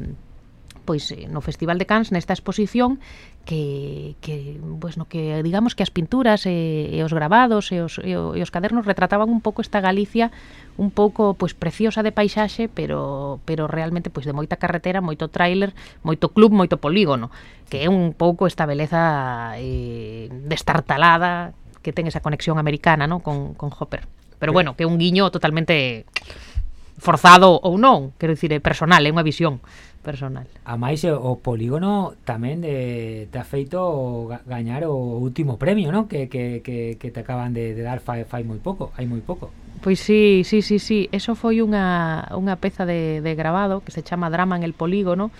pois eh, no Festival de Cans nesta exposición que, que pues, no, que digamos que as pinturas e, e os grabados e os, e, o, e os cadernos retrataban un pouco esta Galicia un pouco pois preciosa de paisaxe, pero pero realmente pois de moita carretera, moito tráiler, moito club, moito polígono, que é un pouco esta beleza eh, destartalada que ten esa conexión americana, ¿no? con con Hopper. Pero bueno, que é un guiño totalmente forzado ou non, quero dicir, é personal, é unha visión personal. A máis eh, o polígono tamén de, te afeito gañar o último premio, ¿no? Que, que, que, que te acaban de, de dar fai, fai moi pouco, hai moi pouco. Pois sí, sí, sí, sí, eso foi unha, unha peza de, de grabado que se chama Drama en el polígono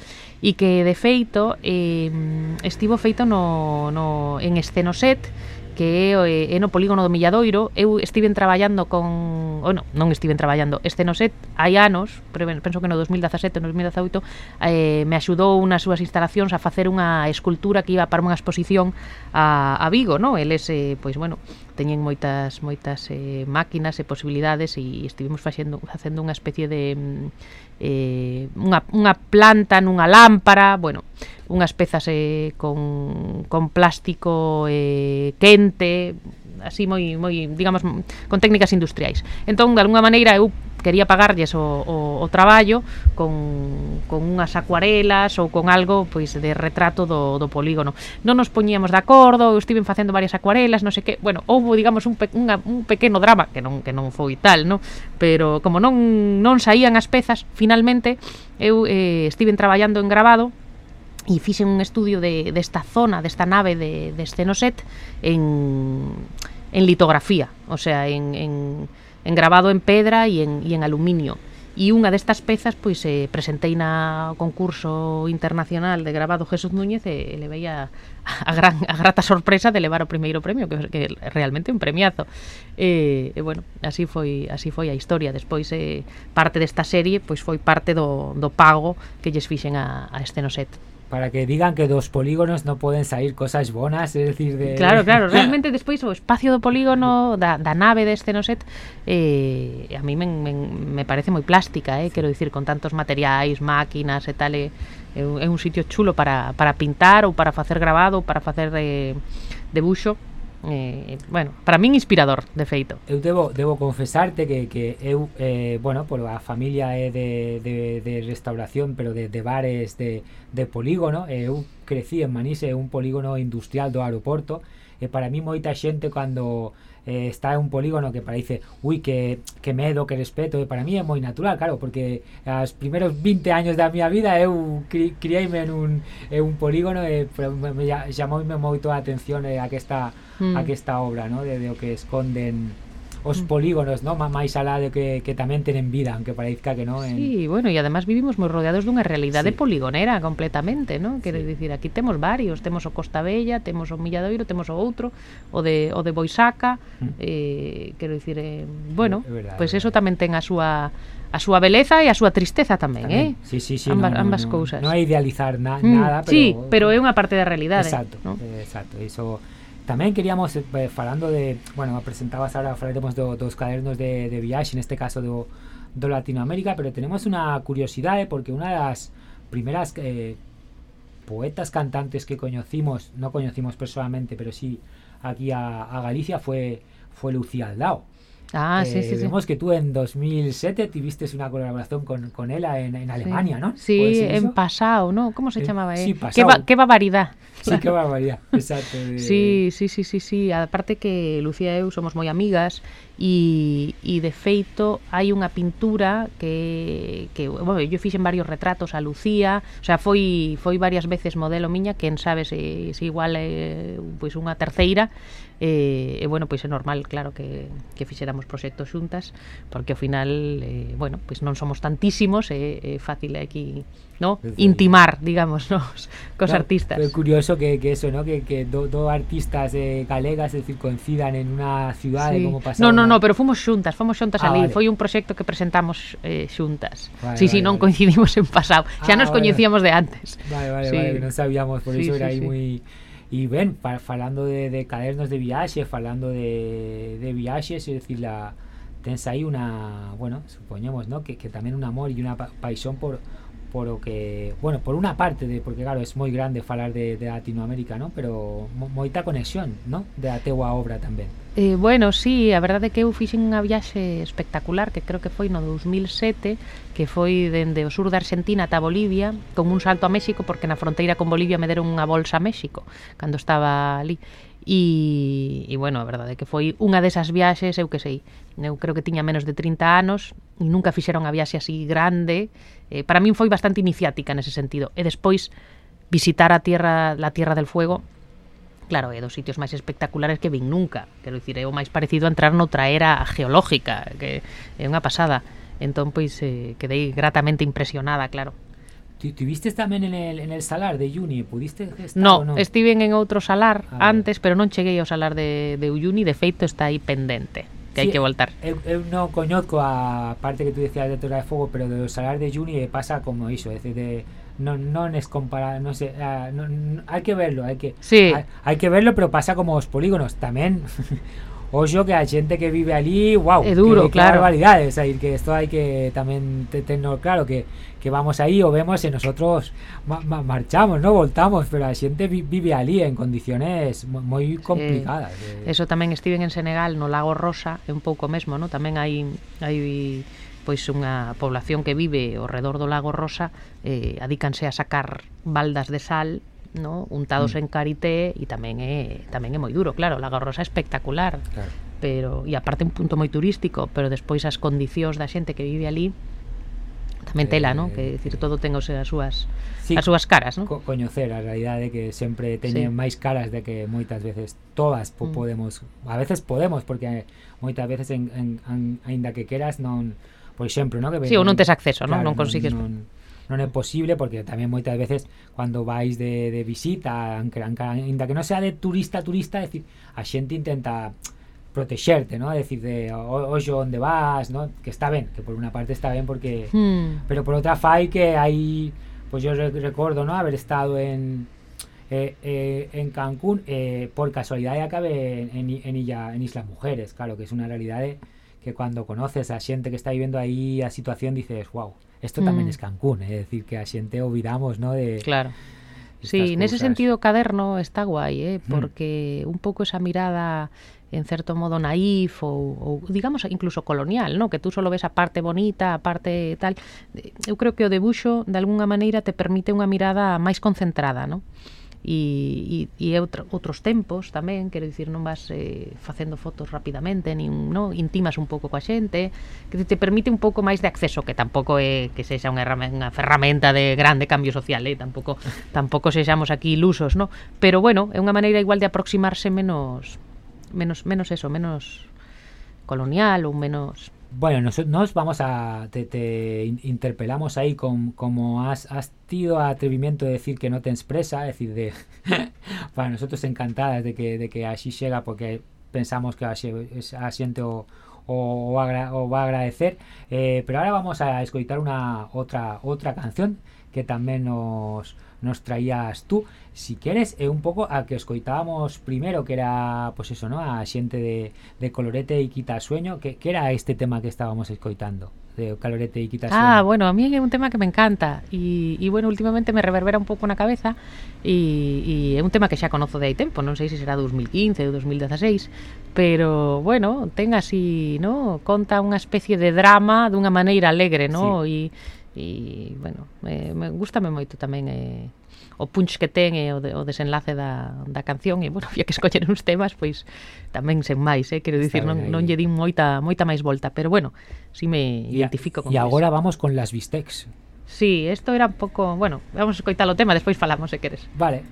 e que de feito eh, estivo feito no, no, en escenoset set que é, eh, é no polígono do Milladoiro. Eu estiven traballando con... Oh, non, non estiven traballando. Este no set, hai anos, penso que no 2017, no 2018, eh, me axudou nas súas instalacións a facer unha escultura que iba para unha exposición a, a Vigo, no? Eles, eh, pois, bueno, teñen moitas moitas eh, máquinas e posibilidades e estivemos facendo facendo unha especie de mm, eh, unha, unha planta nunha lámpara, bueno, unhas pezas eh, con, con plástico eh, quente, así moi moi digamos con técnicas industriais. Entón, de alguna maneira eu quería pagarlles o, o, o traballo con, con unhas acuarelas ou con algo pois de retrato do, do polígono. Non nos poñíamos de acordo, eu estiven facendo varias acuarelas, non sei que, bueno, houve, digamos, un, pe, unha, un pequeno drama, que non, que non foi tal, non? Pero como non, non saían as pezas, finalmente eu eh, estiven traballando en grabado, e fixen un estudio de, desta zona, desta nave de, de Stenoset en, en litografía, o sea, en, en engravado en pedra e en, e en aluminio. E unha destas pezas pois eh, presentei na concurso internacional de grabado Jesús Núñez eh, e, e levei a, a, gran, a grata sorpresa de levar o primeiro premio, que, que realmente un premiazo. Eh, e, e bueno, así foi así foi a historia. Despois eh, parte desta serie pois foi parte do, do pago que lles fixen a, a Estenoset para que digan que dos polígonos no poden salir cosas bonas, é decir, de... Claro, claro, [laughs] realmente despois o espacio do polígono da, da nave deste noset eh, a mí me, me, me parece moi plástica, eh, quero dicir, con tantos materiais, máquinas e tal, eh, é un sitio chulo para, para pintar ou para facer grabado, para facer de, debuxo eh, bueno, para min inspirador, de feito. Eu debo, debo confesarte que, que eu, eh, bueno, por a familia é de, de, de restauración, pero de, de bares de, de polígono, eu crecí en Manise, un polígono industrial do aeroporto, e para mí moita xente cando eh, está en un polígono que parece, ui, que, que medo, que respeto, e para mí é moi natural, claro, porque os primeiros 20 años da miña vida eu cri, criaime en un, en un polígono e me, me, me, me moito a atención eh, aquesta mm. aquesta obra, ¿no? de, de o que esconden os mm. polígonos, ¿no? máis alá de que, que tamén tenen vida, aunque parezca que no. En... Sí, bueno, e además vivimos moi rodeados dunha realidade sí. poligonera completamente, ¿no? Quero sí. dicir, aquí temos varios, temos o Costa Bella, temos o Milladoiro, temos o outro, o de o de Boisaca, mm. eh, quero dicir, eh, bueno, pois pues eso tamén ten a súa a súa beleza e a súa tristeza tamén, tamén. eh? Sí, sí, sí, ambas, no, ambas no, cousas. Non hai idealizar na, mm, nada, pero Sí, pero é unha parte da realidade. Exacto, ¿no? exacto. Iso Tamén queríamos, eh, falando de, bueno, presentabas ahora, falaremos do, dos cadernos de, de viaxe, neste caso do Latinoamérica, pero tenemos unha curiosidade porque unha das primeras eh, poetas cantantes que coñecimos, no coñecimos personalmente, pero sí aquí a, a Galicia fue, fue Lucía Aldao. Ah, eh, sí, sí, sí. Vemos que tú en 2007 tuviste una colaboración con, con ella en, en Alemania, sí. ¿no? Sí, en pasado, ¿no? ¿Cómo se Eh, llamaba? sí, eh? Pasao. Qué, ba- qué barbaridad. Sí, qué barbaridad, exacto. Sí, sí, sí, sí, sí. Aparte que Lucía e eu somos moi amigas E, e de feito hai unha pintura que, que bueno, eu fixen varios retratos a Lucía, o sea, foi foi varias veces modelo miña, quen sabe se, se igual é eh, pois unha terceira, eh, e bueno, pois é normal, claro que, que fixéramos proxectos xuntas, porque ao final eh, bueno, pois non somos tantísimos, é, é fácil aquí no? Intimar, digamos, nos, cos No, [laughs] artistas. pero curioso que, que eso, ¿no? Que, que dos do artistas eh, galegas, es decir, coincidan en una ciudad Sí. como. No, no, no, pero fomos xuntas, fomos xuntas Ah, ali, vale. foi un proxecto que presentamos eh, xuntas. Vale, sí, sí, vale, non vale. coincidimos en pasado, xa Ah, nos vale. coñecíamos de antes. Vale, vale, Sí. vale, non sabíamos, por Sí, iso sí, era aí sí. moi E ben, falando de, de cadernos de viaxe, falando de, de viaxes, é dicir, la, tens aí unha, bueno, supoñemos, ¿no? que, que tamén un amor e unha pa paixón por por o que, bueno, por unha parte de porque claro, é moi grande falar de, de Latinoamérica, ¿no? Pero mo, moita conexión, ¿no? De a teua obra tamén. Eh, bueno, sí, a verdade é que eu fixen unha viaxe espectacular que creo que foi no 2007 que foi dende o sur da Argentina ata Bolivia con un salto a México porque na fronteira con Bolivia me deron unha bolsa a México cando estaba ali e, e bueno, a verdade é que foi unha desas viaxes, eu que sei, eu creo que tiña menos de 30 anos e nunca fixera unha viaxe así grande eh, para min foi bastante iniciática nese sentido e despois visitar a tierra la Tierra del Fuego Claro, é dos sitios máis espectaculares que vin nunca. Quero dicir, é o máis parecido a entrar noutra era geológica, que é unha pasada. Entón, pois, eh, quedei gratamente impresionada, claro. Ti tivistes tamén en el, en el salar de Uyuni, pudiste estar no, no? estive en outro salar ah, antes, pero non cheguei ao salar de, de Uyuni, de feito está aí pendente. Que Sí, que voltar. Eu, eu non a parte que tú decías de Torre de Fogo, pero do Salar de Juni pasa como iso, é de non, non es comparar, non sei, ah, non, hai que verlo, hai que Sí. hai, hai que verlo, pero pasa como os polígonos tamén. [laughs] Oxo que a xente que vive ali, wow, É duro, que, claro. Que barbaridade, é dicir, que isto hai que tamén te, tener claro que, que vamos ahí o vemos e nosotros ma ma marchamos, no voltamos, pero a xente vi vive ali en condiciones moi complicadas. Eh, eso tamén estiven en Senegal, no Lago Rosa, é un pouco mesmo, no? Tamén hai hai pois unha población que vive ao redor do Lago Rosa eh, adícanse a sacar baldas de sal no untados mm. en karité e tamén é tamén é moi duro, claro, o Lago Rosa é espectacular. Claro. Pero e aparte un punto moi turístico, pero despois as condicións da xente que vive ali Mentela, eh, non? Que decir, todo ten os as súas sí, as súas caras, non? Co coñecer a realidade que sempre teñen sí. máis caras de que moitas veces todas po mm. podemos, a veces podemos porque moitas veces en, en, en aínda que queras non, por exemplo, non que Si, sí, ou non tes acceso, claro, non? Non consigues non, non é posible porque tamén moitas veces cando vais de, de visita, aínda que non sea de turista a turista, decir, a xente intenta protexerte, ¿no? decir de o- oxo onde vas, ¿no? Que está ben, que por unha parte está ben porque Hmm. pero por outra fai que hai pues yo re- recordo, ¿no? haber estado en eh, eh, en Cancún eh, por casualidade acabé en, en, en Illa, en Islas Mujeres, claro, que es unha realidade que cuando conoces a xente que está viviendo aí a situación dices, wow, esto tamén Mm. es Cancún, é decir, que a xente olvidamos, ¿no? De, Claro. Sí, nese cousas. sentido caderno está guai, eh? Mm. porque un pouco esa mirada en certo modo naif ou, ou digamos incluso colonial, no? que tú só ves a parte bonita, a parte tal. Eu creo que o debuxo de algunha maneira te permite unha mirada máis concentrada, no? e, e, e outro, outros tempos tamén, quero dicir, non vas eh, facendo fotos rapidamente, nin, no, intimas un pouco coa xente, que te permite un pouco máis de acceso, que tampouco é que sexa unha, unha ferramenta de grande cambio social, eh, tampouco tampouco sexamos aquí ilusos, no? pero bueno, é unha maneira igual de aproximarse menos menos menos eso, menos colonial ou menos Bueno, nos, nos vamos a. Te, te in- interpelamos ahí con, como has, has tenido atrevimiento de decir que no te expresa, es decir, de. [laughs] para nosotros encantadas de que, de que así llega porque pensamos que así, es- a xente o, o, o o va a agradecer. Eh, pero ahora vamos a escoitar una otra, otra canción que también nos, nos traías tú. Si quieres, eh, un pouco a que escoitábamos primero, que era, pues eso, ¿no? A xente de, de Colorete y Quita Sueño, que, que era este tema que estábamos escoitando, de Colorete y Quita Sueño. Ah, bueno, a mí é un tema que me encanta e, e bueno, últimamente me reverbera un pouco na cabeza e, e é un tema que xa conozo de hai tempo, non sei se será 2015 ou 2016, pero bueno, ten así, no, conta unha especie de drama dunha maneira alegre, no, e e, bueno, eh, me, gustame moito tamén eh, o punch que ten e eh, o, de, o desenlace da, da canción e, bueno, [laughs] había que escoller uns temas, pois tamén sen máis, eh, quero dicir, non, non lle din moita moita máis volta, pero bueno, si me y identifico con E agora vamos con las bistecs. Sí, isto era un pouco, bueno, vamos a escoitar o tema, despois falamos se queres. Vale.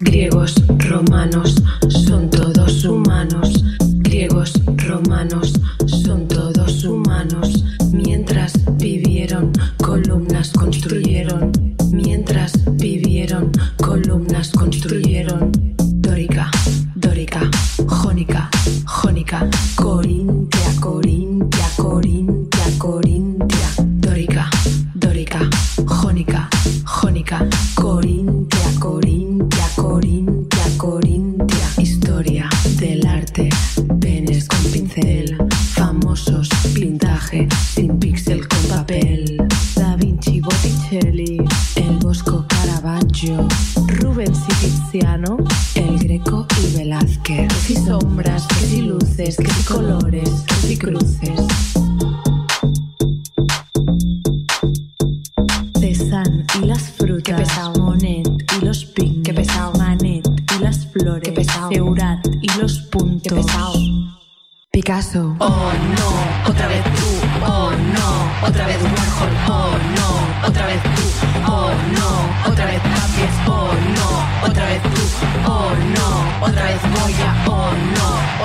Griegos, romanos, son todos humanos Griegos, romanos, son todos humanos. Mientras vivieron, columnas construyeron. Mientras vivieron, columnas construyeron. Dórica, dórica, jónica, jónica. Corintia, corintia, Caravaggio. Rubens y Tiziano, el Greco y Velázquez. Que si sombras, que si luces, que si colores, que si cruces. Cézanne y las frutas. Que pesado. Monet y los pink. Que pesado. Manet y las flores. Que pesado. Seurat y los puntos. Que pesado. Picasso. Oh no, otra vez tú. Oh no, otra vez Warhol. Oh no, otra vez tú.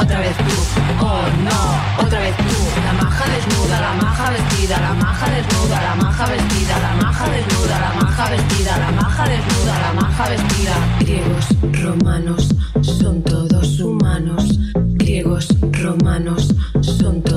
Otra vez tú. Oh no, otra vez tú. La maja desnuda, la maja vestida, la maja desnuda, la maja vestida, la maja desnuda, la maja vestida, la maja desnuda, la maja vestida. Griegos, romanos, son todos humanos. Griegos, romanos, son todos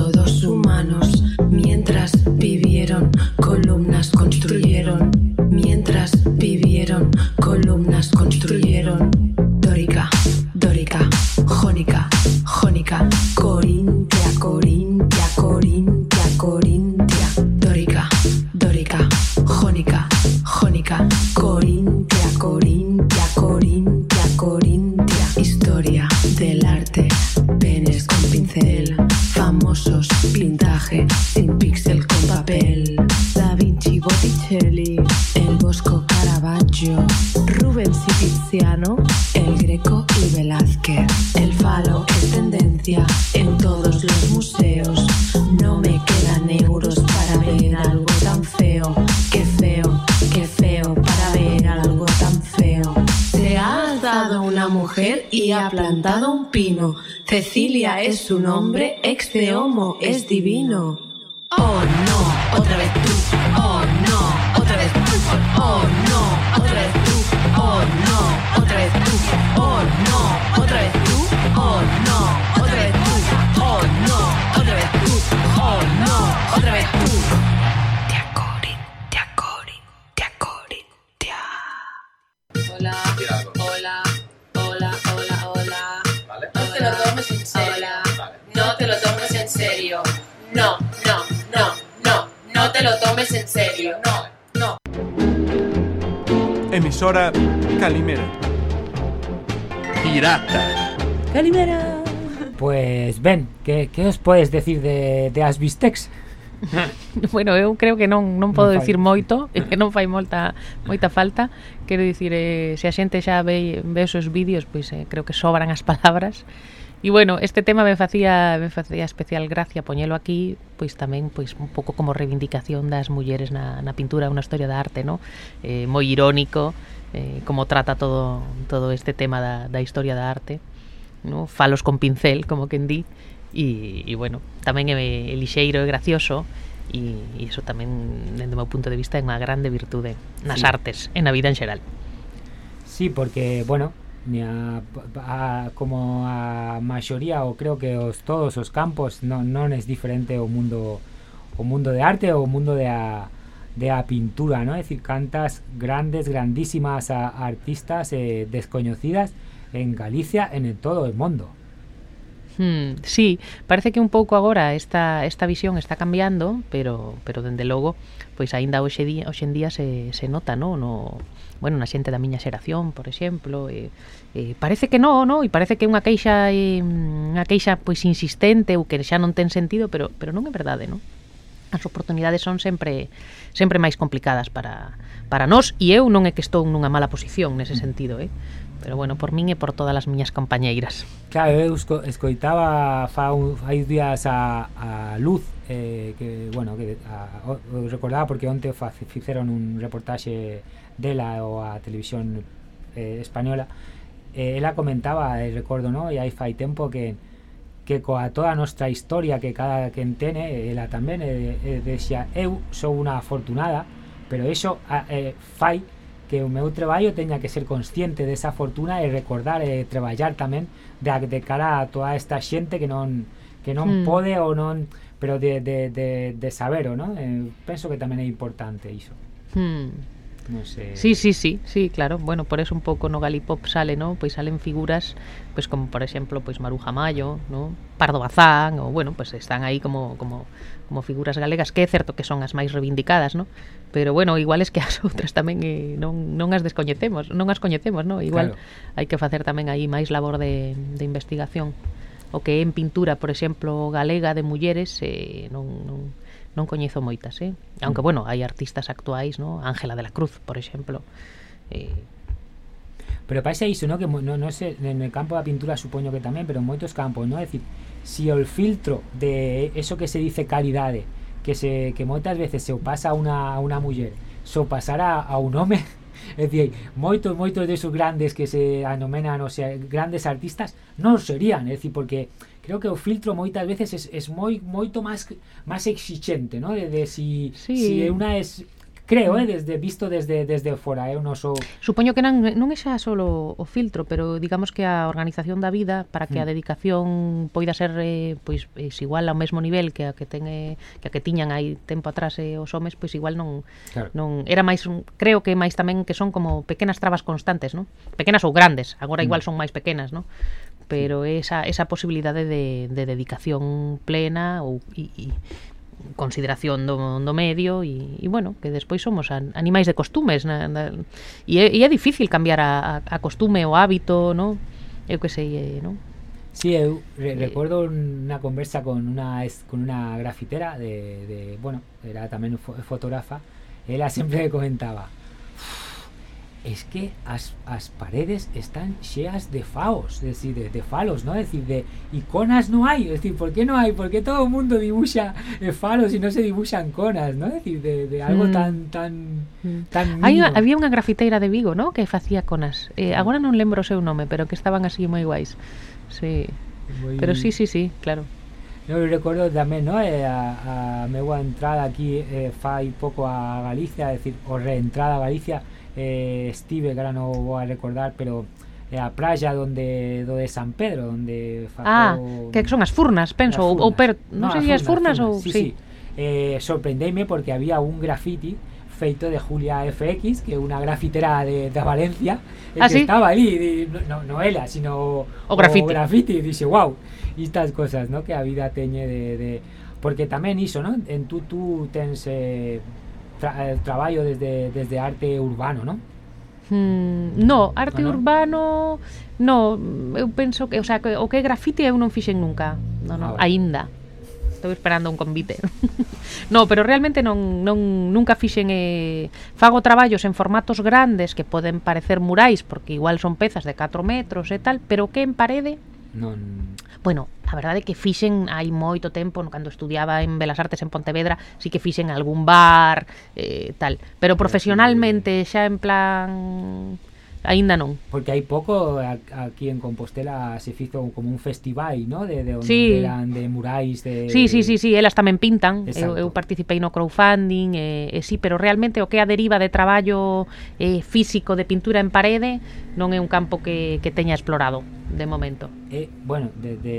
su nombre, ex de homo, es divino. Oh no, otra vez tú. Oh no, otra vez tú. Oh no, otra vez tú. Oh no, otra vez tú. emisora Calimera. Pirata. Calimera. Pues ben, que, que os podes decir de, de as bistecs? [laughs] bueno, eu creo que non non podo non dicir moito, que non fai moita moita falta. Quero dicir, eh, se a xente xa ve, ve os vídeos, pois eh, creo que sobran as palabras E bueno, este tema me facía me facía especial gracia poñelo aquí, pois tamén pois un pouco como reivindicación das mulleres na, na pintura, unha historia da arte, no? Eh, moi irónico eh, como trata todo todo este tema da, da historia da arte, no? Falos con pincel, como quen di, e, e bueno, tamén é, é lixeiro e gracioso e, e iso tamén, dende o meu punto de vista, é unha grande virtude nas sí. artes e na vida en xeral. Sí, porque, bueno, ni a, a, como a maioría ou creo que os todos os campos non, non é diferente o mundo o mundo de arte ou o mundo de a, de a pintura, non? É dicir, cantas grandes, grandísimas a, artistas eh, descoñecidas en Galicia e en todo o mundo. Hmm, sí, parece que un pouco agora esta, esta visión está cambiando, pero pero dende logo, pois aínda hoxe día, hoxe en día se, se nota, non? No, bueno, na xente da miña xeración, por exemplo, e, e parece que non, non? E parece que é unha queixa e, unha queixa pois insistente ou que xa non ten sentido, pero pero non é verdade, non? As oportunidades son sempre sempre máis complicadas para para nós e eu non é que estou nunha mala posición nese mm. sentido, eh? Pero bueno, por min e por todas as miñas compañeiras. Claro, eu esco, escoitaba fa un, hai días a, a Luz eh, que, bueno, que a, o, recordaba porque onte fa, fixeron un reportaxe Dela ou a televisión eh, española eh, ela comentaba, eh, recordo, no? e aí fai tempo que que coa toda a nosa historia que cada quen tene, eh, ela tamén eh, eh, deixa eu sou unha afortunada, pero iso eh, fai que o meu traballo teña que ser consciente desa fortuna e recordar eh, e traballar tamén de, de cara a toda esta xente que non que non hmm. pode ou non pero de, de, de, de saber, non? Eh, penso que tamén é importante iso. hmm. No sé. Sí, sí, sí, sí, claro. Bueno, por eso un pouco no Galipop sale, ¿no? Pois pues salen figuras, pues como por exemplo, pois pues Maruja Mayo, ¿no? Pardo Bazán, ou bueno, pues están aí como como como figuras galegas que é certo que son as máis reivindicadas, ¿no? Pero bueno, igual es que as [laughs] outras tamén eh, non, non as descoñecemos, non as coñecemos, ¿no? Igual claro. hai que facer tamén aí máis labor de, de investigación. O que é en pintura, por exemplo, galega de mulleres, eh, non, non, non coñezo moitas, eh? Aunque, mm. bueno, hai artistas actuais, no? Ángela de la Cruz, por exemplo. Eh, Pero parece iso, no? Que no, no sé, en el campo da pintura supoño que tamén, pero en moitos campos, no? É dicir, se si o filtro de eso que se dice calidade, que se que moitas veces se o pasa a una, a una muller, se o pasara a, a un home, [laughs] é dicir, moitos, moitos desos grandes que se anomenan, o sea, grandes artistas, non serían, é dicir, porque creo que o filtro moitas veces es, es moi moito máis máis exixente, ¿no? De, de si sí. si unha es creo, eh, desde visto desde desde fora, é eh, un oso Supoño que non non é xa solo o filtro, pero digamos que a organización da vida para que mm. a dedicación poida ser eh, pois es igual ao mesmo nivel que a que ten eh, que a que tiñan aí tempo atrás eh, os homes, pois igual non claro. non era máis un, creo que máis tamén que son como pequenas trabas constantes, ¿no? Pequenas ou grandes, agora mm. igual son máis pequenas, ¿no? pero esa, esa posibilidade de, de dedicación plena ou e, e consideración do, do medio e, e bueno, que despois somos an, animais de costumes na, na, e, é, e é difícil cambiar a, a, a costume o hábito, no? Eu que sei, eh, no? Sí, eu re recuerdo unha conversa con una con una grafitera de, de bueno, era tamén fo fotógrafa. Ela sempre comentaba, es que as, as paredes están cheas de faos, es decir, de, de falos, ¿no? Es decir, de iconas no hai, es decir, por que non hai? Por que todo o mundo dibuja eh, falos e non se dibujan conas, ¿no? Es decir, de, de algo mm. tan tan mm. tan hai, había unha grafiteira de Vigo, ¿no? Que facía conas. Eh, agora non lembro o seu nome, pero que estaban así moi guais. Sí. Muy... Pero sí, sí, sí, claro. Eu recordo tamén, no? Eh, a, a meua entrada aquí eh, fai pouco a Galicia, é dicir, o reentrada a Galicia, eh, estive, que ahora vou a recordar, pero é a praia donde do de San Pedro, donde facou Ah, que son as furnas, penso, furnas. ou, ou per, non no, sei as furnas, ou sí. sí. sí. Eh, sorprendeime porque había un graffiti feito de Julia FX, que é unha grafitera de, de Valencia, eh, ah, que ¿sí? estaba ali, non no, no ela, sino o graffiti, o graffiti dixe, wow, estas cosas, ¿no? que a vida teñe de, de porque tamén iso, ¿no? en tú tú tens eh, tra, eh, traballo desde, desde arte urbano, non? Mm, no, arte ah, urbano no, eu penso que, o sea, que o que é grafite eu non fixen nunca. No, no, ah, aínda. Estou esperando un convite. [laughs] no, pero realmente non, non nunca fixen eh, fago traballos en formatos grandes que poden parecer murais porque igual son pezas de 4 metros e tal, pero que en parede non. Bueno, a verdade é que fixen hai moito tempo, cando estudiaba en Belas Artes en Pontevedra, si sí que fixen algún bar, eh, tal, pero profesionalmente xa en plan Aínda non. Porque hai pouco aquí en Compostela se fizo como un festival, ¿no? De, de onde sí. eran de murais, de Sí, sí, sí, sí, elas tamén pintan. Exacto. Eu, eu participei no crowdfunding e, eh, e eh, sí, pero realmente o que a deriva de traballo eh, físico de pintura en parede non é un campo que, que teña explorado de momento. Eh, bueno, de, de,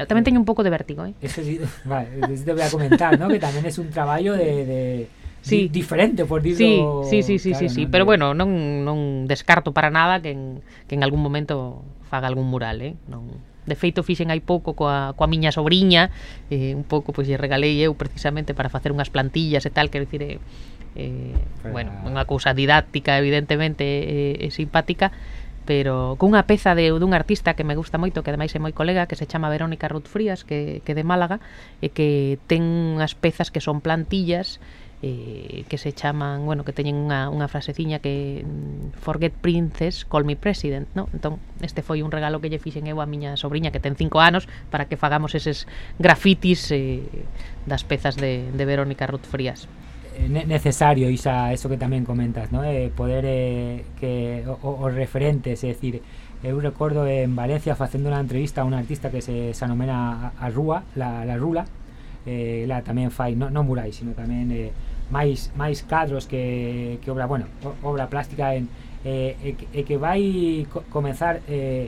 de... Tamén teño un pouco de vértigo, eh? Eso sí, [laughs] vale, eso te voy a comentar, ¿no? que tamén é un traballo de, de sí. Di diferente, por dicirlo. Sí, sí, sí, claro, sí, sí, no, pero bueno, non, non descarto para nada que en, que en algún momento faga algún mural, eh? Non, De feito fixen hai pouco coa, coa miña sobriña eh, Un pouco pois lle regalei eu precisamente para facer unhas plantillas e tal Quero dicir, eh, eh, bueno, unha cousa didáctica evidentemente e eh, simpática pero cunha peza de dun artista que me gusta moito, que ademais é moi colega, que se chama Verónica Ruth Frías, que, que de Málaga, e que ten unhas pezas que son plantillas eh, que se chaman, bueno, que teñen unha, unha fraseciña que mm, forget princess, call me president, no? Entón, este foi un regalo que lle fixen eu a miña sobrinha que ten cinco anos para que fagamos eses grafitis eh, das pezas de, de Verónica Ruth Frías eh, necesario, Isa, eso que tamén comentas, ¿no? Eh, poder eh, que os referentes, é dicir, eu recordo en Valencia facendo unha entrevista a un artista que se xanomena a, a Rúa, la, la Rula, eh, la tamén fai, non, non murais, sino tamén eh, máis máis cadros que, que obra, bueno, obra plástica en eh, e, e que vai co comenzar eh,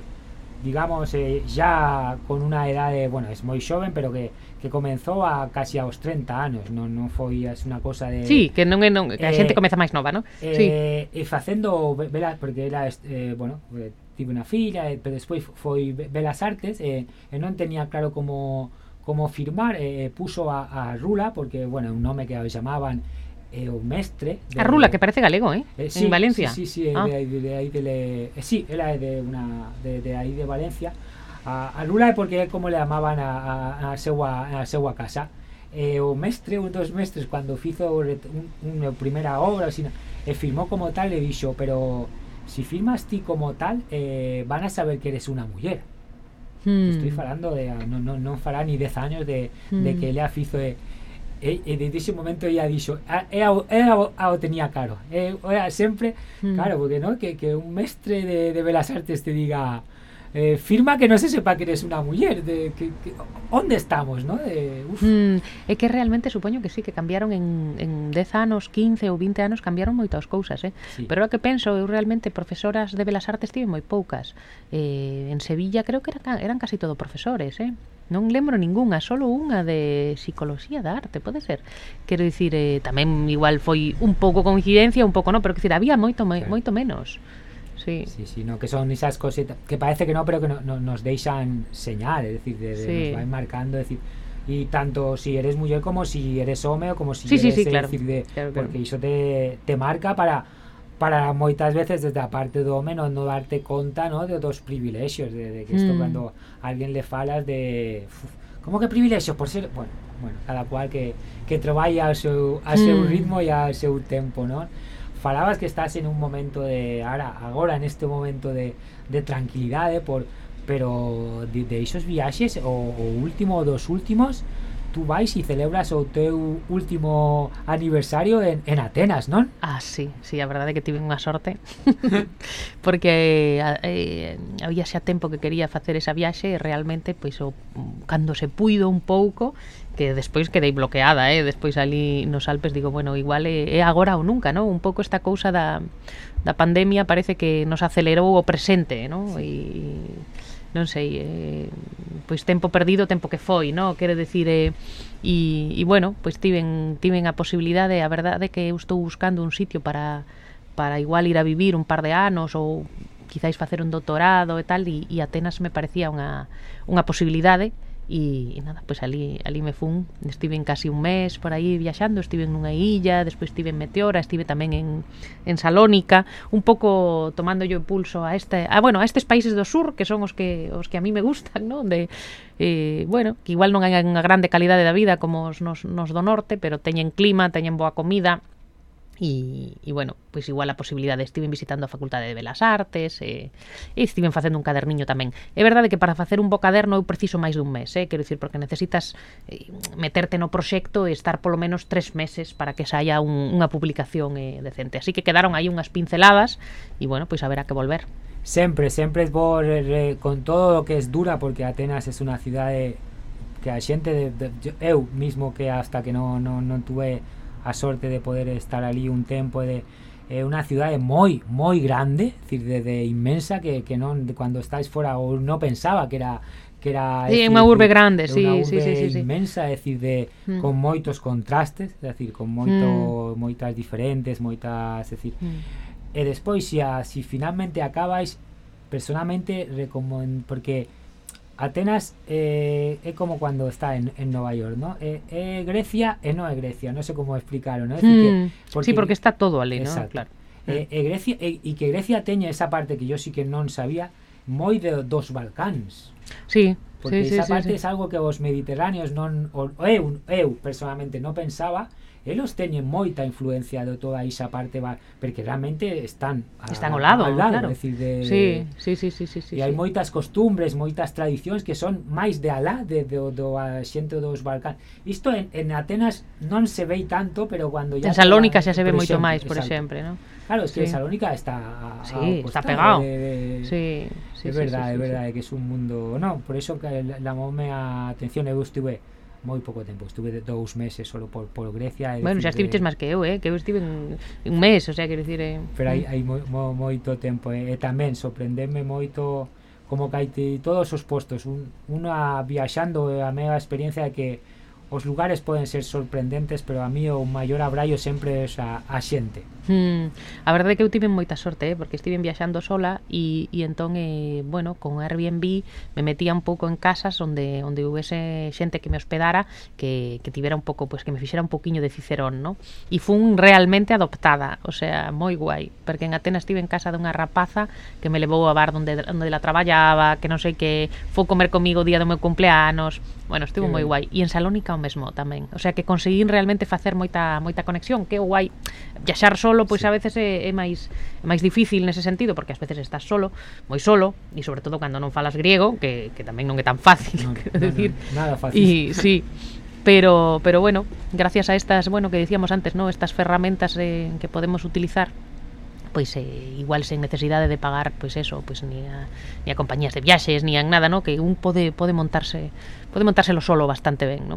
digamos eh, ya con unha edade, bueno, es moi xoven, pero que que comenzou a casi aos 30 anos, non non foi as unha cosa de Sí, que non é non que a eh, xente comeza máis nova, non? Eh, sí. E facendo velas porque era eh, bueno, eh, tive unha filla, eh, pero despois foi velas artes eh, e non tenía claro como como firmar, eh, puso a, a Rula porque bueno, un nome que o chamaban eh, o mestre de- A Rula, que parece galego, eh? Eh, en Valencia. Sí, sí, sí, Ah. de, ahí- de, ahí de, le- eh, sí, ela é de una de, de aí de Valencia. A, a Lula é porque é como le amaban a, a, a seua a seua casa. E o mestre, un dos mestres cando fizo o ret- un, unha primeira obra, sino, e firmou como tal e dixo, pero si firmas ti como tal, eh, van a saber que eres unha muller. Hmm. Estoy falando de non, non, non fará ni 10 años de, hmm. de que Lea fizo e, eh, e, eh, e eh, desde ese momento ella dixo ah, a, e, a o tenía caro e, o, sempre, hmm. claro, porque no que, que un mestre de, de Belas Artes te diga eh, firma que non se sepa que eres unha muller de que, que onde estamos, ¿no? De, uf. Mm, é que realmente supoño que sí que cambiaron en en 10 anos, 15 ou 20 anos cambiaron moitas cousas, eh? Sí. Pero o que penso eu realmente profesoras de Belas Artes tive moi poucas. Eh, en Sevilla creo que eran eran casi todo profesores, eh? Non lembro ningunha, solo unha de psicología da arte, pode ser. Quero dicir, eh, tamén igual foi un pouco coincidencia, un pouco non, pero quero dicir, había moito moi, moito menos. Sí. sí, sí, no, que son esas cositas que parece que no, pero que no, no, nos deixan señal, es decir, de, de, sí. nos van marcando, es decir, y tanto si eres mujer como si eres home o como si sí, eres, sí, sí, claro, decir, de, claro, porque claro. te, te marca para para moitas veces desde a parte do home non, non darte conta no, de dos privilexios de, de que isto mm. cando alguén le falas de uf, como que privilexios por ser bueno, bueno cada cual que, que traballa ao seu, ao seu mm. ritmo e ao seu tempo non? falabas que estás en un momento de ahora, agora en este momento de, de tranquilidade eh, por pero de, de esos viaxes o, o último dos últimos tú vais e celebras o teu último aniversario en, en Atenas, non? Ah, sí, sí, [laughs] a verdade é que tive unha sorte porque eh, había xa tempo que quería facer esa viaxe e realmente, pois, o, mm, cando se puido un pouco que despois quedei bloqueada, eh? despois ali nos Alpes digo, bueno, igual é, é agora ou nunca, ¿no? Un pouco esta cousa da, da pandemia parece que nos acelerou o presente, ¿no? E non sei, eh, pois tempo perdido, tempo que foi, ¿no? Quere decir, eh, e, e bueno, pois tiven, tiven a posibilidade, a verdade que eu estou buscando un sitio para, para igual ir a vivir un par de anos ou quizáis facer un doutorado e tal, e, e Atenas me parecía unha, unha posibilidade, E, e nada, pois ali, ali me fun en casi un mes por aí viaxando Estive nunha illa, despois estive en Meteora Estive tamén en, en Salónica Un pouco tomando yo pulso a este a, bueno, a estes países do sur Que son os que, os que a mí me gustan non? De, eh, bueno, que igual non hai unha grande calidade da vida Como os nos, nos do norte Pero teñen clima, teñen boa comida E, e bueno, pois igual a posibilidade estiven visitando a Facultade de Belas Artes eh, e, e estiven facendo un caderniño tamén é verdade que para facer un bo caderno eu preciso máis dun mes, eh? quero dicir, porque necesitas eh, meterte no proxecto e estar polo menos tres meses para que saia un, unha publicación eh, decente así que quedaron aí unhas pinceladas e bueno, pois haberá que volver Sempre, sempre es bo eh, con todo o que es dura porque Atenas é unha cidade eh, que a xente de, de, eu mismo que hasta que non, non, non tuve a sorte de poder estar ali un tempo de é unha cidade moi, moi grande, decir, de, de inmensa que, que non de cando estáis fora ou non pensaba que era que era sí, unha urbe grande, sí, urbe sí, sí, sí, sí. inmensa, é dicir de mm. con moitos contrastes, é dicir, con moito mm. moitas diferentes, moitas, é dicir. Mm. E despois se si, a, si finalmente acabais personalmente recomendo porque Atenas eh, é como cuando está en, en Nova York, ¿no? Eh, eh, Grecia, no é Grecia, no sé como explicarlo, ¿no? Es decir mm, que hmm, porque, sí, porque está todo ali, ¿no? Exacto. Claro. Eh, eh. Eh, Grecia, e que Grecia teña esa parte que yo sí que non sabía, muy de dos Balcáns. Sí, Porque sí, esa sí, parte sí, es algo que os mediterráneos non, eu, eu personalmente no pensaba, eles teñen moita influencia de toda esa parte va, porque realmente están a, están ao lado, ao lado claro. decir, de, sí, sí, sí, sí, sí, sí, e hai sí. moitas costumbres, moitas tradicións que son máis de alá de, do, do xente dos Balcán isto en, en Atenas non se vei tanto pero cando ya en Salónica xa se ve moito máis por exemplo, ¿no? Claro, es que sí. Salónica está a, sí, a está pegado. De, de, sí, sí, é verdade, sí, sí, é verdade sí, sí. que es un mundo, no, por eso que la, lamoume a atención eu estive moi pouco tempo, estuve dous meses solo por, por Grecia e Bueno, xa estiviste máis que eu, eh? que eu estive un, un mes, o sea, quero dicir eh... Pero hai, eh. hai mo, mo, moito tempo eh? e tamén sorprendeme moito como que hai todos os postos un, unha viaxando a mega experiencia que os lugares poden ser sorprendentes, pero a mí o maior abraio sempre é a, a xente. Hmm. A verdade é que eu tive moita sorte, eh? porque estive viaxando sola e, e entón, eh, bueno, con Airbnb me metía un pouco en casas onde onde houvese xente que me hospedara que, que tivera un pouco, pues, que me fixera un poquinho de cicerón, no? E fun realmente adoptada, o sea, moi guai, porque en Atenas estive en casa dunha rapaza que me levou a bar onde, onde la traballaba, que non sei que, foi comer comigo o día do meu cumpleanos, bueno, estuvo moi guai. E en Salónica o mesmo tamén. O sea que conseguín realmente facer moita moita conexión, que é guai. Viaxar solo pois sí. a veces é, é máis é máis difícil nese sentido porque ás veces estás solo, moi solo e sobre todo cando non falas griego, que que tamén non é tan fácil, no, no, decir. No, nada fácil. E sí. Pero pero bueno, gracias a estas, bueno, que decíamos antes, ¿no? Estas ferramentas eh, que podemos utilizar pois eh, igual sen necesidade de pagar pois eso, pois ni a, ni a compañías de viaxes, ni a nada, no, que un pode pode montarse, pode montárselo solo bastante ben, ¿no?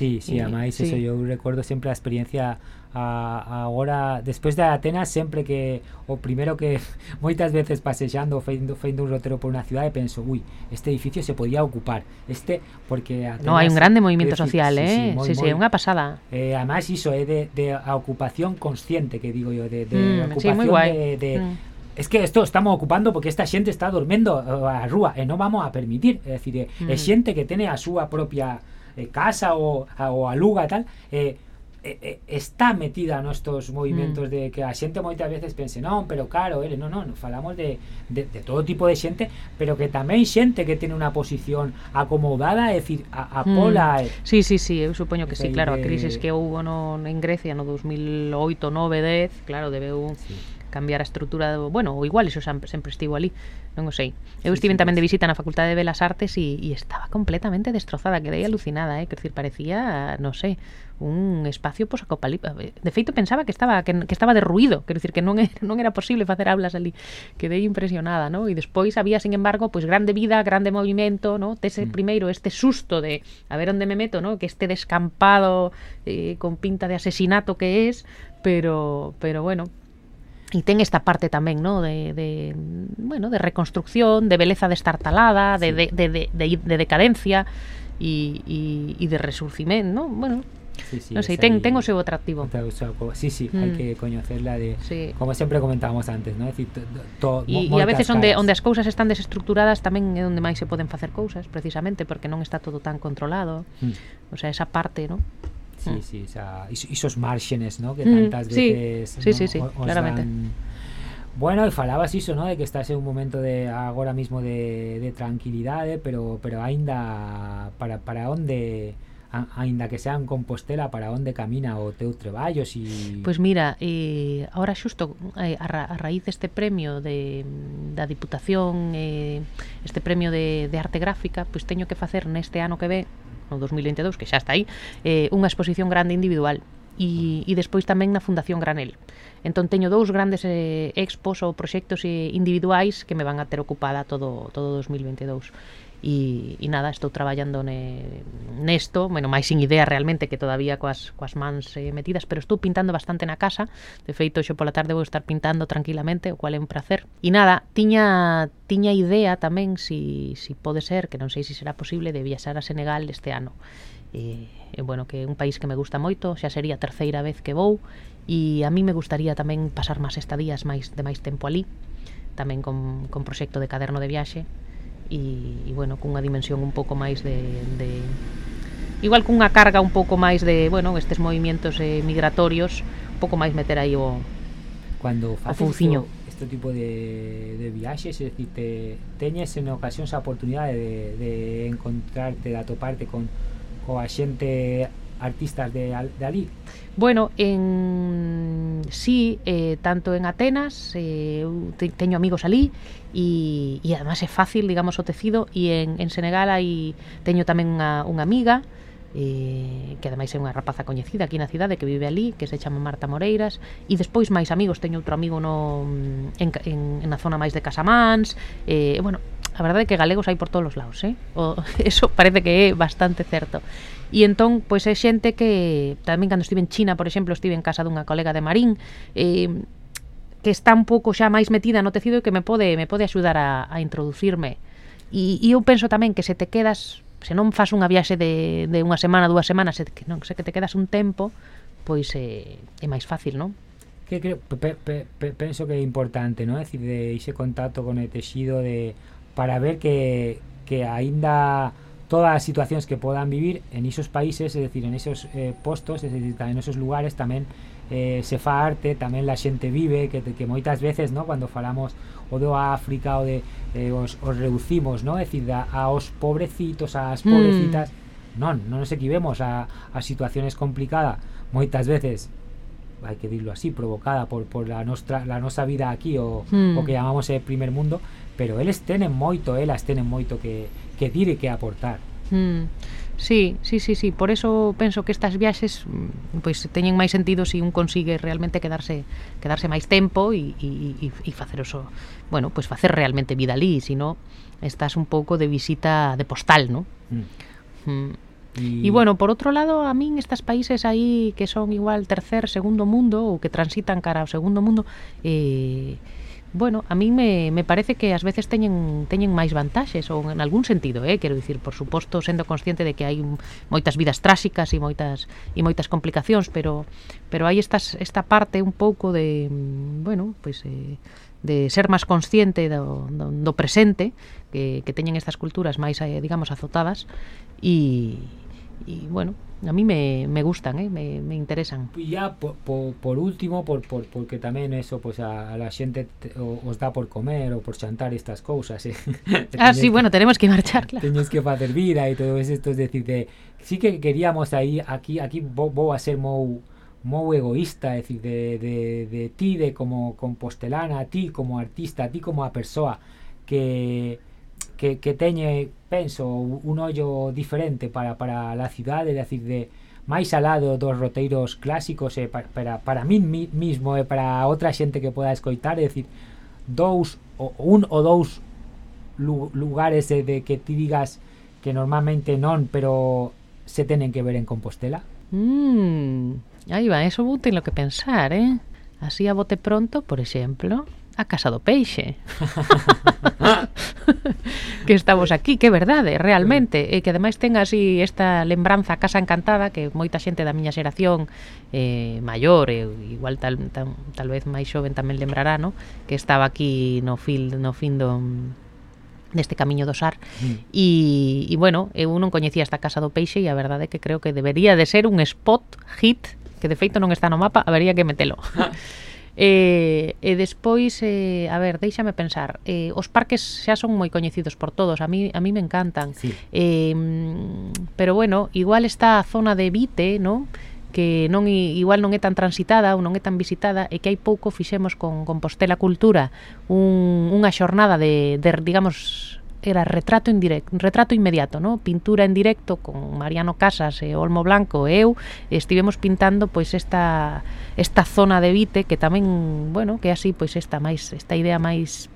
Sí, sí, eh, además sí. eso yo recuerdo siempre la experiencia a, agora despois de Atenas sempre que o primeiro que [laughs] moitas veces pasexando feindo, feindo un rotero por unha cidade penso, ui, este edificio se podía ocupar. Este porque Atenas, No, hai un grande movimento decir, social, sí, eh? Sí, sí, moi, sí, sí, unha pasada. Eh, además iso é eh, de, de a ocupación consciente que digo yo, de, de mm, ocupación sí, moi guai. de, de mm es que esto estamos ocupando porque esta xente está dormendo eh, a rúa eh, e non vamos a permitir, é dicir, é, mm. xente que tene a súa propia eh, casa ou, a, aluga tal eh, eh, eh está metida nestos movimentos mm. de que a xente moitas veces pense non, pero claro, ele, non, non, falamos de, de, de todo tipo de xente pero que tamén xente que tiene unha posición acomodada, é dicir, a, a mm. pola mm. Sí, sí, sí, eu supoño que, que sí, claro, a crisis que houve no, en Grecia no 2008, 9, 10 claro, debeu sí cambiar a estrutura do, bueno, ou igual eso sempre, sempre estivo ali, non o sei. Eu Sí, estive sí, tamén de visita na Facultade de Belas Artes e, e estaba completamente destrozada, quedei alucinada, eh, quer decir, parecía, non sei, un espacio posapocalíptico. De feito pensaba que estaba que, que estaba derruído, que non era, non era posible facer aulas ali. Quedei impresionada, ¿no? E despois había, sin embargo, pois grande vida, grande movimento, ¿no? Tese Mm. primeiro este susto de a ver onde me meto, ¿no? Que este descampado eh, con pinta de asesinato que es, pero pero bueno, E ten esta parte tamén, no, de, de bueno, de reconstrucción, de beleza destartalada, de, sí. de, de, de, de decadencia e, e, e de resurcimento, no? Bueno, Sí, sí, non sei, ten, ten o seu atractivo. O seu, sí, sí, mm. hai que coñecerla de sí. como sempre comentábamos antes, no? É dicir, to, to, e, e a veces caras. onde onde as cousas están desestructuradas tamén é onde máis se poden facer cousas, precisamente porque non está todo tan controlado. Mm. O sea, esa parte, no? Sí, mm. sí, o sea, isos márxenes, ¿no? Que mm, tantas mm, sí, veces sí, ¿no? sí, sí, o, claramente. Dan... Bueno, e falabas iso, ¿no? De que estás en un momento de agora mismo de, de tranquilidade, eh, pero pero aínda para para onde aínda que sean Compostela para onde camina o teu traballo si... Pois pues mira, eh, ahora xusto eh, a, ra, a raíz deste premio de, mm, da Diputación eh, este premio de, de arte gráfica pois pues teño que facer neste ano que ve no 2022, que xa está aí, eh, unha exposición grande individual e, e despois tamén na Fundación Granel. Entón teño dous grandes eh, expos ou proxectos eh, individuais que me van a ter ocupada todo todo 2022 e, e nada, estou traballando ne, nesto, bueno, máis sin idea realmente que todavía coas, coas mans eh, metidas, pero estou pintando bastante na casa. De feito xo pola tarde vou estar pintando tranquilamente, o cual é un placer. E nada, tiña tiña idea tamén si, si pode ser, que non sei se si será posible de viaxar a Senegal este ano. E, e bueno, que é un país que me gusta moito, xa sería a terceira vez que vou. E a mí me gustaría tamén pasar máis estadías máis de máis tempo ali tamén con, con proxecto de caderno de viaxe e, e bueno, cunha dimensión un pouco máis de, de igual cunha carga un pouco máis de, bueno, estes movimentos eh, migratorios, un pouco máis meter aí o Cando faces o este tipo de, de viaxes, é dicir, te, teñes en ocasións a oportunidade de, de encontrarte, de atoparte con coa xente artistas de, de alí? Bueno, en sí, eh, tanto en Atenas, eh, te, teño amigos alí e, e además é fácil, digamos, o tecido e en, en Senegal hai teño tamén unha, unha amiga eh, que ademais é unha rapaza coñecida aquí na cidade que vive ali, que se chama Marta Moreiras e despois máis amigos, teño outro amigo no, en, en, na zona máis de Casamans eh, bueno, a verdade é que galegos hai por todos os lados, eh? O, [laughs] eso parece que é bastante certo. E entón, pois é xente que tamén cando estive en China, por exemplo, estive en casa dunha colega de Marín, eh, que está un pouco xa máis metida no tecido e que me pode me pode axudar a, a introducirme. E, e eu penso tamén que se te quedas, se non fas unha viaxe de, de unha semana, dúas semanas, se, que non se que te quedas un tempo, pois eh, é máis fácil, non? que creo, pe, pe, pe, penso que é importante, non? É dicir, de ese contacto con o texido de para ver que, que aínda todas as situacións que podan vivir en esos países, é dicir, en esos eh, postos, é dicir, en esos lugares tamén eh, se fa arte, tamén la xente vive, que, que moitas veces, ¿no? Cando falamos o do África o de eh, os, os reducimos, ¿no? É dicir, a, aos pobrecitos, ás Mm. pobrecitas, non, non nos equivemos a, a situaciones complicadas moitas veces hai que dirlo así, provocada por, por la, nostra, la nosa vida aquí o, Hmm. o que llamamos el primer mundo pero eles tenen moito, elas tenen moito que, que dir e que aportar. Mm. Sí, sí, sí, sí, por eso penso que estas viaxes mm, pois teñen máis sentido se si un consigue realmente quedarse quedarse máis tempo e, e, e facer oso, bueno, pois facer realmente vida ali, se non estás un pouco de visita de postal, ¿no? Mm. Mm. Y... bueno, por outro lado, a min estes países aí que son igual tercer, segundo mundo ou que transitan cara ao segundo mundo eh Bueno, a min me, me parece que ás veces teñen teñen máis vantaxes ou en algún sentido, eh, quero dicir, por suposto, sendo consciente de que hai moitas vidas tráxicas e moitas e moitas complicacións, pero pero hai estas esta parte un pouco de, mm, bueno, pois pues, eh, de ser máis consciente do, do, do presente que, que teñen estas culturas máis, eh, digamos, azotadas e, e bueno, a mí me, me gustan, eh, me, me interesan. E ya por, por, por último, por, por, porque tamén eso, pues a, a la xente te, o, os dá por comer ou por xantar estas cousas, eh. [laughs] ah, sí, que, bueno, tenemos que marchar, claro. Teñes que facer vida e todo esto, es decir, de, sí que queríamos aí, aquí, aquí vou, vou a ser mou mou egoísta, é dicir, de, de, de ti, de como compostelana, a ti como artista, a ti como a persoa que, que, que teñe penso, un ollo diferente para, para a cidade, é dicir, de máis alado dos roteiros clásicos eh, e para, para, para min mi, mismo e para outra xente que poda escoitar, é dicir, dous, o, un ou dous lugares de, de que ti digas que normalmente non, pero se tenen que ver en Compostela? Mm, aí va, eso vou lo que pensar, eh? Así a bote pronto, por exemplo, a Casa do Peixe. [laughs] que estamos aquí, que verdade, realmente, e que ademais ten así esta lembranza a Casa Encantada que moita xente da miña xeración eh, maior, e igual tal, tal, tal vez máis xoven tamén lembrará, no? que estaba aquí no fil no fin do deste camiño do Sar mm. e, e bueno, eu non coñecía esta Casa do Peixe e a verdade é que creo que debería de ser un spot hit que de feito non está no mapa, habería que metelo [laughs] E, e despois, eh, a ver, déixame pensar, eh, os parques xa son moi coñecidos por todos, a mí, a mí me encantan. Sí. Eh, pero bueno, igual está a zona de Vite, non? que non igual non é tan transitada ou non é tan visitada e que hai pouco fixemos con Compostela Cultura un, unha xornada de, de digamos era retrato indirecto, retrato inmediato, ¿no? Pintura en directo con Mariano Casas e Olmo Blanco e eu estivemos pintando pois esta esta zona de Vite que tamén, bueno, que é así pois esta máis esta idea máis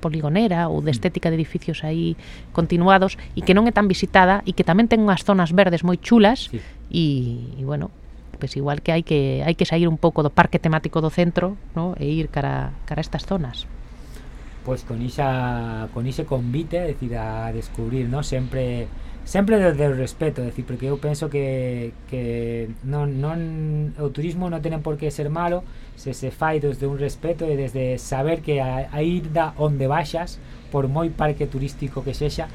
poligonera ou de mm. estética de edificios aí continuados e que non é tan visitada e que tamén ten unhas zonas verdes moi chulas sí. e, e bueno, pois igual que hai que hai que sair un pouco do parque temático do centro, ¿no? e ir cara cara a estas zonas pois con esa con ese convite, decir, a descubrir, ¿no? Sempre sempre desde o respeto, decir, porque eu penso que, que non, non, o turismo non ten por que ser malo se se fai desde un respeto e desde saber que a, a onde baixas, por moi parque turístico que sexa,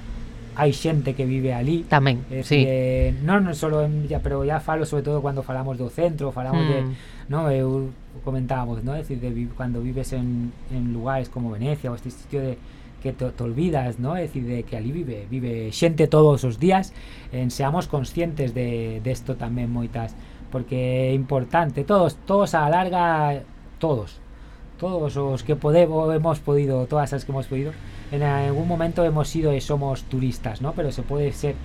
hai xente que vive ali tamén, eh, sí. Eh, non, non solo en Villa, pero ya falo sobre todo cando falamos do centro, falamos mm. de, no, eu comentábamos, ¿no? Es decir, de, cuando vives en, en, lugares como Venecia o este sitio de que te, te, olvidas, ¿no? Es decir, de que ali vive, vive xente todos os días, en, seamos conscientes de, de esto tamén moitas, porque é importante, todos, todos a larga, todos, todos os que podemos hemos podido, todas as que hemos podido, en algún momento hemos sido e somos turistas, ¿no? Pero se pode ser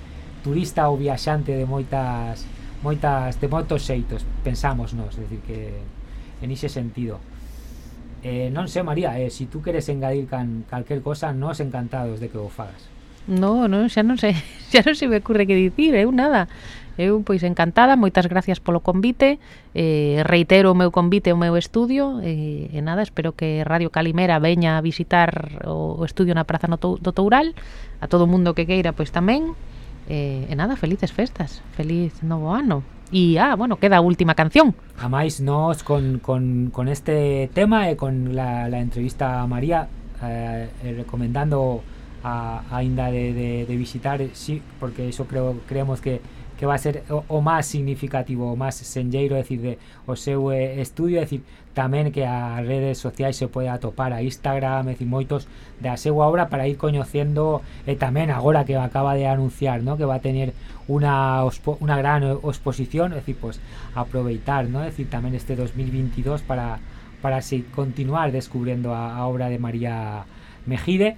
turista ou viaxante de moitas moitas de moitos xeitos, pensamos nos, decir que en ese sentido. Eh, non sei, María, eh, si tú queres engadir can, calquer cosa, nos encantados de que o fagas. No, no, xa non sei, xa [laughs] non se me ocurre que dicir, eu eh, nada. Eh, eu pois encantada, moitas gracias polo convite. Eh, reitero o meu convite, o meu estudio eh, e nada, espero que Radio Calimera veña a visitar o, o estudio na Praza do Toural, a todo mundo que queira pois tamén eh, e nada, felices festas, feliz novo ano. E, ah, bueno, queda a última canción. A máis, nos con, con, con este tema e con la, la entrevista a María eh, eh, recomendando a, a Inda de, de, de visitar, sí, porque eso creo creemos que que va a ser o, o máis significativo o máis senlleiro, é dicir, de o seu eh, estudio, é dicir, tamén que as redes sociais se pode atopar a Instagram, é dicir, moitos da súa obra para ir coñecendo e tamén agora que acaba de anunciar, ¿no? que va a tener una una gran exposición, es decir, pues aproveitar, ¿no? Decir, tamén este 2022 para para así continuar descubriendo a, a obra de María Mejide.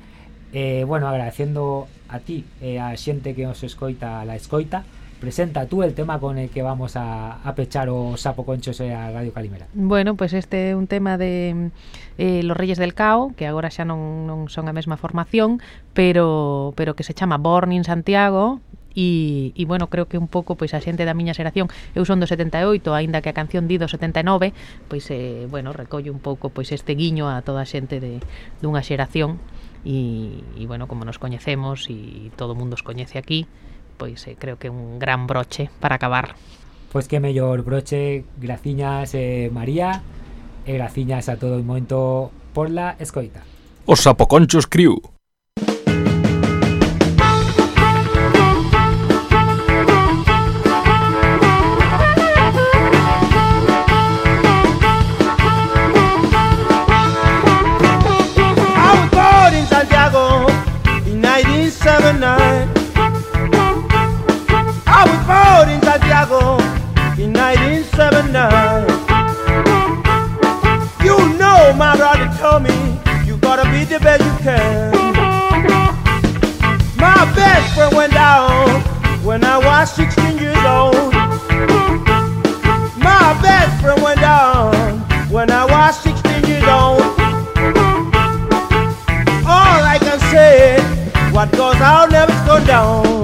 Eh, bueno, agradeciendo a ti e a xente que nos escoita a la escoita. presenta tú el tema con el que vamos a, a pechar o sapo concho a Radio Calimera. Bueno, pois pues este é un tema de eh, Los Reyes del Cao, que agora xa non, non son a mesma formación, pero pero que se chama Born in Santiago, e, e bueno, creo que un pouco pois a xente da miña xeración, eu son do 78, aínda que a canción di do 79, pois eh, bueno, recollo un pouco pois este guiño a toda a xente de dunha xeración e, e bueno, como nos coñecemos e todo o mundo os coñece aquí, pois eh, creo que un gran broche para acabar. Pois que mellor broche, graciñas eh, María e graciñas a todo o momento por la escoita. Os Sapoconchos Crew. In 1979. You know, my brother told me, you gotta be the best you can. My best friend went down when I was 16 years old. My best friend went down when I was 16 years old. All I can say, what goes out never goes down.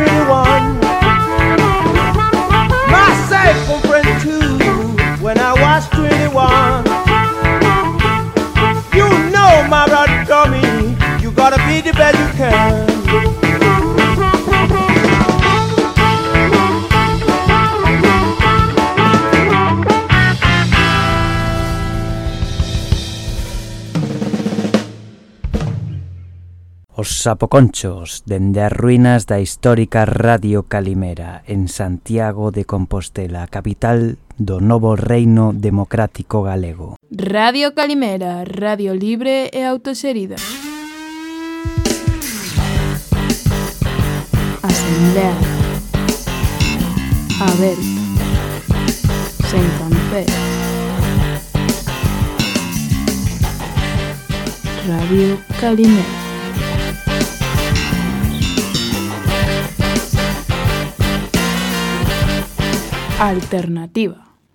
everyone. Sapoconchos, dende as ruínas da histórica Radio Calimera, en Santiago de Compostela, capital do novo reino democrático galego. Radio Calimera, radio libre e autoserida. Asamblea. ver. Sen cancel. Radio Calimera. Alternativa.